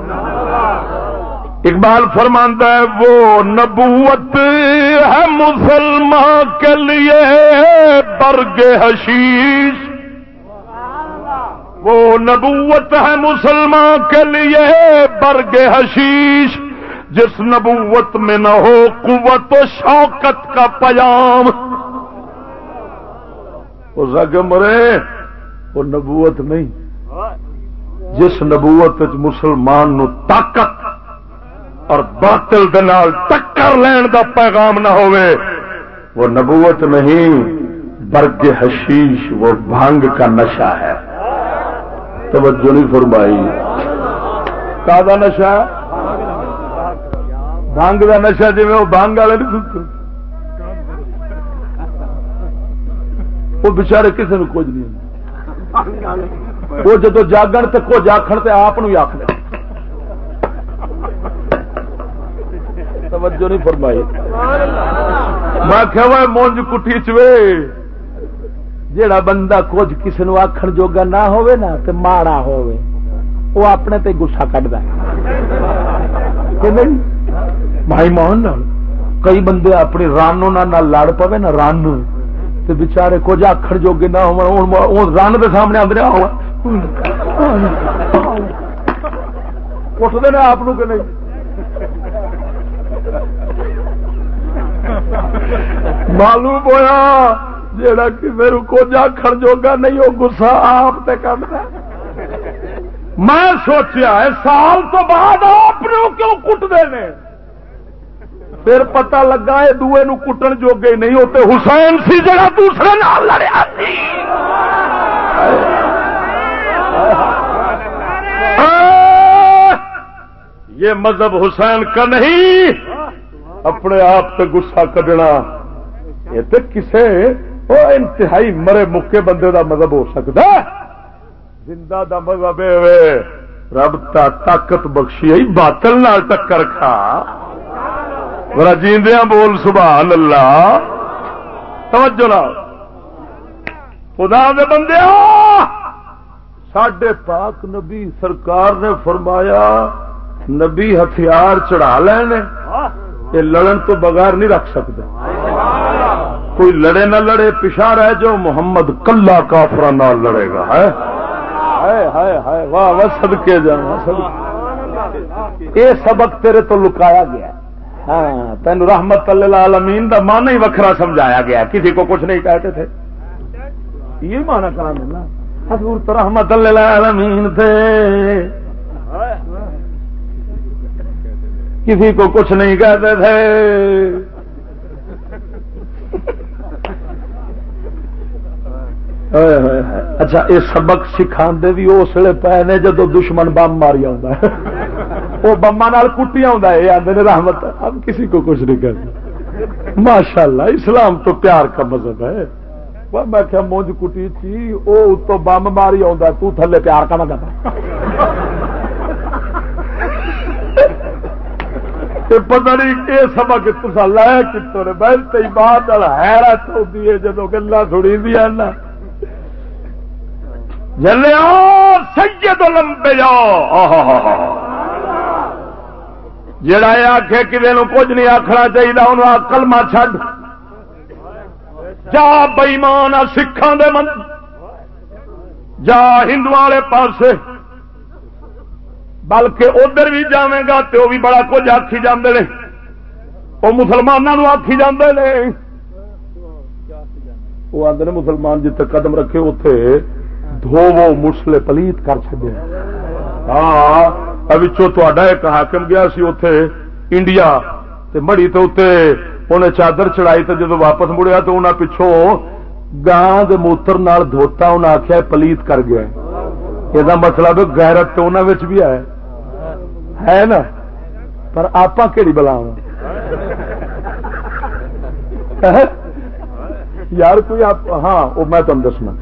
اقبال فرماندہ ہے، وہ نبوت ہے مسلمان کے لیے برگ حشیش۔ وہ نبوت ہے مسلمان کے لیے برگ حشیش۔ جس نبوت میں نہ ہو قوت و شوکت کا پیام وہ مرے وہ نبوت نہیں۔ جس نبوت مسلمان نو طاقت اور باطل دنال ٹکر لین دا پیغام نہ ہوئے، وہ نبوت نہیں، برگ حشیش وہ بھانگ کا نشہ ہے۔ توجہ نہیں فرمائی۔ کا نشہ؟ بھانگ کا نشہ جی وہ بھانگ والے وہ بچارے کسی نے کچھ نہیں وہ جدو جاگن تو کچھ آخر تو آپ آخر توجہ نہیں فرمائی۔ میں کہ مونج کٹھی چوے جڑا بندہ کچھ کسی نو آخر جوگا نہ ہوئے نا تے ماڑا ہوئے وہ اپنے تے گسا کٹ بھائی مان کئی بندے اپنی رانو نہ لڑ پوے نا رن تے بچارے کچھ آخر جوگے نہ ہو رن دے سامنے آدھے اٹھتے ہیں آپ کہ نہیں؟ معلوم ہوا جا کسی کچھ آخر جوگا نہیں، وہ گسا آپ کرتا میں سوچیا سال تو بعد آپ کیوں کٹتے ہیں پھر پتا لگا یہ دوے نو کٹن جوگے نہیں ہوتے حسین سی جگہ دوسرے نال لڑیا یہ مذہب حسین کا نہیں۔ اپنے آپ سے گسا کڈنا۔ یہ تو کسے وہ انتہائی مرے مکے بندے دا مذہب ہو سکتا زندہ دا مذہب رب تا طاقت بخشی باطل نال ٹکر کھا۔ جیندیا بول سبحان اللہ۔ توجہ لا خدا دے بندے سڈے پاک نبی سرکار نے فرمایا، نبی ہتھیار چڑھا لینے یہ لڑن تو بغیر نہیں رکھ سکتے۔ کوئی لڑے نہ لڑے پچھا رہ جو، محمد کلا کافر نہ لڑے گا، ہے؟ واہ واہ سدکے جانا یہ سبق تیرے تو لکایا گیا۔ ہاں تین رحمت العالمین دا مانا ہی وکھرا سمجھایا گیا کسی کو کچھ نہیں کہتے تھے۔ یہ مانا کرام نا حضور تو رحمت العالمین تھے۔ کسی کو کچھ نہیں کہتے تھے۔ اچھا یہ سبق سکھا بھی اس لیے پے نے جدو دشمن بم ماری آ وہ بما کٹی آدھے آدھے رحمت اب کسی کو کچھ نہیں کرتا ماشاء اللہ اسلام تو پیار کا مذہب ہے۔ میں کیا مونج کٹی تھی وہ اتو بم ماری آ تھلے پیار کا مذہب پتہ نہیں یہ سبق تصا لایا کتوں نے بہت بات حیرت ہوتی ہے جدو گلا سنی دیا جلیا سید لمبے جاؤ جڑا آخ کسی کچھ نہیں آخنا چاہیے انہوں کلما چڈ جا بئیمان آ سکھان دے من۔ جا ہندو والے پاس بلکہ ادھر بھی جائے گا تو وہ بھی بڑا کچھ آخی جاندے نے۔ وہ مسلمانوں آخی جاندے نے۔ وہ آدھے مسلمان جتنے قدم رکھے اتے دو مسلے پلیت کر چکے ہاں ایک حاکم گیا سی اتے انڈیا، تے مڑی تو اتنے انہیں چادر چڑھائی تو جب واپس مڑیا تو انہیں پچھوں گان موتر نال دھوتا انہیں آخیا پلیت کر گیا۔ یہ مطلب گیرت تو انہوں بھی ہے۔ ہے نا؟ پر آپ کہڑی بلا ہاں؟ یار کوئی آپ ہاں وہ میں تم دسنا۔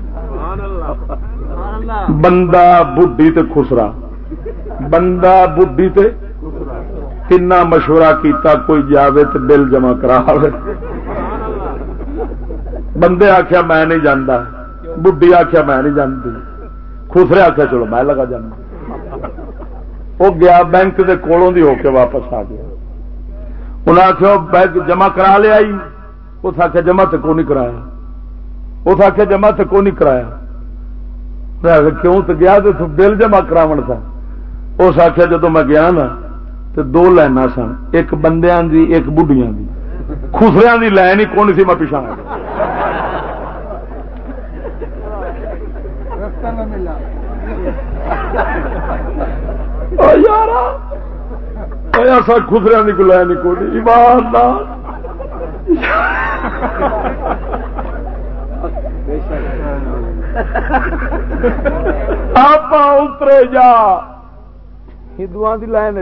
بندہ بڈی تے خسرا۔ بندہ بڈی تے کنا مشورہ کیتا، کوئی جاوے تو بل جمع کرا بندے آخیا میں نہیں جانا بڈی آخیا میں نہیں جانتی خسرے آخیا چلو میں لگا جانا۔ وہ گیا بینک کے کولوں دی ہو کے واپس آ گیا۔ انہیں آخیا بینک جمع کرا لیا اس آخیا جمع تو کو نہیں کرایا۔ اس آخیا جمع تو کو نہیں کرایا۔ کیوں تو گیا تو بل جمع کرا تھا اس آخیا جدو میں گیا نا تو دو لائن سن ایک بندیا دی ایک بڑھیا دی خسریا دی لائن ہی کون سی میں ایسا خسریا کی کوئی لائن کون ایماندار آپ اترے جا۔ ہندو دی لائن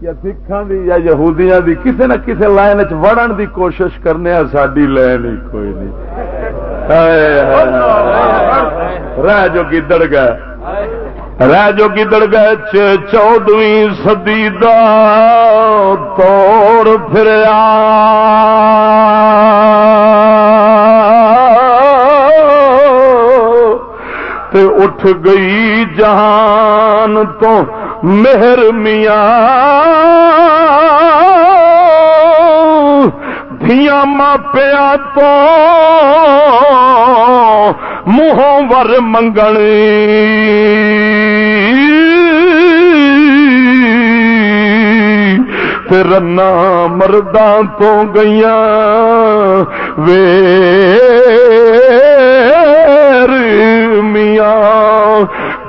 یا سکھان دی یا یہودیاں دی، کسے نہ کسے لائن وڑن دی کوشش کرنے ساری لائن ہی کوئی نہیں۔ رہ جو گدڑ گئے۔ رہ جو گدڑ گئے چودویں سدی دا توڑ پھر آ اٹھ گئی جہان تو مہر میاں۔ دیا ماپیا تو منہوں ور منگنی۔ رنا مرداں تو گئی وے میاں،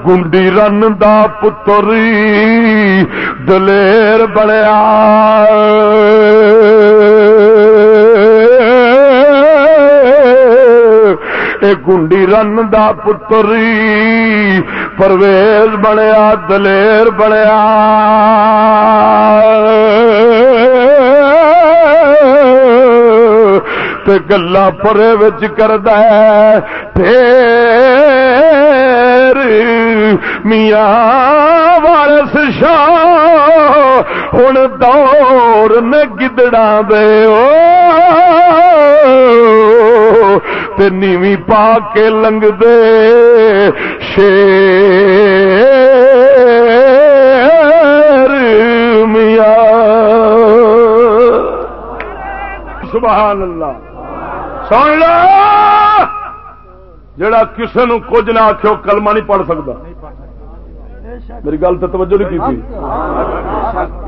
گنڈی رن دا پتری دلیر بڑیا گنڈی رن دا پتری پرویز بنیا دلیر بنیا گلا پرے وچ کردا ہے۔ کرد میاں وارس شاہ ہوں دور میں گدڑا دے او۔ تے نیوی پا کے لنگ دے شیر میاں۔ سبحان اللہ۔ سن لو! جڑا کسی نو کچھ نہ آخو کلمہ نہیں پڑھ سکتا۔ میری گل تو توجہ نہیں کی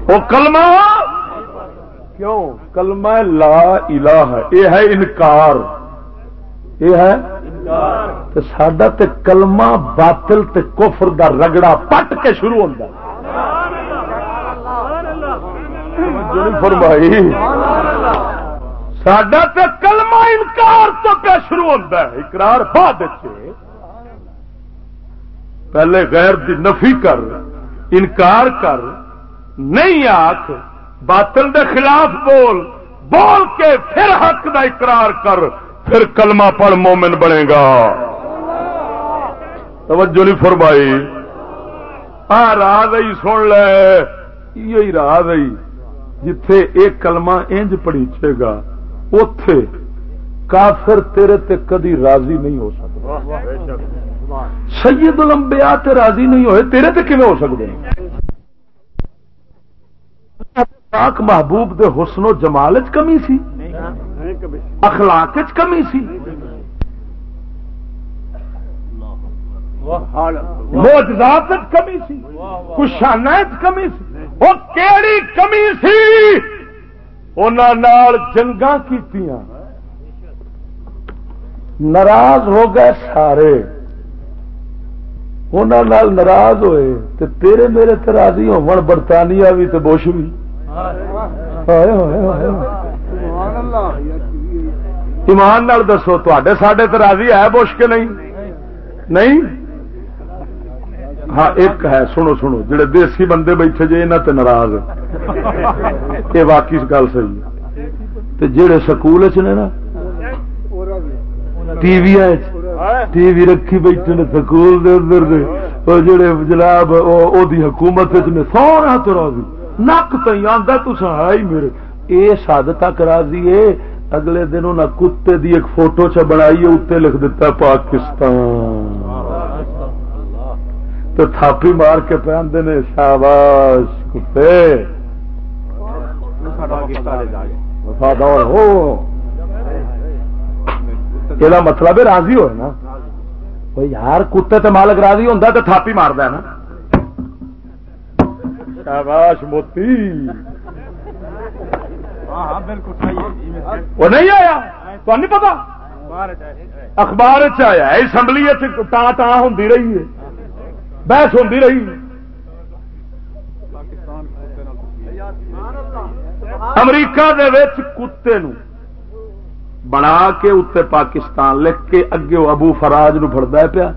وہ کلمہ؟ کیوں؟ کلمہ لا الہ یہ ہے انکار۔ یہ ہے؟ سڈا تے کلمہ باطل تے کفر دا رگڑا پٹ کے شروع ہوتا فرمائی۔ سڈا تے کلمہ انکار تو پہ شروع ہوتا ہے، اقرار بعد پہلے غیر دی نفی کر، انکار کر، نہیں آخ باطل دے خلاف بول بول کے پھر حق دا اقرار کر، پھر کلمہ پڑھ مومن بنے گا۔ توجہ نہیں فرمائی۔ آ راہ سن لے یہ راہ جتھے ایک کلمہ انج پڑیچے گا۔ اتے کافر تیرے تے کدی راضی نہیں ہو سکتا سید الانبیاء تے راضی نہیں ہوئے تیرے تے کیون ہو سکتے؟ پاک محبوب دے حسن و جمال کمی سی اخلاق کمی سی۔ موجودات کمی سی کشانہ کمی سی۔ وہ کیڑی کمی سی؟ جنگا کی ناراض ہو گئے سارے۔ انہوں ناراض ہوئے تو تیرے میرے تراضی ہو برطانیہ بھی تو بش بھی ایمان دسو تے سڈے تو راضی ہے بش کے نہیں؟ نہیں؟ ہاں ایک ہے، سنو سنو، جڑے دیسی بندے بیٹھے جی یہاں ناراض۔ یہ واقعی گل سی جہے سکول چ نا، ٹی وی ٹی وی رکھی بیٹھے نے سکول دے اندر جڑے جناب حکومت سونا تو راضی۔ نک تھی آتا تو ہے میرے۔ اس حد تک راضی ہے اگلے دن انہیں کتے دی ایک فوٹو چ بنائی اتنے لکھ دیتا پاکستان۔ تو تھاپی مار کے پہنتے نے شاباش کتے۔ وفادار ہو۔ یہ مطلب راضی ہو نا؟ یار کتے تے مالک راضی ہوتا تو تھاپی مارد نا؟ شاباش موتی۔ وہ نہیں آیا؟ تو نہیں پتا؟ اخبار چیا اسمبلی ٹان ٹان ہوں رہی ہے۔ بحث ہوں رہی۔ امریکہ دے کتے نو بنا کے اتنے پاکستان لکھ کے اگے ابو فراج نو فردہ پیا۔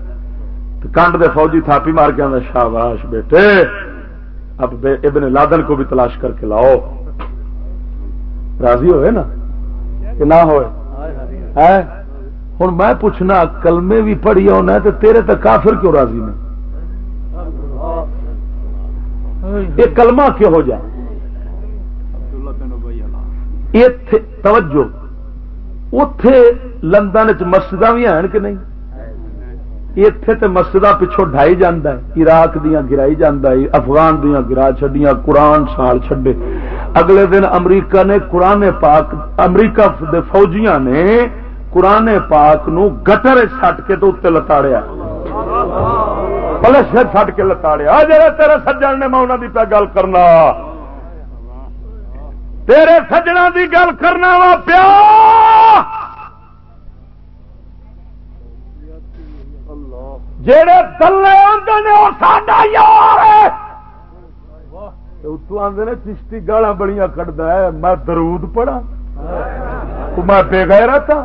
کنڈ دے فوجی تھاپی مار کے آدھا شاباش بیٹے اب ابن لادن کو بھی تلاش کر کے لاؤ۔ راضی ہوئے نا؟ کہ نہ ہوئے؟ ہوں میں پوچھنا کلمے بھی پڑھی ہونا تو تیرے تک کافر کیوں راضی نہیں یہ کلمہ کیوں ہو جائے؟ توجہ۔ اتے لندن چ مسجد بھی ہیں کہ نہیں؟ اتے تو مسجد پچھوں ڈائی جانا ہے۔ عراق دیا گرائی جانا ہے افغان دیا گرا چڈیا قرآن سال چڈے اگلے دن امریکہ نے قرآن پاک امریکہ دے فوجیاں نے قرآن پاک نو گٹر سٹ کے تو اتنے لتاڑیا۔ پلش سٹ کے لتاڑیا۔ جا تیرے سجن نے میں انہوں کی پہ گل کرنا۔ تیرے سجنا کی گل کرنا وا پیا۔ جڑے دلے آتے نے وہ ساڈا یار اتو آدھے نے چشتی گالا بڑی کٹتا ہے۔ میں درود پڑا میں بے گئے رہتا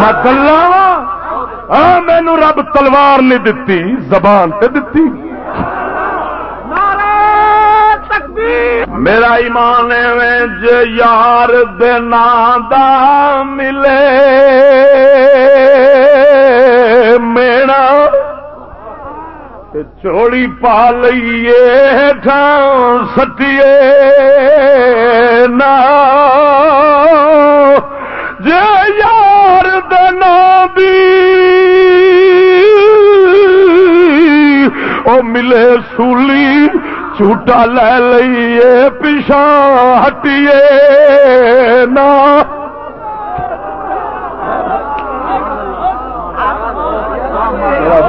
میں کلا ہاں مینو رب تلوار نہیں دتی زبان تے دتی۔ میرا ایمان یار دینا دا ملے۔ مینا چوڑی پا لیے ٹھان سٹیے۔ نا جے یار دینا بھی او ملے سولی، جھوٹا لے لئیے پیچھا ہٹیے نا۔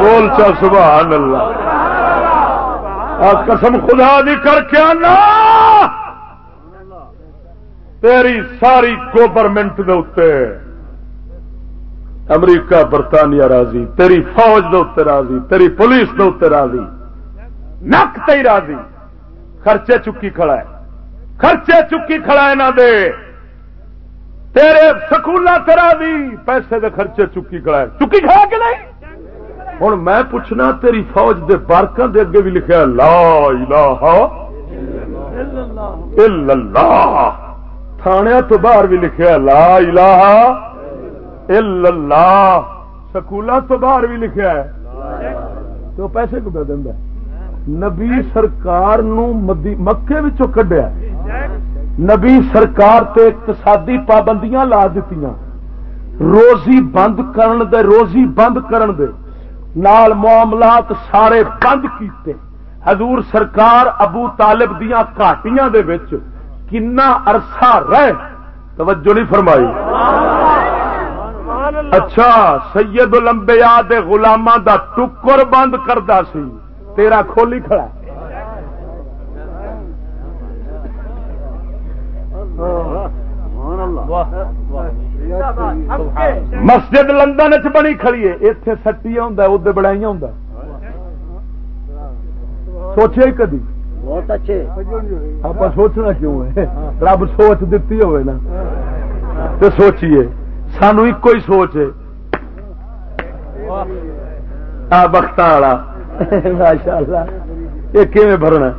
بول چا، سبحان اللہ۔ قسم خدا دی کر کے آنا۔ تیری ساری گورنمنٹ دے اتنے امریکہ، برطانیہ راضی، تیری فوج دے اتنے راضی، تیری پولیس دے اتنے راضی۔ نک تے راضی۔ خرچے چکی کھڑا ہے۔ خرچے چکی کھڑا ہے نہ دے۔ تیرے سکولا تیرا بھی پیسے دے خرچے چکی کھڑا ہے۔ چکی کھڑا کہ نہیں؟ ہوں میں پوچھنا، تیری فوج دے بارکاں دے اگے بھی لکھا لا الہ الا اللہ۔ تھانیا تو باہر بھی لکھا لا الہ اللہ. سکولا تو باہر بھی لکھا ہے. تو پیسے کو دے دینا نبی سرکار نو مکے کڈیا نبی سرکار تے اقتصادی پابندیاں لا دیتی روزی بند کرن دے، روزی بند کرن دے. نال معاملات سارے بند کیتے. حضور سرکار ابو طالب دیا کاٹیاں دے وچ کنا عرصہ رہ توجہ نہیں فرمائی. اچھا سید الانبیاء دے غلاماں دا ٹکر بند کردا سی۔ تیرا کھولی کھڑا مسجد لندن چ بنی کھڑی ہے۔ اتے سٹی ادے بڑائی ہوں سوچے کدی؟ بہت اچھے۔ آپ سوچنا کیوں ہے؟ رب سوچ دیتی ہوئے نا۔ تو سوچیے۔ سانو ایک ہی سوچ ہے۔ بخت والا۔ ماشاء اللہ یہ کیون بھرنا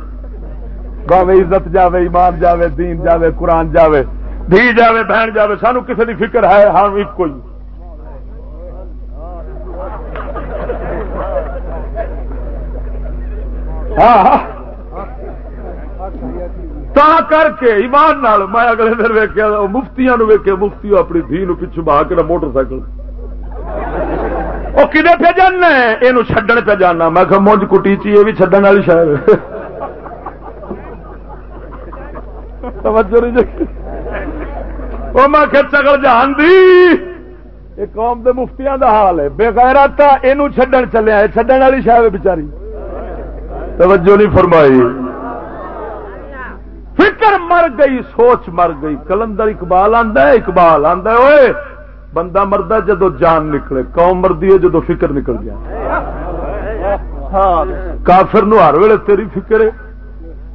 باوے عزت جاوے ایمان جاوے دین جاوے قرآن جاوے دھی جاوے بہن جاوے سانو کسی کی فکر ہے؟ ہاں ایک ہی۔ ہاں, ہاں۔ تا کر کے ایمان نال میں اگلے دن ویکیا مفتیاں ویکیا مفتی اپنی دھی نو پچھو بہا کے موٹر سائیکل۔ وہ کدے پہ جانا یہ چڈن پہ جانا۔ میں کہ مونج کٹی چی، یہ بھی چڈن والی شاید۔ وہ جی۔ میں کہ چگل جان دی۔ قوم دے مفتیاں دا حال ہے۔ بےغیر آتا یہ چڈن چلے چڈن والی شاید بچاری توجہ نہیں فرمائی۔ فکر مر گئی، سوچ مر گئی۔ کلندر اقبال آدھا اقبال آدھا ہوئے بندہ مرد جدو جان نکلے، قوم مردی ہے جدو فکر نکل گیا کافر نو ہر ویلے تیری فکر ہے۔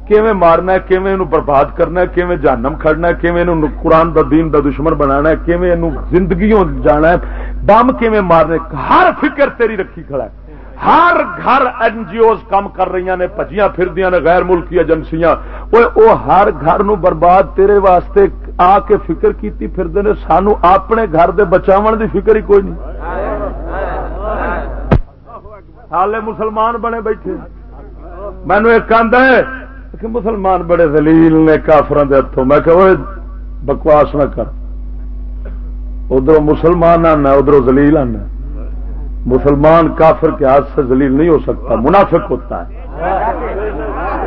کیویں مارنا کیویں برباد کرنا کیویں جانم کھڑنا کیویں قرآن دا دین دا دشمن بنانا کیویں زندگی جانا ہے۔ بم کیویں مارنے، ہر فکر تیری رکھی کھڑا ہے۔ ہر گھر این جی اوز کام کر رہی نے پجیاں پھردیاں نے، غیر ملکی ایجنسیاں۔ وہ ہر گھر نو برباد تیرے واسطے آ کے فکر کیتی پھردے نے، سانو اپنے گھر دے بچاون دی فکر ہی کوئی نہیں۔ حالے مسلمان بنے بیٹھے۔ مینو ایک آدھا ہے کہ مسلمان بڑے دلیل نے کافران دے ہاتھوں میں کہ بکواس نہ کر۔ ادھر مسلمان آنا ادھر زلیل آنا۔ مسلمان کافر کے ہاتھ سے زلیل نہیں ہو سکتا، منافق ہوتا ہے۔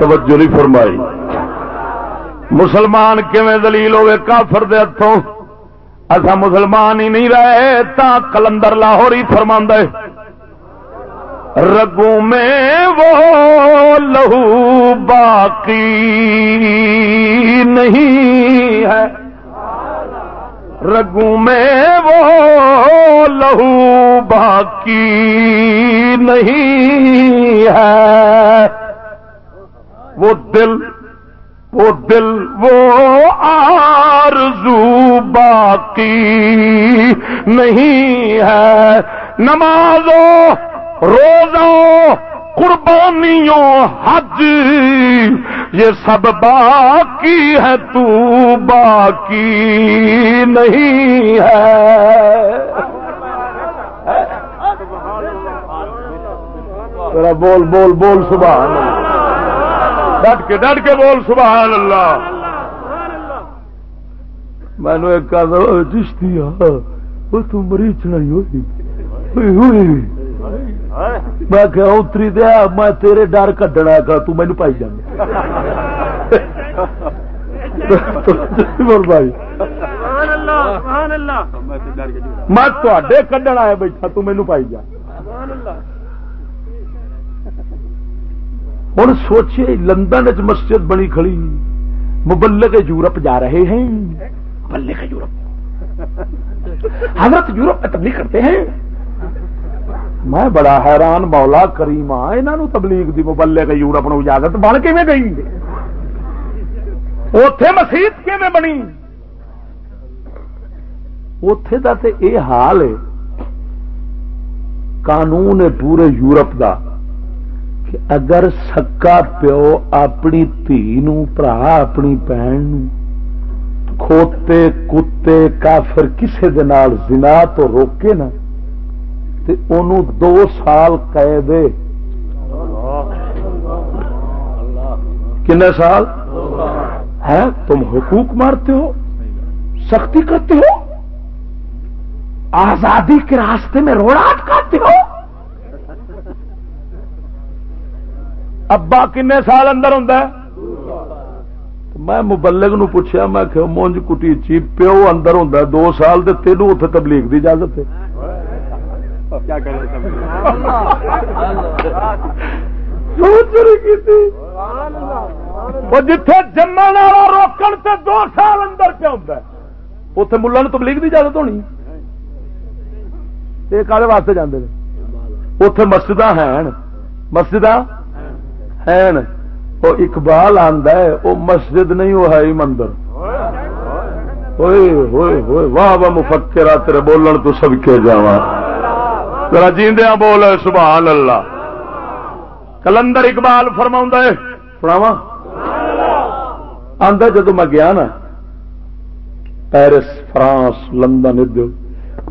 توجہ نہیں فرمائی۔ مسلمان کیون دلیل ہوئے؟ کافر دے ہاتھوں اصا مسلمان ہی نہیں رہے، تا کلندر لاہور ہی فرما رگو میں وہ لہو باقی نہیں ہے۔ رگو میں وہ لہو باقی نہیں ہے۔ وہ دل وہ دل، وہ آرزو باقی نہیں ہے۔ نمازوں، روزوں قربانیوں حج، یہ سب باقی ہے، تو باقی نہیں ہے۔ بول بول بول صبح ڈٹ کے ڈٹ کے بول، سبحان اللہ۔ میں نے ایک چشتی وہ تم مریض چڑھائی ہوئی۔ میں کہ اتری دیا میں تیرے ڈر کڈنا کا تو مینو پائی جانا بھائی۔ میں تے کڈن آیا بیٹھا، تو مینو پائی جا۔ ہوں سوچے، لندن چ مسجد بنی کھڑی، مبلغ یورپ جا رہے ہیں۔ مبلغ یورپ۔ حضرت یورپ میں تبلیغ کرتے ہیں۔ میں بڑا حیران مولا کریم ہاں انہوں تبلیغ دی مبلغ یورپ نو اجازت بن کے گئی؟ اتے مسیت کی بنی؟ اتے کا تو یہ حال ہے، قانون ہے پورے یورپ دا کہ اگر سکا پیو اپنی دھی نرا اپنی بہن کھوتے کتے کافر کسے زنا تو روکے دو سال قید کن سال؟ ہے تم حقوق مارتے ہو؟ سختی کرتے ہو؟ آزادی کے راستے میں روڑا اٹکاتے ہو؟ ابا کن سال اندر ہوں میں مبلغ نو پوچھا میں کہ مونج کٹی چی، پیو اندر ہوں دو سال تو تینوں اتنے تبلیغ کی اجازت ہے۔ جتھے جمن والا روکن سے دو سال اندر پہ ہوں اتے ملا تبلیغ کی اجازت ہونی؟ یہ کالے واسطے جانے اتے مسجد ہیں۔ مسجد وہ اقبال آندا ہے وہ مسجد نہیں وہ ہے مندر۔ ہوئے ہوئے ہوئے واہ واہ مفکرا تیرے بولن تو سب کے جا جیندیا بول سبحان اللہ کلندر اقبال فرما ہے سناوا آدھا جدو میں گیا نا، پیرس، فرانس، لندن، ادھر۔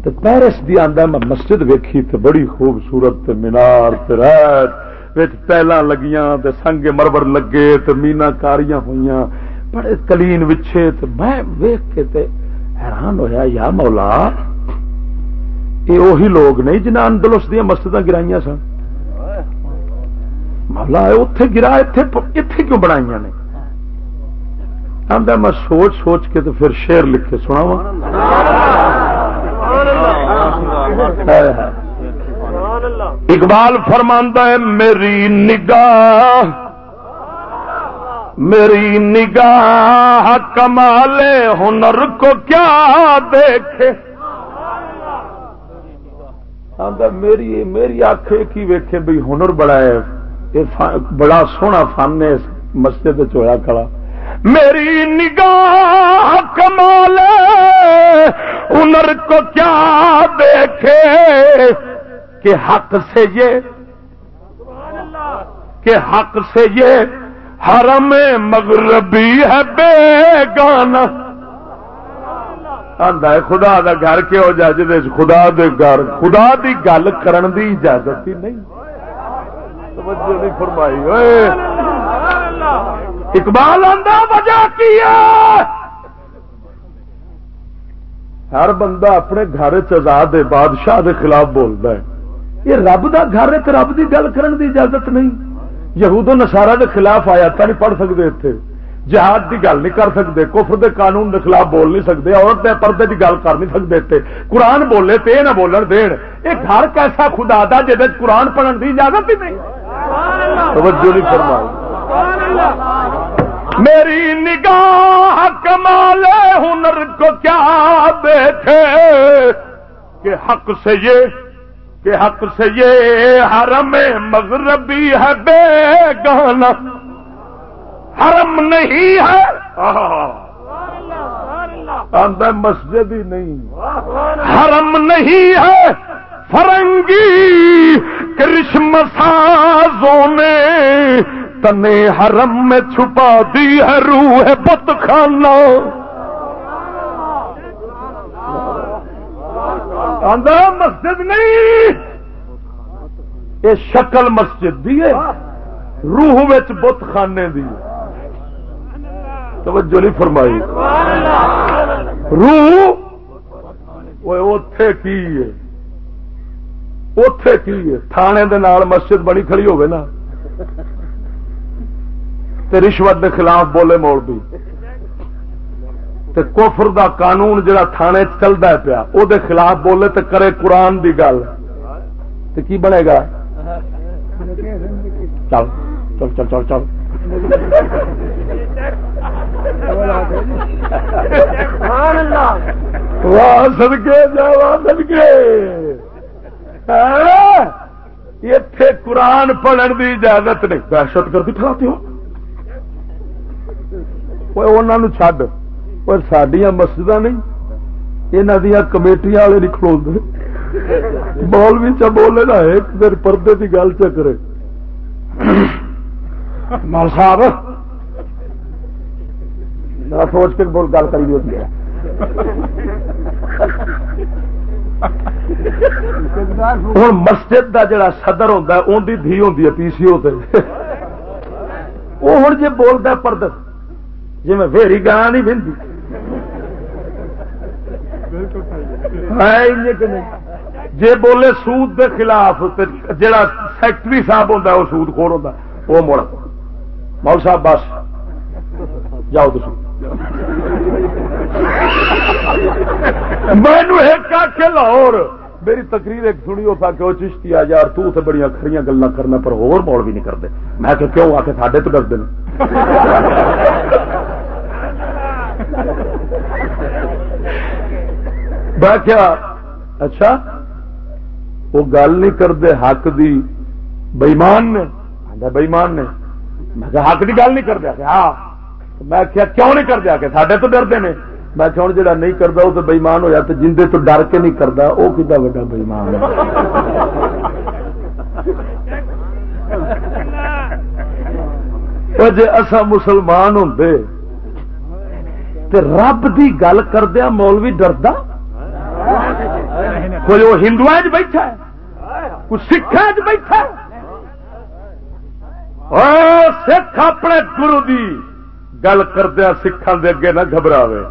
تو پیرس دی آدھا میں مسجد ویکھی تو بڑی خوبصورت مینار ریت۔ پہلا لگیاں، تے سنگ مربر لگے، تے مینا کاریاں ہوئی بڑے کلین وچھے، تے میں ویخ کے تے حیران ہویا، یا مولا یہ وہی لوگ نہیں جنہیں اندلس دیا مسجد گرائی سن۔ مولا اتے گرا اتے کیوں بنائی نے؟ میں سوچ سوچ کے تو پھر شیر لکھ کے سنا اقبال فرماندہ ہے، میری نگاہ میری نگاہ کمال ہنر کو کیا دیکھے؟ میری میری آخ کی ویکھے بھائی ہنر بڑا ہے بڑا سونا فن ہے مسجد چویا کھڑا۔ میری نگاہ کمال ہنر کو کیا دیکھے؟ کہ حق سے یہ، کہ حق سے یہ حرم مغربی ہے بے گانا ہے، خدا دا گھر کے ہو جائے جی خدا دے گھر خدا دی گل کرن دی اجازت ہی نہیں۔ توجہ نہیں فرمائی۔ ہوئے اقبال آندہ وجہ کی ہر بندہ اپنے گھر چزاد بادشاہ دے خلاف بولتا ہے۔ یہ رب دا گھر ہے رب دی گل کرن دی اجازت نہیں۔ یہود و نسارا دے خلاف آیا نہیں پڑھ سکتے اتنے جہاد کی گل نہیں کر سکتے، کفر دے قانون دے خلاف بول نہیں سکتے، عورت دے پردے کی گل کر نہیں سکتے اتنے قرآن بولے تے نہ بولن دین۔ یہ گھر کیسا خدا دا جی قرآن پڑھن کی اجازت ہی نہیں۔ توجہ نہیں فرمائی۔ میری نگاہ کمال ہنر کو کیا دیکھے؟ کہ حق سے یہ، کہ حق سے یہ حرم مغربی ہے بے گانا۔ حرم نہیں ہے۔ مسجد ہی نہیں۔ حرم نہیں ہے۔ فرنگی کرشم سازوں نے تنے حرم میں چھپا دی ہے روح بت خانہ مسجد نہیں۔ یہ شکل مسجد دی ہے۔ روح بت خانے دی توجہ نہیں فرمائی۔ روح اتے کی ہے۔ اتے کی ہے۔ تھانے دے نال مسجد بڑی کھڑی ہوگی نا۔ تے رشوت دے خلاف بولے موڑ بھی تے کفر دا قانون جڑا تھانے چلتا ہے پیا، او دے خلاف بولے تے کرے قرآن دی گل۔ تے کی بنے گا؟ چل چل چل چل چل۔ سدکے جا سدکے اتے قرآن پڑھن دی اجازت نہیں۔ دہشت گردی پھیلاتے ہو۔ چڈ پر سڈیا مسجد نہیں یہاں دیا کمیٹیاں والے نہیں کھلو بول بھی چ بولے نا، ایک دن پردے کی گل چکرے مال صاحب سوچ کے بول گل کری ہوتی ہے۔ ہوں مسجد کا جڑا صدر ہوتا ہے ان کی دھی ہوتی ہے پی سی او وہ ہوں جی بولتا پردت جی میں ویری گاہ نہیں بہتی جی بولے سود دے خلاف جڑا سیکٹری صاحب ہوتا ہے وہ سود خور ہوتا وہ مڑ مول صاحب، بس۔ جاؤ تو مینو ایک کے لاہور۔ میری تقریر ایک سنی ہو تھا کہ وہ چشتی آ یار، تو تے بڑی کھڑیاں گلا کرنا، پر ہور موڑ بھی نہیں کرتے میں کہ کیوں؟ آ کے ساڈے تو ڈرتے میں کیا اچھا وہ گل نہیں کرتے حق دی بئیمان نے۔ بئیمان نے۔ میں حق دی گل نہیں کرتے ہاں۔ میں کیا کیوں نہیں کرتے کہ سڈے تو ڈرتے ہیں میں کہ ہوں جا نہیں کرتا وہ تو بئیمان ہوا تو جن تو ڈر کے نہیں کرتا وہ کتا وا بئیمان جی اصا مسلمان ہوں تو رب کی گل کردیا مولوی ڈردا؟ کوئی وہ ہندو بیٹھا کوئی سکھا بیٹھا سکھ اپنے گرو دی گل کردیا سکھان دے اگے نہ گھبراوے۔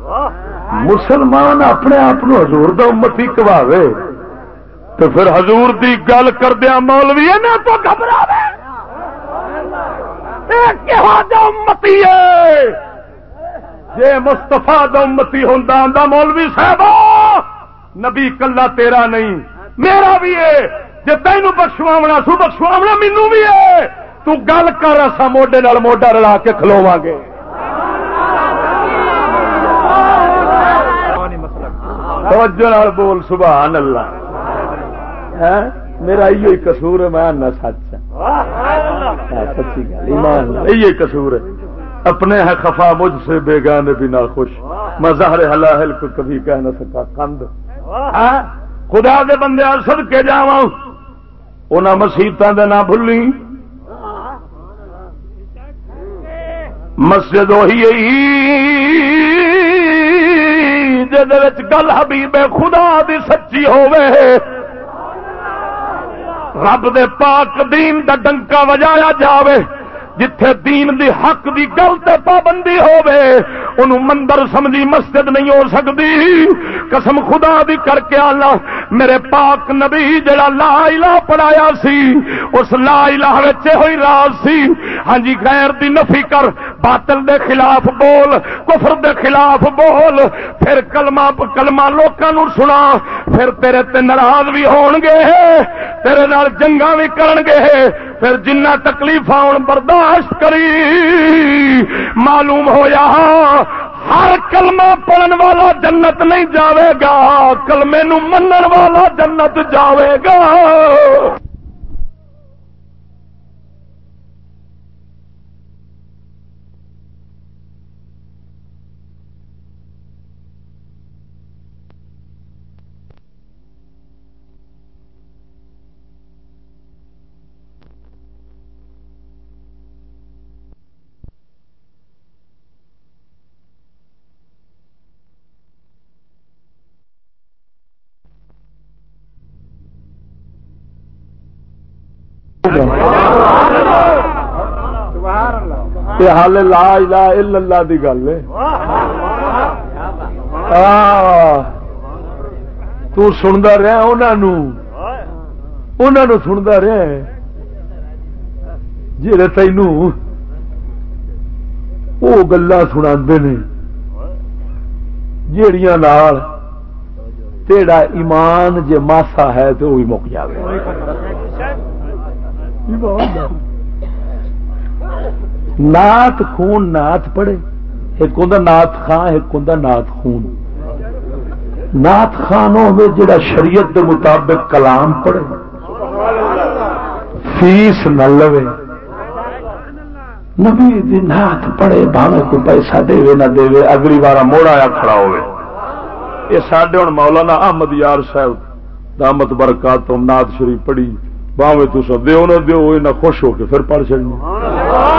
مسلمان اپنے آپ ہزور دمتی کواوے تو پھر حضور دی گل کردیا مولوی نہ تو گھبراوے۔ امتی جی مستفا دمتی ہوں مولوی صاحب نبی کلا تیرا نہیں، میرا بھی ہے جی تینوں بخشوا سو بخشوا مینو بھی ہے تو گل کر اصا موڈے موڈا رلا کے کھلوا گے۔ توجہ بول سبحان اللہ۔ ہاں؟ میرا یہ کسور ہے میں سچ ہاں، سچی گل ایمان یہ کسور ہے۔ اپنے ہے خفا مجھ سے بیگانے بھی نہ خوش۔ میں زہر حلاحل کو کبھی کہہ نہ سکا کند۔ ہاں؟ خدا دے بندے سد کے جا ان مسیطوں دے نہ بھولی مسجد وہی گل حبیب خدا دی سچی ہوے رب دے پاک دین دا ڈنکا وجایا جاوے۔ جتھے دین دی حق دی گل تے پابندی ہوے انہوں مندر سمجھی مسجد نہیں ہو سکتی قسم خدا دی کر کے آلہ میرے پاک نبی جڑا لا الہ پڑھایا سی، اس لا الہ وچے ہوئی راز سی۔ ہاں جی غیر دی نفی کر، باطل دے خلاف بول، کفر دے خلاف بول۔ پھر کلمہ کلمہ لوکاں سنا، پھر تیرے تے ناراض بھی ہون گے، تیرے نال جنگاں بھی کرن گے۔ پھر جنہ تکلیف آن برداشت کری۔ معلوم ہویا ہر کلمہ پڑھن والا جنت نہیں جاوے گا، کلمے نو منن والا جنت جاوے گا۔ تے حال لا الہ الا اللہ دی گل ہے۔ تو سنتا رہا انہوں انہوں سنتا رہا جی تین وہ گلا سنا نے۔ جیڑیاں نال تیڑا ایمان جے ماسا ہے تو وہی مک جائے نات خون نات پڑے ایک ہوں نات خان ایک ہوں نات خون۔ نات خان ہو جڑا شریعت دے مطابق کلام پڑھے۔ فیس نہ لو نبی دی نات پڑھے، بھاوے کو پیسہ دے نہ دے، اگلی بار موڑ آیا کھڑا ہوئے یہ سڈے ہوں مولانا احمد یار صاحب دامت برکات نات شریف پڑھی۔ باوے تو سب دیو نہ دیو نہ خوش ہو کے پھر پڑھ چڑنا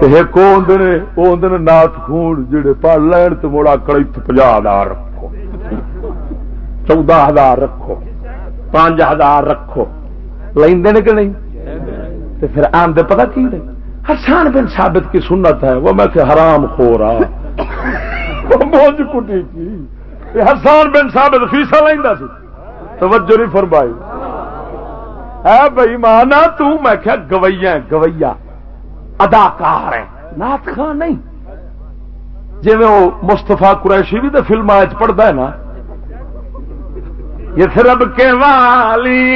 تے ایک وہ آدھے وہ آدھے نات خون جڑے پڑھ لین تو مڑا کڑی پنجا ہزار رکھو۔ چودہ ہزار رکھو۔ پانچ ہزار رکھو۔ لے کہ نہیں؟ تو پھر آمدے پتا کی نہیں؟ حسان بن ثابت کی سنت ہے، وہ میں کہ حرام خو رہا موج کٹی کی۔ حسان بن ثابت فیسا لینا سی۔ توجہ نہیں فرمائی۔ ہے بھائی مانا تو میں کیا گویا گویا اداکار ہے نات خان نہیں۔ جی وہ مستفا قریشی بھی تو فلم پڑھتا ہے نا۔ یہ رب کے والی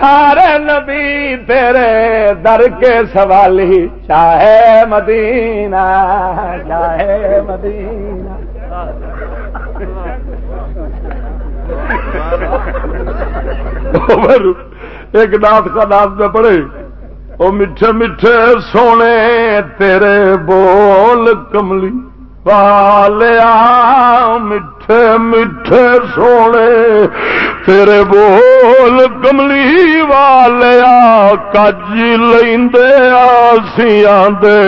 سارے نبی تیرے در کے سوالی، چاہے مدینہ چاہے مدینہ۔ ایک نات کا نات میں پڑھے۔ وہ میٹھے میٹھے سونے تیرے بول کملی والیا میٹھے میٹھے سونے تیرے بول کملی والیا، کج لسیا دے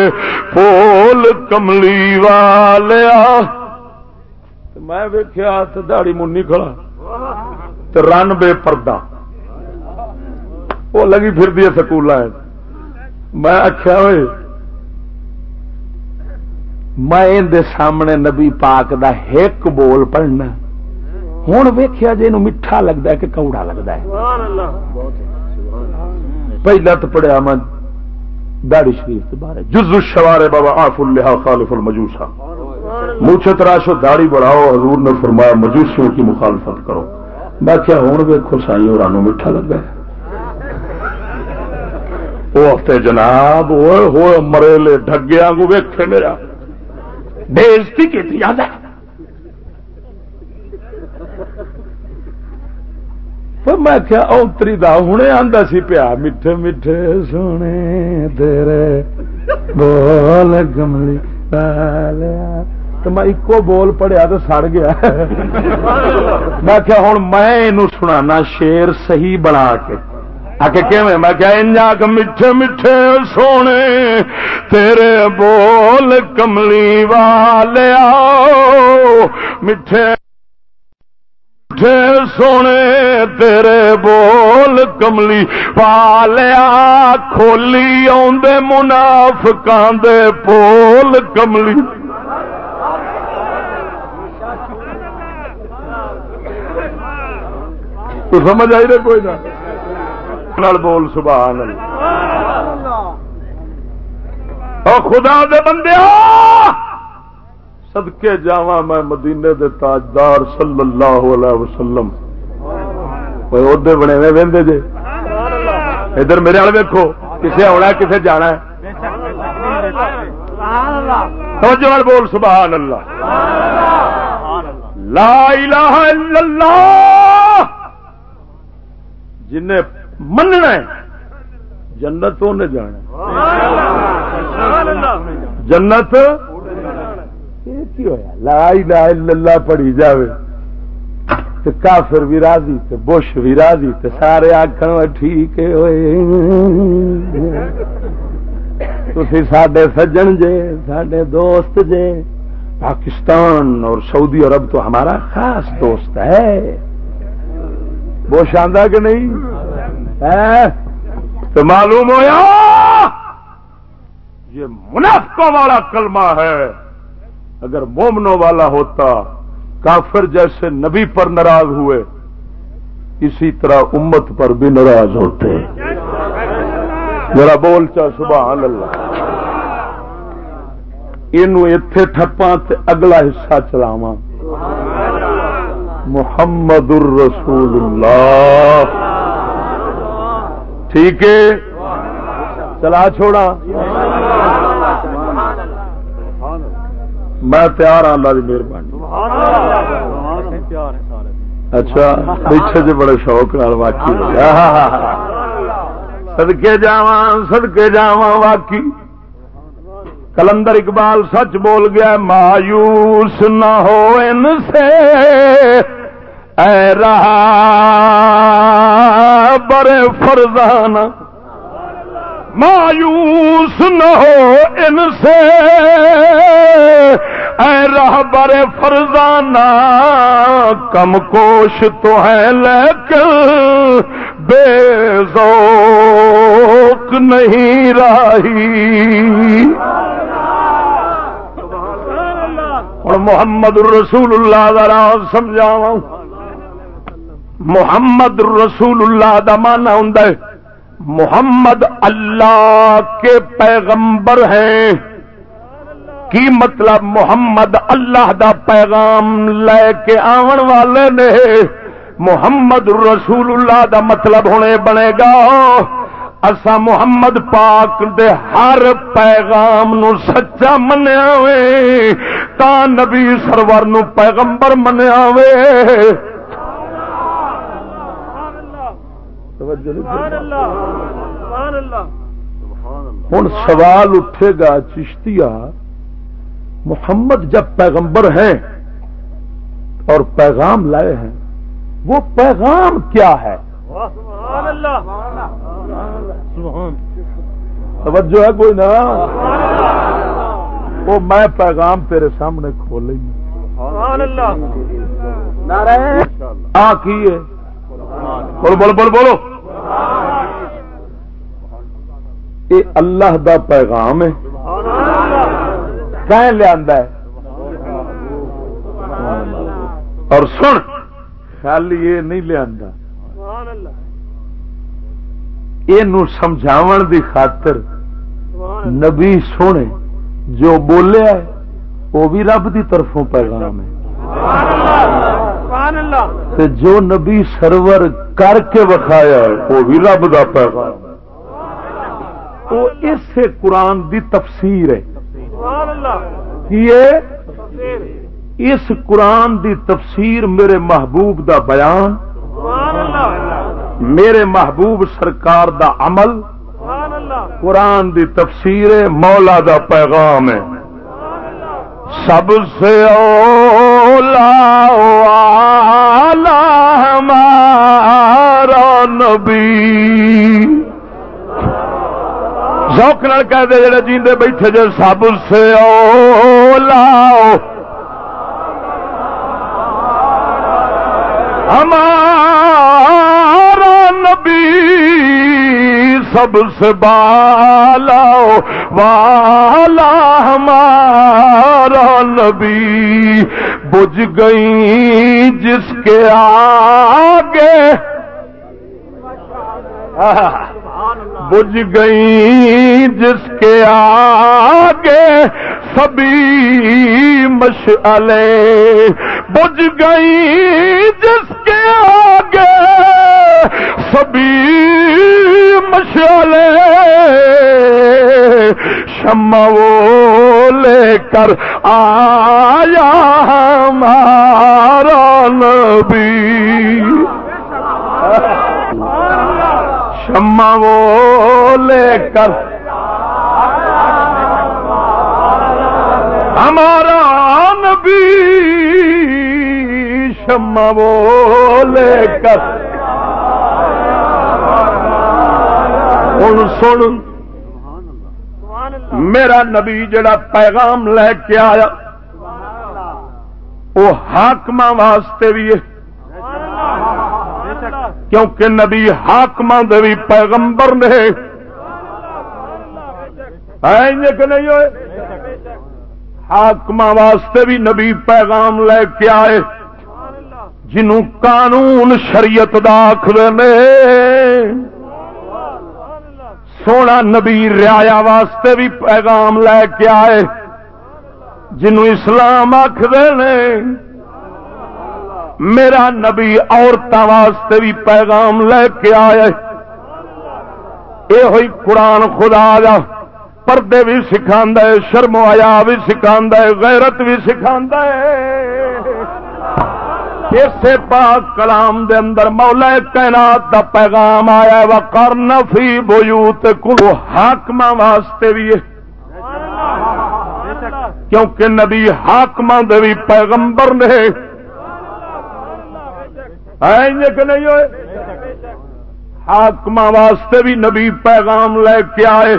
بول کملی والیا۔ میں ویکیا تو دہڑی منی کھڑا رن بے پردہ وہ لگی پھر دی سکول میں آخیا ہوئے میں سامنے نبی پاک دا ایک بول پڑھنا۔ ہوں ویخیا جی میٹھا لگتا ہے کہ کوڑا لگتا ہے۔ پہلا تو پڑھیا میں داڑی شریف کے بارے۔ جز شوارے بابا آف الحا خالف المجوسا موچے تراشو داڑی بڑھاؤ حضور نے فرمایا مجوسیوں کی مخالفت کرو۔ میں کیا ہوں ویکو سائی اور میٹھا لگا وہ ہفتے جناب ہو مرے ڈگیا کو ویکھے میرا۔ بےزتی کی میں کیا اوتری دا ہوں آتا سی پیا، میٹھے میٹھے سونے تیرے بول گملی تو میں ایکو بول پڑیا تو سڑ گیا۔ میں کیا ہوں میں سنا شیر صحیح بنا کے۔ میں کیا میٹھے میٹھے سونے تیرے بول کملی والے میٹھے میٹھے سونے تیرے بول کملی پالیا کھولی آدھے منافقان دے پول کملی تو سمجھ آئی رہے کوئی نہ نال بول سبحان اللہ۔ او خدا دے بندے سدکے جا میں مدینے دے تاجدار صلی اللہ علیہ وسلم۔ ادے بنے ہوئے وہدے جے۔ ادھر میرے والے ویکو کسے آنا کسے جانا ہے۔ بول سبحان اللہ۔ لا الہ الا اللہ۔ جن مننا ہے۔ جنت انہیں جانا جنت کی ہوا لا اللہ پڑھی جاوے۔ تو کافر بھی راضی تو بش بھی راضی تو سارے آخر ٹھیک ہوئے تھی سڈے سجن جے سڈے دوست جے۔ پاکستان اور سعودی عرب تو ہمارا خاص دوست ہے۔ بش آدھا کہ نہیں؟ تو معلوم ہوا یہ منافقوں والا کلمہ ہے۔ اگر مومنوں والا ہوتا، کافر جیسے نبی پر ناراض ہوئے، اسی طرح امت پر بھی ناراض ہوتے۔ میرا بول چا، سبحان اللہ۔ یہ ٹھپا اگلا حصہ چلاوا محمد الرسول اللہ۔ ٹھیک ہے؟ چلا چھوڑا۔ میں تیار ہاں اللہ کی مہربانی۔ اچھا پیچھے جی بڑے شوق نال واقعی سدکے جا سدکے جا واقعی۔ کلندر اقبال سچ بول گیا مایوس نہ ہو ان سے۔ اے رہا برے فرزانہ مایوس نہ ہو ان سے۔ اے رہبر فرزانہ، کم کوش تو ہے لیکن بے ذوق نہیں رہی۔ اور محمد رسول اللہ ذرا سمجھاؤں محمد رسول اللہ دا مانا ہوں محمد اللہ کے پیغمبر ہیں۔ کی مطلب محمد اللہ دا پیغام لے کے آن والے نے۔ محمد رسول اللہ دا مطلب ہونے بنے گا۔ اسا محمد پاک دے ہر پیغام نو سچا منیا وے تا نبی سرور نو پیغمبر منیا وے ہوں سوال اٹھے گا چشتیا محمد جب پیغمبر ہیں اور پیغام لائے ہیں وہ پیغام کیا ہے؟ توجہ ہے کوئی نا؟ وہ میں پیغام تیرے سامنے کھولیں گی آ بولو بولو بولو بولو۔ یہ اللہ دا پیغام ہے۔ کہ لیا اور سن خالی یہ نہیں لیا یہ سمجھاو دی خاطر نبی سونے جو بولیا ہے وہ بھی رب دی طرفوں پیغام ہے۔ جو نبی سرور کر کے وکھایا وہ بھی رب کا پیغام وہ اس قرآن دی تفسیر ہے۔ اس قرآن دی تفسیر میرے محبوب دا بیان میرے محبوب سرکار دا عمل قرآن دی تفسیر مولا دا پیغام ہے۔ سب سے اولا والا ہمارا نبی۔ شوق نال کہہ جڑے جیندے بیٹھے جے سب سے اولا ہمارا نبی۔ سب سے بالا والا ہمارا نبی بج گئی جس کے آگے بج گئی جس کے آگے سبھی مشعلیں بج گئی جس کے آگے سبھی مشعلیں شمع وہ لے کر آیا ہمارا نبی۔ شمع وہ لے کر ہمارا نبی، شمع وہ لے کر ہوں سن۔ میرا نبی جڑا پیغام لے کے آیا وہ حاکم واسطے بھی ہے۔ کیونکہ نبی حاکم بھی پیغمبر نے۔ کہ نہیں ہوئے؟ حاکم واسطے بھی نبی پیغام لے کے آئے۔ جنوں قانون شریعت داخل نے۔ سونا نبی ریا واسطے بھی پیغام لے کے آئے جنوں اسلام آخر نے، میرا نبی عورتوں واسطے بھی پیغام لے کے آئے۔ یہ ہوئی قرآن خدا جا پردے بھی سکھا ہے شرم آیا بھی سکھا غیرت بھی سکھا اسے پاک کلام دے اندر مولا کائنات دا پیغام آیا و کر نفی بوت کلو حاکم واسطے بھی کیونکہ نبی حاکم دے بھی پیغمبر نے۔ جی کہ نہیں ہوئے؟ حاکم واسطے بھی نبی پیغام لے کے آئے۔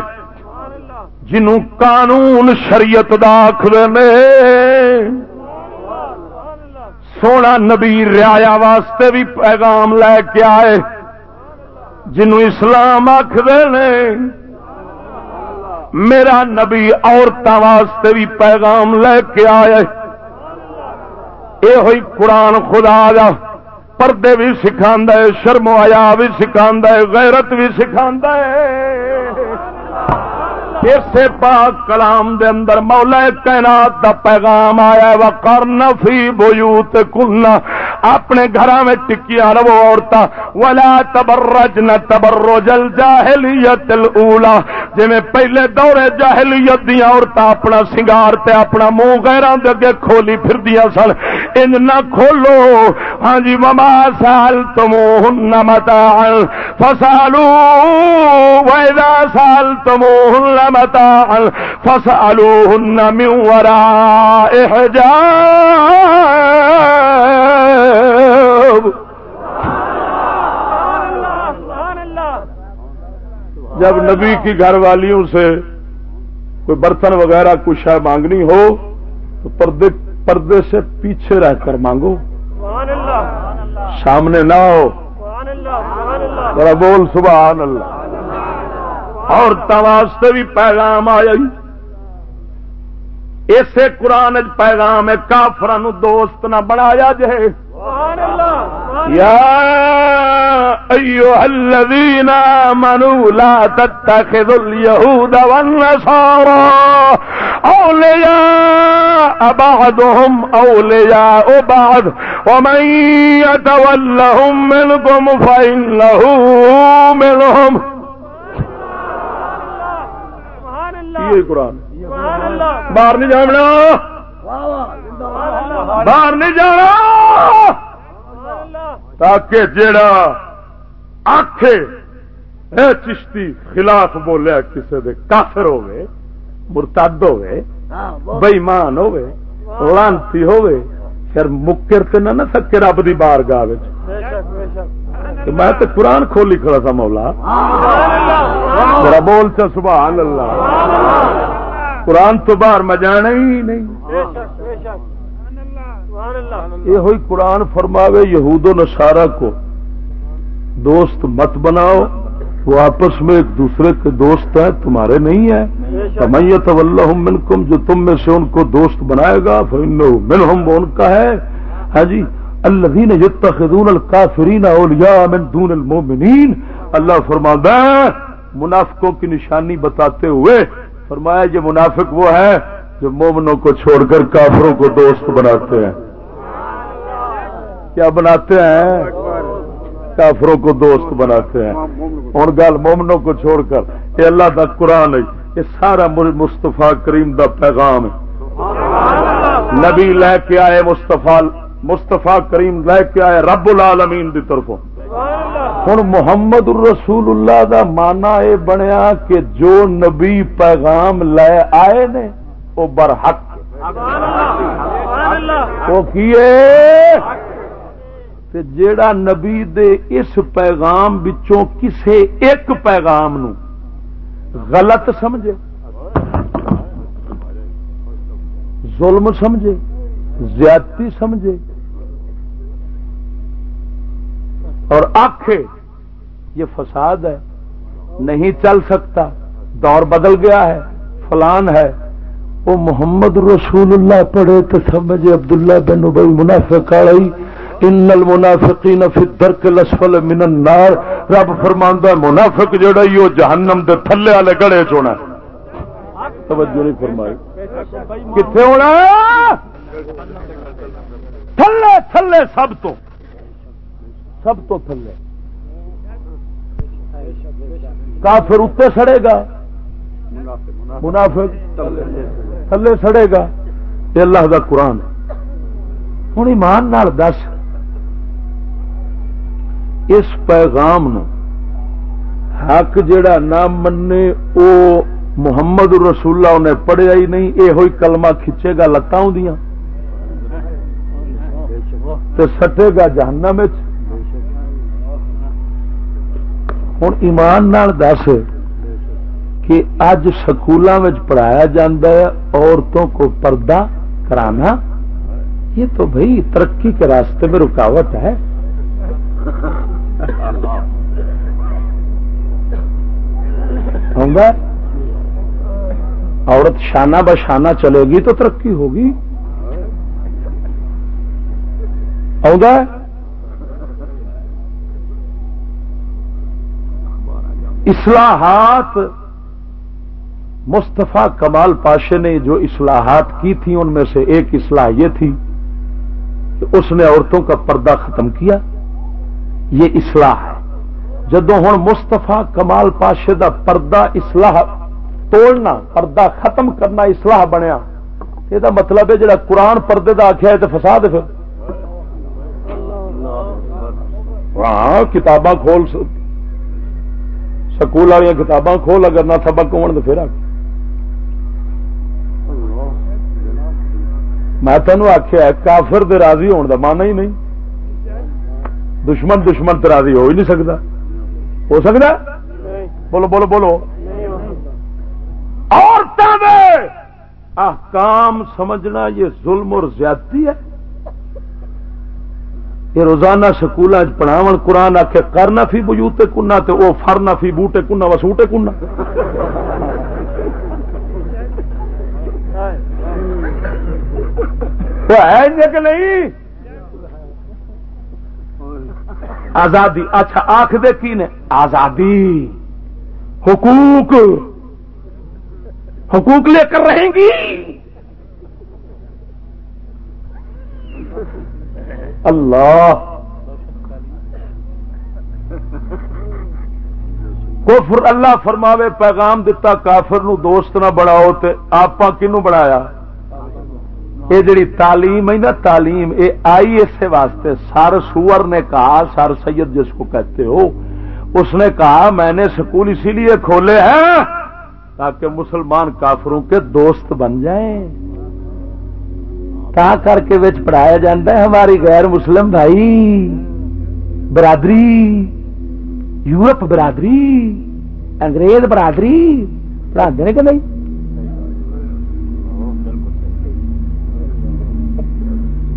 جنوں قانون شریعت داخل نے سونا نبی ریا واسطے بھی پیغام لے کے آئے جنوں اسلام آخر نے، میرا نبی عورتوں واسطے بھی پیغام لے کے آئے۔ یہ ہوئی قرآن خدا جا پردے بھی سکھا ہے، شرم آیا بھی سکھا غیرت بھی سکھا اسے پاک کلام دے اندر مولا کائنات دا پیغام آیا و کر نفی بوت کلنا اپنے گھر میں ٹکیا رہو عورتیں ولا تبرج نہ تبرج الجاہلیت الاولا جی پہلے دورے جاہلیت دیا عورتیں اپنا سنگار تے اپنا منہ غیران دے اگے کھولی پھر دیا سن۔ ان نہ کھولو۔ ہاں جی مما سال تم ہن متا فسالو ویدا سال تم ہن متا فسالو ہن من وراء حجاب. جب نبی کی گھر والیوں سے کوئی برتن وغیرہ کچھ شہ مانگنی ہو تو پردے پردے سے پیچھے رہ کر مانگو۔ سامنے نہ ہو بول سبحان اللہ۔ اور واسطے بھی پیغام آیا اسے قرآن پیغام ہے کافران دوست نہ بنایا جائے۔ يا أيها الذين آمنوا لا تتخذوا اليهود والنصارى أولياء بعضهم أولياء بعض۔ ومن يتولهم منكم فإنه منهم یہ قرآن؟ باہر نہیں جانا. باہر نہیں جانا. تاکہ جیڑا آخ چشتی خلاف بولیا کسی دے کافر ہوئے، مرتد ہوئے بئیمان ہوئے، لانتی ہوئے، پھر مکر تو نہ سکے رب دی بار گاہ میں تو قرآن کھولی کھڑا تھا مولا۔ میرا بول چا سبحان اللہ۔ قرآن تو باہر میں جانا ہی نہیں۔ یہ ہوئی قرآن فرماوے یہود و نصارہ کو۔ دوست مت بناؤ۔ وہ آپس میں ایک دوسرے کے دوست ہیں، تمہارے نہیں ہیں۔ سمیت اللہ منکم، جو تم میں سے ان کو دوست بنائے گا منہم، وہ ان کا ہے۔ ہاں جی الذین یتخذون الکافرین اولیاء من دون المؤمنین اللہ فرماتا ہے، منافقوں کی نشانی بتاتے ہوئے فرمایا یہ منافق وہ ہے جو مومنوں کو چھوڑ کر کافروں کو دوست بناتے ہیں۔ کیا بناتے ہیں؟ کافروں کو دوست بناتے ہیں۔ ہوں گل مومنوں کو چھوڑ کر یہ اللہ کا قرآن ہے، یہ سارا مستفا کریم دا پیغام ہے۔ نبی لے کے آئے مستفا مستفا کریم لے کے آئے رب العالمین دی طرف ہوں محمد الرسول اللہ دا مانا یہ بنیا کہ جو نبی پیغام لے آئے نے، وہ برحق وہ کیے جیڑا نبی دے اس پیغام بچوں کسے ایک پیغام نو غلط سمجھے، ظلم سمجھے، زیادتی سمجھے اور آخ یہ فساد ہے، نہیں چل سکتا، دور بدل گیا ہے، فلان ہے۔ وہ محمد رسول اللہ پڑھے تو سمجھے عبداللہ بن ابئی منافق آئی ان المنافقین فی الدرک الاسفل من النار۔ رب فرماندا ہے، منافق جڑا ہی وہ جہنم دے تھلے والے گڑے چونا توجہ نہیں فرمائی۔ کتنے ہونا تھلے تھلے سب تو۔ سب تو تھلے۔ کافر اتنے سڑے گا۔ منافق تھلے۔ سڑے گا۔ اللہ کا قرآن ہوں ایمان دس۔ اس پیغام نو حق جڑا نہ منے او محمد رسول انہیں پڑھیا ہی نہیں یہ ہوئی کلمہ کھچے گا، لتاں دیا تو سٹے گا جہنم ہوں ایمان دس کہ اج سکولوں میں پڑھایا جا عورتوں کو پردہ کرانا یہ تو بھائی ترقی کے راستے میں رکاوٹ ہے عورت شانہ بشانہ چلے گی تو ترقی ہوگی اصلاحات مصطفیٰ کمال پاشے نے جو اصلاحات کی تھی ان میں سے ایک اصلاح یہ تھی کہ اس نے عورتوں کا پردہ ختم کیا۔ یہ اصلاح ہے۔ جدو ہوں مستفا کمال پاشے دا پردہ اصلاح توڑنا، پردہ ختم کرنا اصلاح بنیا، یہ مطلب ہے جڑا قرآن پردے کا آخیا ہے تو فساد پھر۔ ہاں کتاباں کھول سکول والی کتاباں کھول اگر نہ سبق ہو پھر میں تینوں آخیا کافر دے راضی ہونے کا مانا ہی نہیں۔ دشمن دشمن تراضی ہو ہی نہیں سکتا۔ ہو سکتا؟ بولو بولو بولو۔ عورتوں احکام سمجھنا یہ ظلم اور زیادتی ہے۔ یہ روزانہ سکول پڑھاو قرآن آ کے کرنا فی بجوتے کنا تو وہ فرنا فی بوٹے کنا وسوٹے کنا ہے کہ نہیں؟ آزادی اچھا آخ دے کی نے؟ آزادی۔ حقوق۔ حقوق لے کر رہیں گی؟ اللہ کفر اللہ فرماوے، پیغام دتا، کافر نو دوست نہ بڑھاؤ تے آپ کنو بنایا یہ جڑی تعلیم ہے نا، تعلیم یہ آئی اسے واسطے۔ سر سور نے کہا، سر سید جس کو کہتے ہو، اس نے کہا، میں نے سکول اسی لیے کھولے ہیں تاکہ مسلمان کافروں کے دوست بن جائیں۔ تا کر کے پڑھایا جاتا ہے ہماری غیر مسلم بھائی برادری یورپ برادری انگریز برادری پڑھا کہ نہیں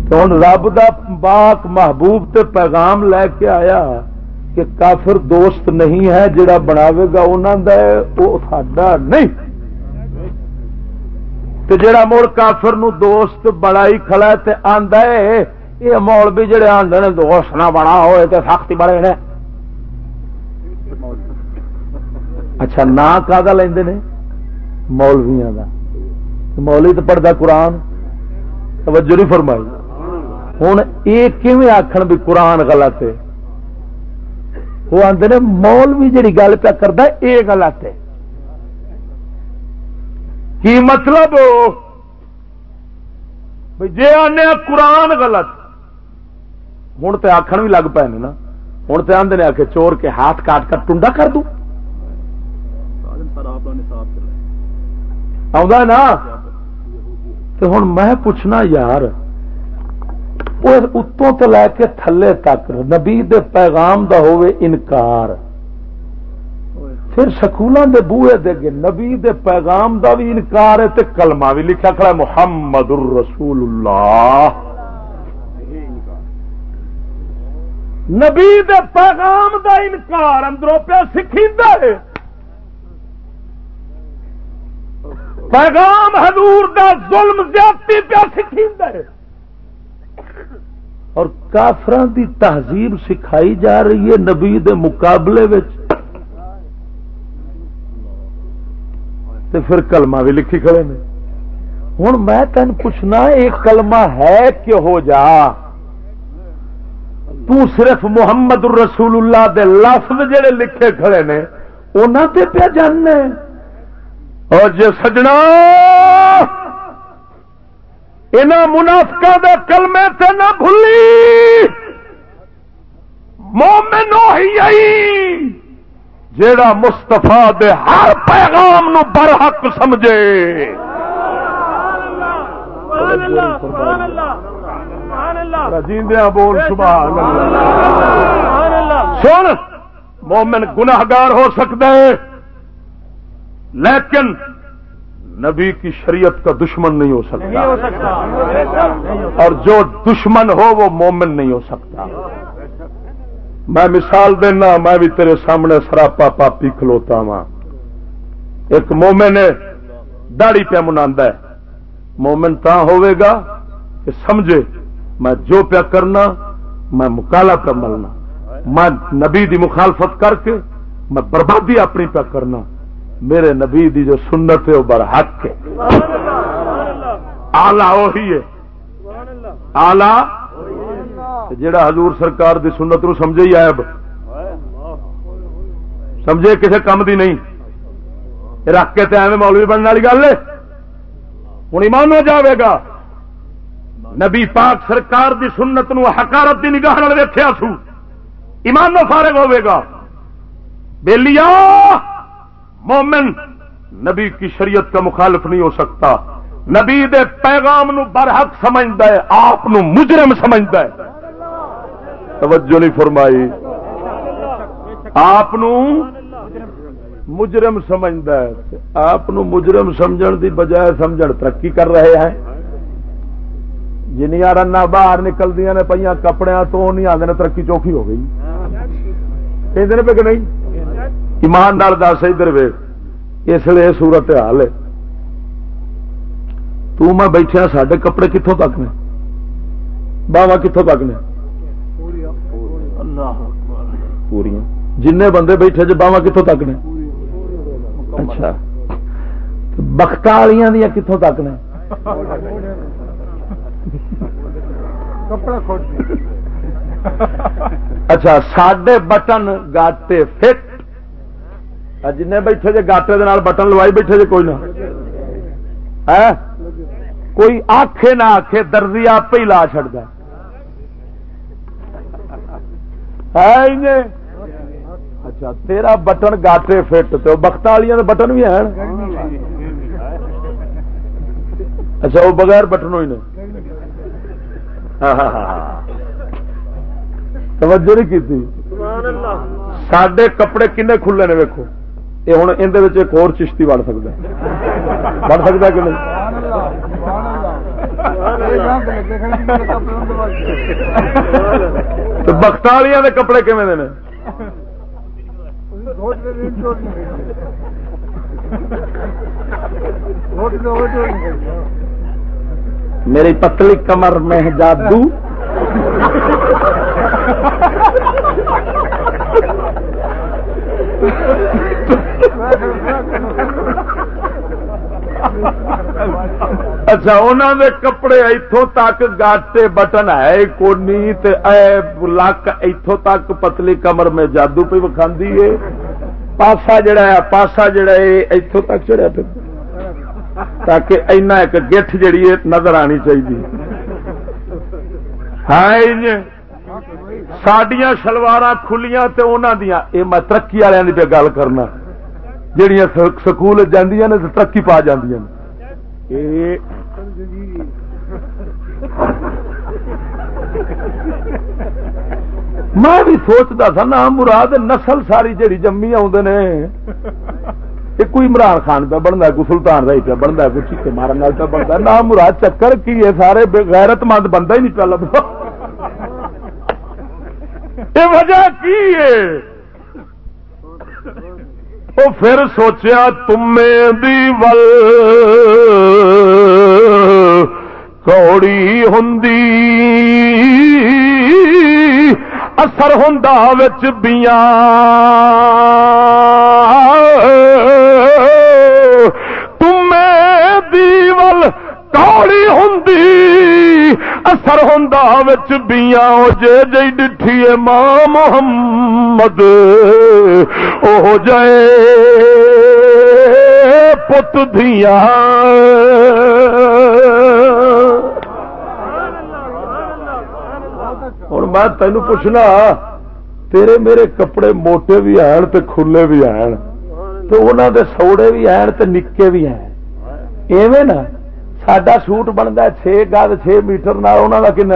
تو ہوں رب دا پاک محبوب تے پیغام لے کے آیا کہ کافر دوست نہیں ہے جڑا بناوے گا انہوں وہ ساڈا نہیں تے جڑا مڑ کافر نو دوست بڑائی کھڑا تے آندا ہے، یہ مولوی جڑے آندے نے دوست نہ بنا ہوئے تے سختی بڑے نے۔ اچھا نا کا لیندے نے؟ مولویاں دا۔ مولوی تو پڑھتا قرآن۔ توجہ نہیں فرمائی۔ ہوں یہ کیون آخر بھی قرآن غلط ہے؟ وہ آتے نے، مولوی جی گل پہ کرتا یہ غلط ہے۔ کی مطلب؟ جی آنے قرآن غلط ہوں تو آخر بھی لگ پے نا ہوں تو آدھے آ کے چور کے ہاتھ کاٹ کر ٹنڈا کر دوں۔ نا؟ تو ہوں میں پوچھنا یار اتوں تو لے کے تھلے تک نبی دے پیغام دا ہوئے انکار۔ پھر سکولوں دے بوئے دے گے، نبی دے پیغام دا بھی انکار ہے تے کلمہ بھی لکھا کھڑا ہے، محمد الرسول اللہ۔ نبی دے پیغام دا انکار، اندروں پہ سکھی ہے۔ پیغام حضور دا ظلم زیادتی پہ سکھی ہے۔ اور کافران دی تہذیب سکھائی جا رہی ہے نبی دے مقابلے وچ۔ تے پھر کلمہ بھی لکھی کھڑے نے۔ ہوں میں تین پوچھنا، ایک کلمہ ہے کہ ہو جا؟ تو صرف محمد الرسول اللہ دے لفظ جڑے لکھے کھڑے نے انہوں تے پہ جاننے اور جے سجنا۔ ان منافقا دے کلمے تے نہ بھلی۔ مومن ہی جیڑا مستفا دے ہر پیغام نو برحق سمجھے جیندیا بول سبحان اللہ سن مومن گناہگار ہو سکتا ہے لیکن نبی کی شریعت کا دشمن نہیں ہو سکتا اور جو دشمن ہو وہ مومن نہیں ہو سکتا میں مثال دینا میں بھی تیرے سامنے سراپا پاپی کھلوتا وا ایک مومن داڑی پہ منا مومن تا ہوئے گا کہ سمجھے میں جو پیا کرنا میں مکالا پہ ملنا۔ میں نبی دی مخالفت کر کے میں بربادی اپنی پہ کرنا۔ میرے نبی دی جو سنت ہے وہ بر حق ہے آلہ وہی ہے۔ آلہ جڑا حضور سرکار دی سنت نو سمجھے ہی آئے سمجھے کسی کام دی نہیں۔ رکھ کے ایویں مولوی بننے والی گل ہے۔ ہوں ایمان ہو جاوے گا۔ نبی پاک سرکار دی سنت نو حکارت دی نگاہ ویخیا سو۔ ایمان نو فارغ ہوے گا۔ بےلیا مومن نبی کی شریعت کا مخالف نہیں ہو سکتا۔ نبی دے پیغام نو برحق سمجھتا ہے، آپ مجرم سمجھتا ہے۔ توجہ نہیں فرمائی۔ آپ مجرم سمجھتا ہے۔ آپ مجرم سمجھن دی بجائے سمجھ ترقی کر رہے ہیں۔ جنیا رن باہر نکل دیا نے پہ کپڑے تو نہیں آدھے ترقی چوکھی ہو گئی۔ کہ نہیں؟ ایماندار دس ادھر وے اس لیے صورت حال ہے۔ تو میں بیٹھا سڈے کپڑے کتوں تک نے؟ باوا کتوں تک نے؟ پوریا جن بندے بیٹھے جی باوا کتوں تک نے اچھا بخت والی کتوں تک نے اچھا سڈے بٹن گاٹے فٹ جن بیٹھے جی گاٹے بٹن لوائی بیٹھے جی کوئی نہ کوئی آخے نہ آخے درزی آپ ہی لا چڑتا اچھا تیرا بٹن گاٹے فٹ تو بخت والی بٹن بھی ہیں؟ اچھا وہ بغیر بٹن ہوئی نے۔ توجہ نہیں کی سڈے کپڑے کنے کھلے نے ویکو یہ ہوں اندر ایک چشتی بڑھ سکتا بڑھ سکتا کہ نہیں؟ بخت والیا کپڑے کھے میری پتلی کمر میں جادو۔ اچھا انہوں نے کپڑے اتوں تک گاٹے بٹن ہے کونی لک اتوں تک پتلی کمر میں جادو پہ وکھا ہے پاسا جڑا ہے، پاسا جڑا ہے اتوں تک چڑھیا پھر۔ تاکہ اینا ایک گٹھ جڑی ہے، نظر آنی چاہیے ہاں جی، سڈیا شلوار کھلیاں تے انہوں دیا یہ میں ترقی والوں کی پہ گل کرنا۔ جہیا سکول جاندیاں نے، ترقی پا جاندیاں میں بھی سوچتا تھا نا مراد نسل ساری جہی جمی آدھے نے کوئی عمران خان پہ بنتا کوئی سلطان رائی پہ بنتا کوئی چیتے مارن پہ بنتا نہ مراد چکر کی ہے سارے غیرت مند بندہ ہی نہیں پہ لگتا یہ وجہ کی ہے؟ وہ پھر سوچیا، تمے دی ول کوڑی ہوں اثر ہوں بیاں۔ دیول کوڑی ہوں اثر ہوں بیاں۔ جے جی ڈٹھی ماں محمد۔ او جائے پت دیا ہوں میں تینوں پوچھنا تیرے میرے کپڑے موٹے بھی ہیں تے کھلے بھی ہیں تو انہوں دے سوڑے بھی ہیں تے نکے بھی ہیں ایویں نا سڈا سوٹ بنتا چھ گز چھ میٹر نال انہوں کا کن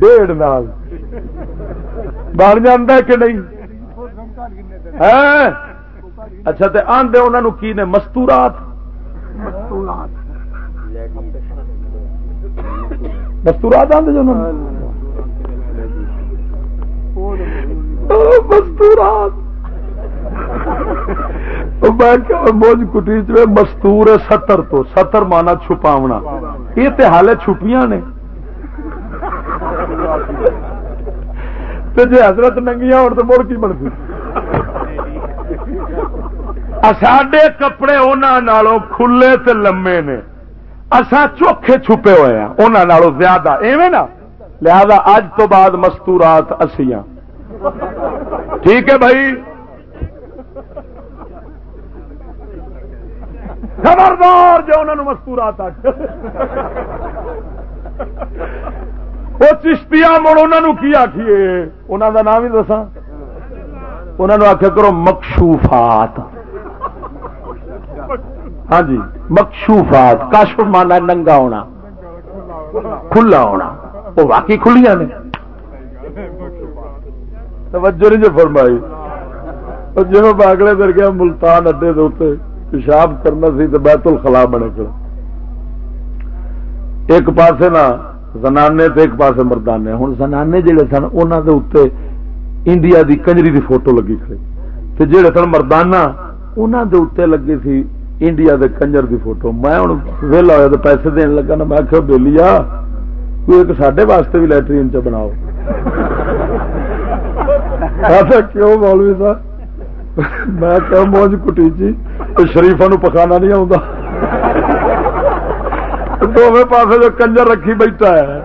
ڈیڑھ نال بن جا کہ نہیں اچھا تے آدھے انہوں کی نے مستورات مستورات آدھے جو مستورات موج کٹیچ میں مستور ستر تو، ستر مانا چھپاونا۔ یہ تو حال چھپیاں نے۔ جی حضرت ننگیاں ہو تو مڑ کی بنتی ساڈے کپڑے انہوں کھلے تے لمے نے۔ اصا چوکھے چھپے ہوئے ہیں انہوں زیادہ، ایویں نا؟ لہذا اج تو بعد مستورات اسیاں ٹھیک ہے بھائی؟ خبردار جو انہوں مستورات آ وہ چشتیا مڑ انہوں کی آخیے انہوں کا نام ہی دسا انہوں آخیا کرو مکشوفات۔ ہاں جی مکشوفات کاشف مانا ننگا ہونا، کھلا ہونا، وہ واقعی کھلیاں نے۔ توجہ نہیں جو فرمائی۔ جی میں باگلے در گیا ملتان اڈے دے پیشاب کرنا سی تو بیت الخلا بنے کر ایک پاسے نا زنانے تے ایک پاسے مردانے۔ ہوں زنانے جڑے سن انہوں دے اتنے انڈیا دی کنجری دی فوٹو لگی کھڑی۔ تے جڑے سن مردانہ انہوں دے اتنے لگی سی انڈیا دے کنجر دی فوٹو میں ہوں ویلا ہوا تو پیسے دین لگا نا میں آخر بہلی آ کوئی ایک سڈے واسطے بھی لٹرین چ بناؤ کیوں مولوی صاحب میں کہ موج کٹی جی شریفا نو پکانا نہیں آتا دونوں پاس جو کنجر رکھی بیٹھا ہے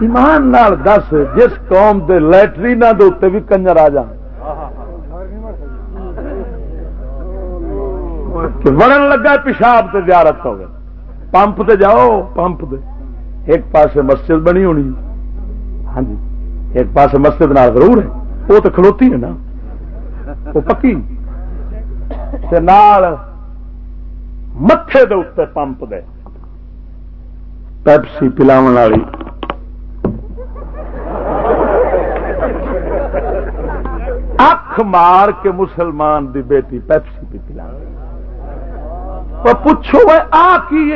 ایمان نال دس، جس قوم کے لٹرین بھی کنجر آ جان۔ وڑن لگا پیشاب سے زیارت ہو گئے پمپ تے جاؤ، پمپ تے ایک پاس مسجد بنی ہونی۔ ہاں جی۔ ایک پاس مسجد نال ضرور ہے۔ وہ تو کھلوتی ہے نا۔ وہ پکی۔ تے نال متے دے اتنے پمپ دے۔ پیپسی پلاو والی۔ اکھ مار کے مسلمان دی بیٹی پیپسی پی پلا۔ پوچھو آ کی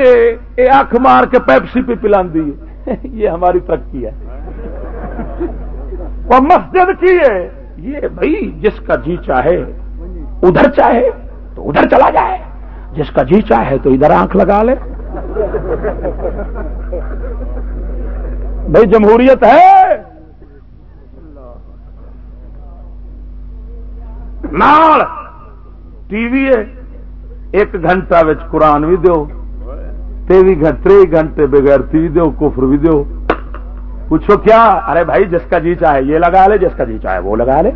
اکھ مار کے پیپسی پی پلا یہ ہماری ترقی ہے۔ وہ مسجد کی ہے۔ یہ بھائی، جس کا جی چاہے، ادھر چاہے تو ادھر چلا جائے۔ جس کا جی چاہے تو ادھر آنکھ لگا لے۔ بھائی، جمہوریت ہے۔ نال ٹی وی ہے۔ ایک گھنٹہ قرآن بھی دو تری گھنٹے بغیر تی دو کفر بھی دو پوچھو کیا؟ ارے بھائی، جس کا جی چاہے یہ لگا لے، جس کا جی چاہے وہ لگا لے۔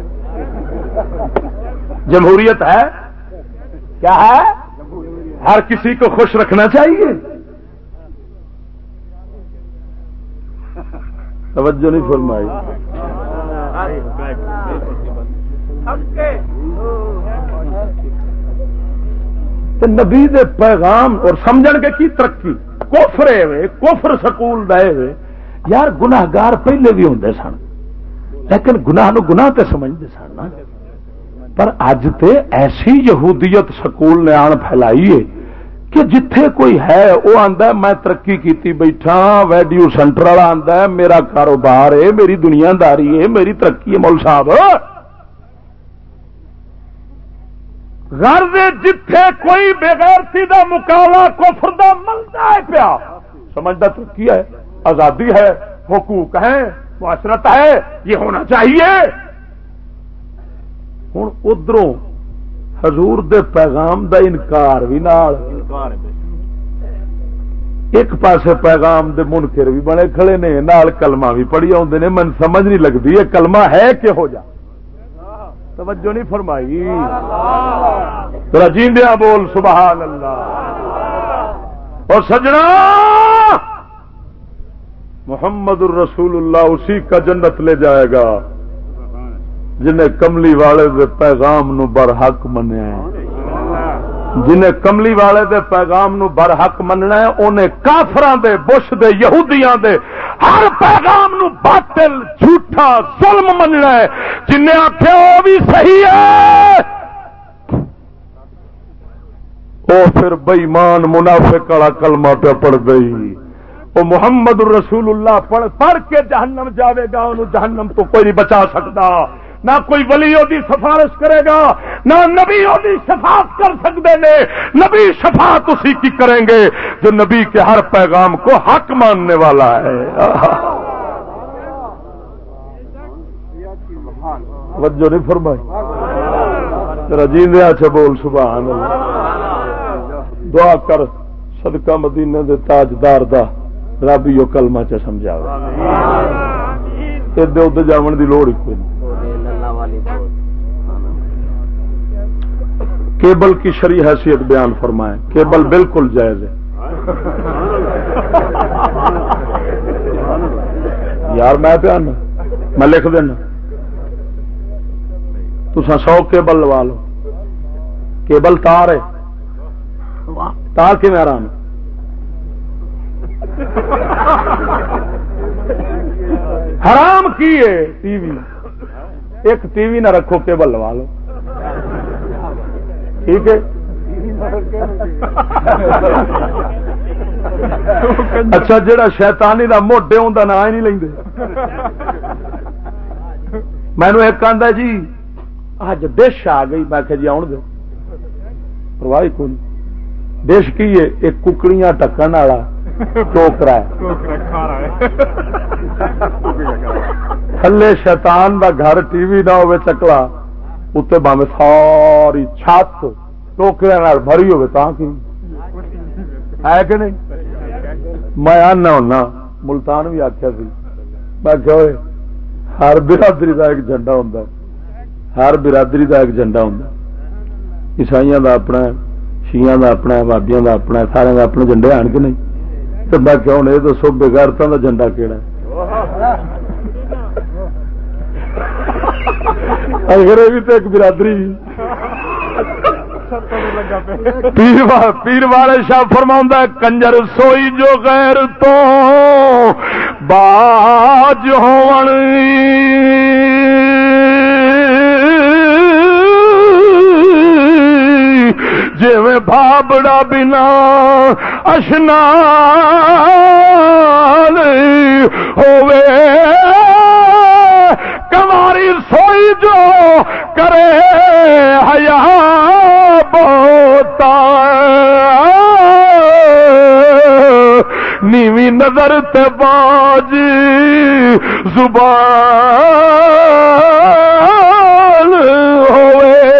جمہوریت ہے؟ کیا ہے؟ ہر کسی کو خوش رکھنا چاہیے۔ توجہ نہیں فرمائی۔ نبی دے پیغام اور سمجھ کے کی ترقی؟ کوفرے ہوئے کوفر سکول دے ہوئے یار گناگار پہلے بھی ہوں سن، لیکن گناہ نو گناہ تے سمجھتے سن نا۔ پر اج تے ایسی یہودیت سکول نے آن پھیلائی ہے کہ جتھے کوئی ہے وہ آتا میں ترقی کیتی بیٹھا، ویڈیو سینٹر والا آتا ہے، میرا کاروبار ہے، میری دنیا داری ہے، میری ترقی ہے، مول صاحب۔ گھر جتھے کوئی بغیرتی دا مقابلہ کفر دا ملتا ہے پیا۔ سمجھتا ترقی ہے؟ آزادی ہے، حقوق ہے معاشرت ہے، یہ ہونا چاہیے۔ ہوں ادھروں حضور دے پیغام دا انکار بھی نال۔ ایک پاسے پیغام دے منکر بھی بنے کھڑے نے، نال کلمہ بھی پڑھی آدھے نے۔ من سمجھ نہیں لگتی یہ کلمہ ہے کہ ہو جا۔ توجہ نہیں فرمائی۔ رجیندیا بول سبحان اللہ۔ اور سجنا۔ محمد الرسول اللہ اسی کا جنت لے جائے گا جنہیں کملی والے پیغام نو برحق منیا جنہیں کملی والے دے پیغام نو برحق مننا ہے، انہیں کافران دے، بش دے، یہودیاں دے، ہر پیغام نو باطل، جھوٹا، ظلم مننا ہے۔ جنہیں آخیا وہ بھی صحیح ہے۔ وہ پھر بئیمان منافق والا کلمہ پہ پڑ گئی۔ وہ محمد رسول اللہ پڑھ پڑھ کے جہنم جاوے گا، انہوں جہنم تو کوئی نہیں بچا سکتا۔ نہ کوئی ولی دی سفارش کرے گا نہ نبی دی شفاعت کر سکتے نے۔ نبی شفاعت اسی کی کریں گے جو نبی کے ہر پیغام کو حق ماننے والا ہے۔ وجہ نہیں فرمائی۔ تیرا جیندیا چھ بول سبحان اللہ۔ دعا کر صدقہ مدینے دے تاجدار دا رب یہ کلمہ چ سمجھا ادھر ادھر جاون دی لوڑ ہی کوئی نہیں۔ کیبل کی شری حیثیت بیان فرمائیں۔ کیبل بالکل جائز ہے۔ یار، میں بیان میں لکھ دینا۔ تو سو کیبل لوا لو۔ کیبل تار ہے۔ تار کی آرام حرام کی ہے؟ ٹی وی۔ ایک ٹی وی نہ رکھو، کیبل لوا لو۔ ٹھیک ہے؟ اچھا جہا شیتانی کا موڈے ہوں نا ہی نہیں لیں مینو ایک آدھا جی اج ڈش آ گئی۔ میں کہ جی آن دو۔ پرواہ کون ڈش کی ہے؟ ایک ککڑیاں ٹکن والا۔ ٹوکرا تھلے شیطان دا گھر ٹی وی نہ ہوئے چکلا اتنے باوے ساری چھت ٹوکرے بھری ہوگی تا کی؟ ہے کہ نہیں؟ میں آنا ہونا ملتان بھی آخیا سی۔ میں کہ ہر برادری دا ایک جھنڈا ہوں ہر برادری دا ایک جھنڈا ہوں عیسائی دا اپنا شیاں دا اپنا بابیاں دا اپنا سارے دا اپنے جھنڈے آن کے نہیں؟ تو میں کہ ہوں یہ دسو بغیرتوں دا جھنڈا کہڑا اگر بھی تو ایک برادری پیر والے شاہ فرما کنجر سوئی جو غیر تو باج ہون جی بابڑا بنا اشنا ہوے کماری سوئی جو کرے حیا بوتا نیوی نظر باج زبان ہوئے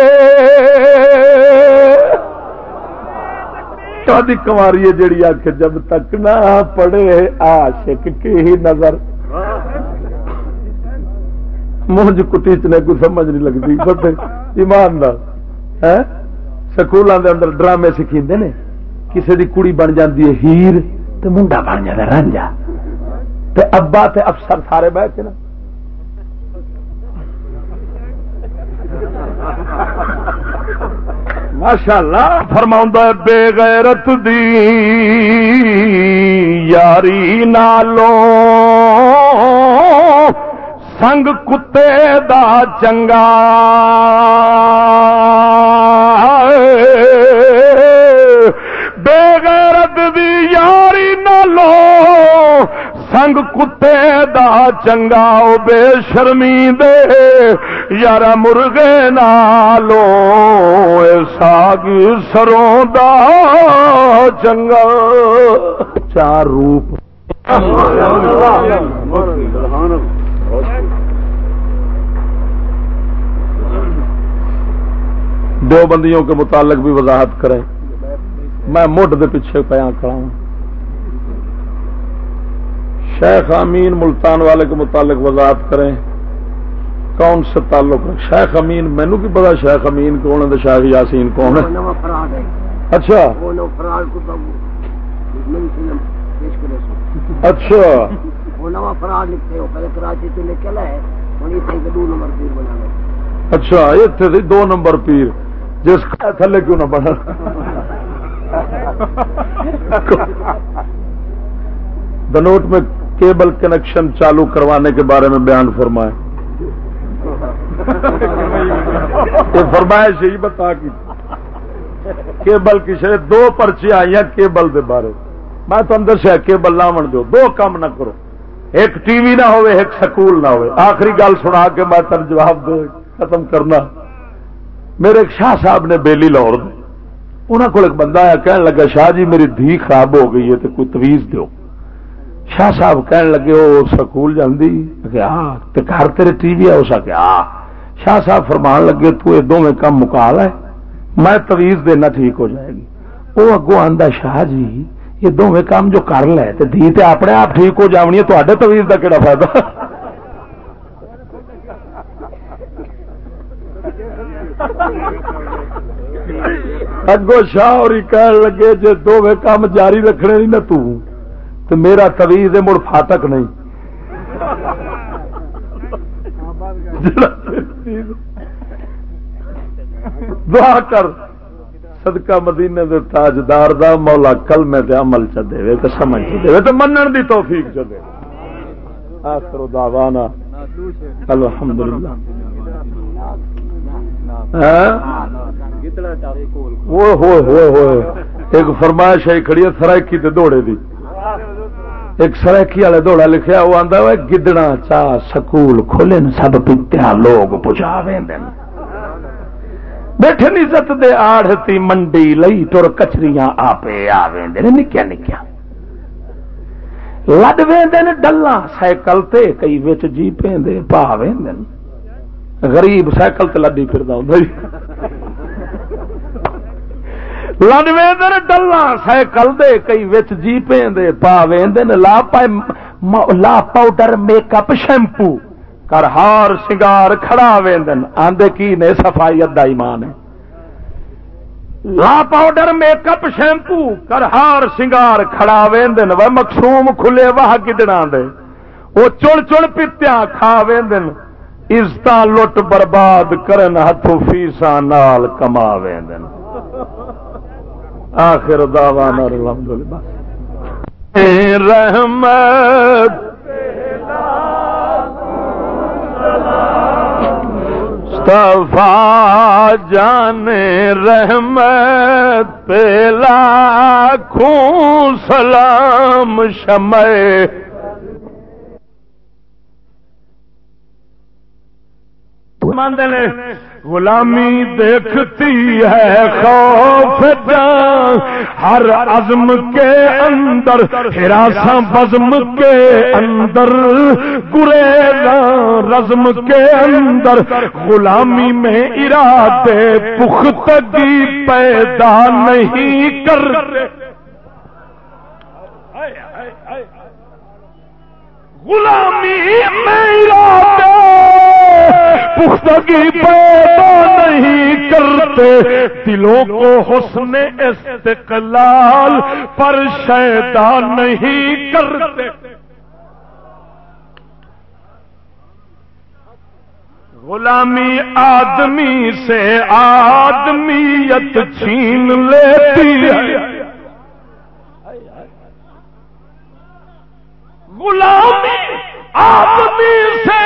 کدی کماری ہے جیڑی آخ جب تک نہ پڑے آشک کی ہی نظر۔ مونج کٹیچ نے کوئی سمجھ نہیں لگتی۔ بڑے ایماندار۔ سکولوں کے اندر ڈرامے سکھے نے۔ کسی کی کڑی بن جاتی ہے ہیر تو منڈا بن جائے رانجا تے ابا تے افسر سارے بہ کے نا۔ ماشاء اللہ فرما بے غیرت دی یاری نالو سنگ کتے دا چنگا۔ بے غیرت دی یاری نالو سنگ کتے دا چنگا بے شرمی دے۔ یار مرغے نالو ساگ سروں دا چنگا۔ چار روپ۔ دو بندیوں کے متعلق بھی وضاحت کریں۔ میں مڈ دے پیچھے پیا کھڑا ہوں شیخ امین ملتان والے کے متعلق وضاحت کریں۔ کون سے تعلق ہے شیخ امین مینو کی پتا شیخ امین کون ہے شیخ یاسین کون ہے؟ اچھا۔ اچھا۔ اچھا یہ دو نمبر پیر۔ جس کا تھلے کیوں نہ بڑھا دنوٹ میں کیبل کنیکشن چالو کروانے کے بارے میں بیان فرمائے۔ فرمائے سے بتا کی۔ کیبل کی شاید دو پرچی آئی ہیں کیبل دے بارے۔ میں تو اندر سے کیبل لاون دو دو کام نہ کرو۔ ایک ٹی وی نہ ہوئے، ایک سکول نہ ہوئے۔ آخری گل سنا کے میں تن جواب دو ختم کرنا۔ میرے ایک شاہ صاحب نے بیلی لاہور دی۔ انہوں کو ایک بندہ آیا کہنے لگا، شاہ جی میری دھی خراب ہو گئی ہے تو کوئی تویز دو شاہ صاحب کہنے لگے وہ سکول جاندی؟ ہاں گھر تیرے ٹی وی ہے اس کے ہاں شاہ صاحب فرمان لگے، تو یہ دونوں کام مکال ہے، میں تویز دینا ٹھیک ہو جائے گی۔ وہ اگو آندا، شاہ جی یہ دونوں کام جو کر لے تو دھی تے اپنے آپ ٹھیک ہو جانی ہے تویز کا کہڑا فائدہ؟ اگو شاہ اور کہنے لگے جی دو کام جاری رکھنے نہیں نا تو تو میرا تویز ہے، مڑ فاٹک نہیں۔ دعا کر، صدقہ مدینے دے تاجدار دا مولا کل میں تے عمل چ دے تے سمجھ دے تے منن دی توفیق چ دے۔ آخر دعوانا الحمدللہ۔ ہاں؟ وہ ہوئے ہوئے ہوئے۔ ایک فرمائش آئی کھڑی ہے سرائکی تے دوڑے دی۔ ایک سرائکی والے دوڑا لکھیا، وہ آندا ہے، گدڑا چا سکول کھولے سب پتیا لوگ پجا ویندن بیٹھے عزت دے آڑھتی منڈی لئی، تر کچریاں آپے آ ویندن نکیا نکیا۔ لڈ ویندن ڈلاں سائیکل تے، کئی وچ جیپیں دے پا ویندن غریب سائیکل تے لڈی پھردا ہوندا لڈ ویندن ڈلا سائیکل دے کئی وچ جیپیں دے پا ویندن لا پائے لا پاؤڈر میک اپ شیمپو کر ہار سنگار کھڑا ویندن آندے کی نے صفائی ادا ایمان ہے لا پاؤڈر میک اپ شیمپو کر ہار سنگار کھڑا ویندن وہ مقصوم کھلے واہ کدنا دے وہ چڑ چڑ پیتیاں کھا ویندن عزت لٹ برباد کرن ہاتھوں فیسا نال کما ویندن آخر دعوانا الحمدللہ۔ رحمت۔ صفا جان رحمت پہ لاکھوں سلام شمع غلامی دیکھتی ہے خوف جان۔ ہر عزم کے اندر، ہراساں بزم کے اندر۔ گریزا رزم کے اندر۔ غلامی میں ارادے پختگی پیدا نہیں کر غلامی میں پختگی پیدا نہیں کرتے۔ دلوں کو حسن استقلال پر شیدا نہیں کرتے۔ غلامی آدمی سے آدمیت چھین لیتی ہے۔ غلامی آدمی سے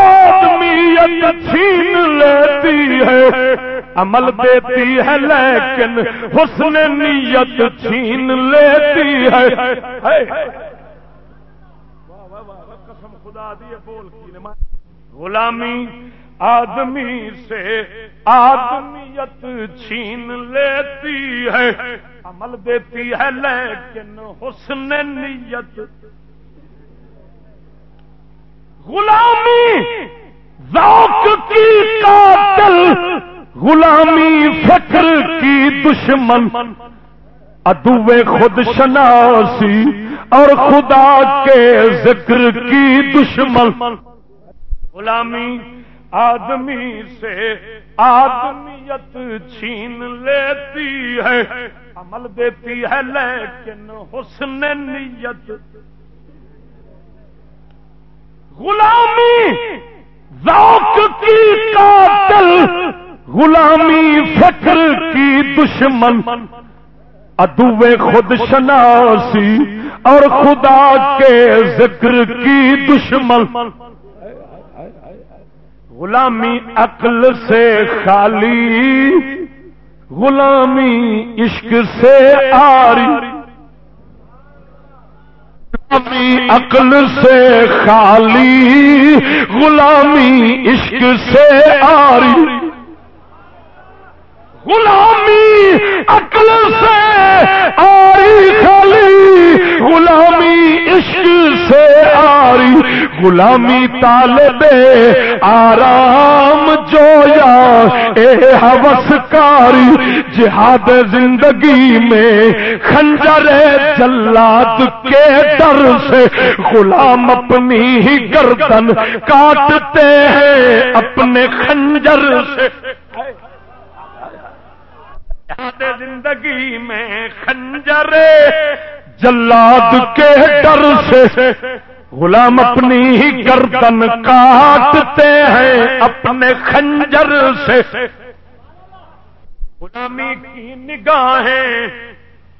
آدمیت چھین لیتی ہے، عمل دیتی ہے، لیکن حسن نیت چھین لیتی ہے۔ قسم خدا دی بول غلامی آدمی سے آدمیت چھین لیتی ہے، عمل دیتی ہے، لیکن حسن نیت غلامی، ذوق کی قاتل، غلامی فکر کی دشمن ادو خود شناسی اور خدا کے ذکر کی دشمن۔ غلامی آدمی سے آدمیت چھین لیتی ہے، عمل دیتی ہے لیکن حسن نیت غلامی ذوق کی قاتل، غلامی فکر کی دشمن ادو خود شناسی اور خدا کے ذکر کی دشمن۔ غلامی عقل سے خالی، غلامی عشق سے آری۔ عقل سے خالی غلامی عشق سے آری غلامی عقل سے آری خالی غلامی عشق سے آری، غلامی طالب آرام جو یا اے حوث کاری، جہاد زندگی میں خنجر جلاد کے ڈر سے غلام اپنی ہی گردن کاٹتے ہیں، اپنے خنجر سے۔ زندگی میں خنجر جلاد کے ڈر سے غلام اپنی ہی گردن کاٹتے ہیں اپنے خنجر سے۔ غلامی کی نگاہیں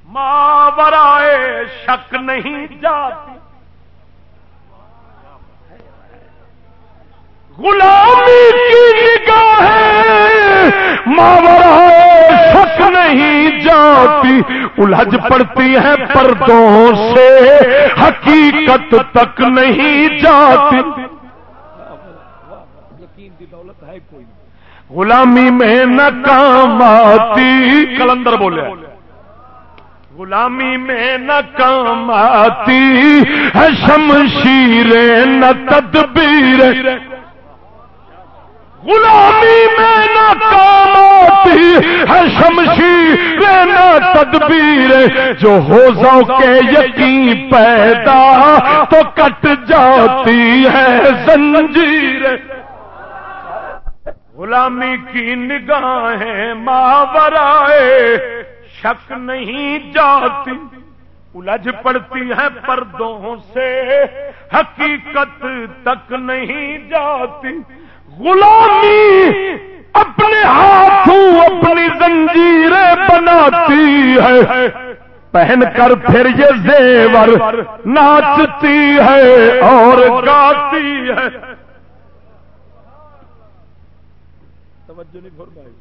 ماورائے شک نہیں جاتی۔ غلامی کی نگاہیں ماورائے شک نہیں جاتی الجھ پڑتی ہے پردوں سے حقیقت تک نہیں جاتی۔ غلامی میں نہ کام آتی۔ کلندر بولے۔ غلامی میں نہ کام آتی۔ ہے شمشیر نہ تدبیر غلامی میں نہ کام آتی ہے شمشیر نہ تدبیر، جو ہو کے یقین پیدا تو کٹ جاتی ہے زنجیر۔ غلامی کی نگاہیں ماورائے، شک نہیں جاتی۔ الجھ پڑتی ہے پردوں سے، حقیقت تک نہیں جاتی۔ غلامی اپنے ہاتھوں اپنی زنجیریں بناتی ہے۔ پہن کر پھر یہ زیور ناچتی ہے اور گاتی ہے۔ توجہ نہیں فرمائی۔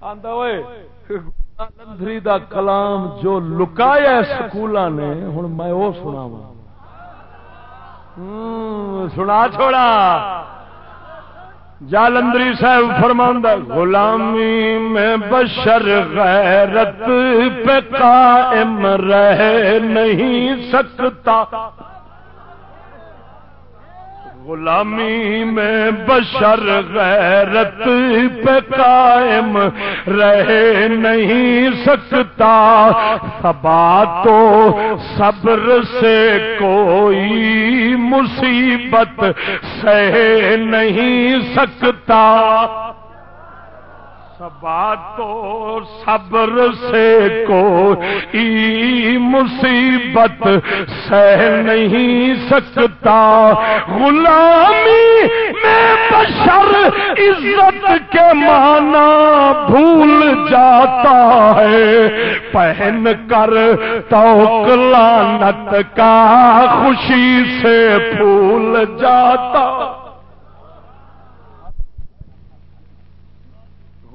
آندا ہوئے لندری دا کلام جو لکایا سکولا نے ہوں میں وہ سنا سنا چھوڑا۔ جالندری صاحب فرماندہ غلامی میں بشر غیرت پہ قائم رہ نہیں سکتا۔ غلامی میں بشر غیرت پہ قائم رہ نہیں سکتا۔ سبا تو صبر سے کوئی مصیبت سہ نہیں سکتا۔ سبا تو صبر سے کوئی مصیبت سہ نہیں سکتا۔ غلامی میں بشر عزت کے معنی بھول جاتا ہے۔ پہن کر تو لانت کا خوشی سے پھول جاتا۔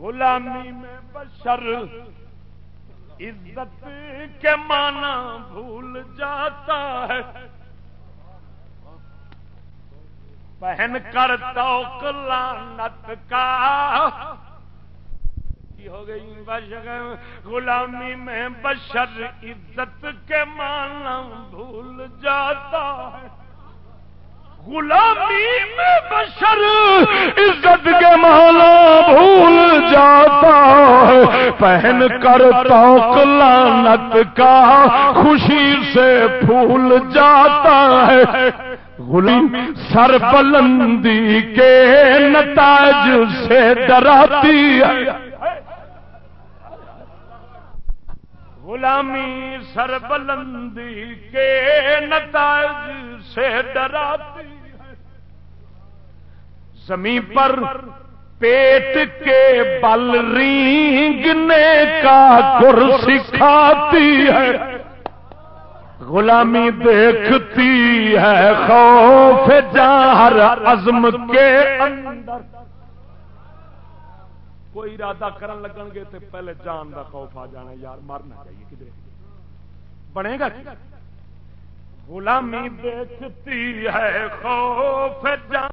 غلامی میں بشر عزت کے معنی بھول جاتا ہے۔ پہن کر تو لانت کا۔ ہو گئی غلامی میں بشر عزت کے معنی بھول جاتا ہے۔ غلامی میں بشر عزت کے مالا بھول جاتا ہے۔ پہن کر توق لانت کا خوشی سے پھول جاتا ہے۔ غلام سر بلندی کے نتاج سے ڈراتی ہے۔ غلامی سر بلندی کے نتائج سے ڈراتی ہے۔ زمین پر پیٹ کے بل رینگنے کا گر سکھاتی ہے۔ غلامی دیکھتی ہے خوف جہر عزم کے اندر۔ کوئی ارادہ کرن لگن گے تو پہلے جان دا خوف آ جانا یار، مرنا چاہیے کدھر؟ بنے گا جی؟ غلامی دیکھتی ہے، خوف جان۔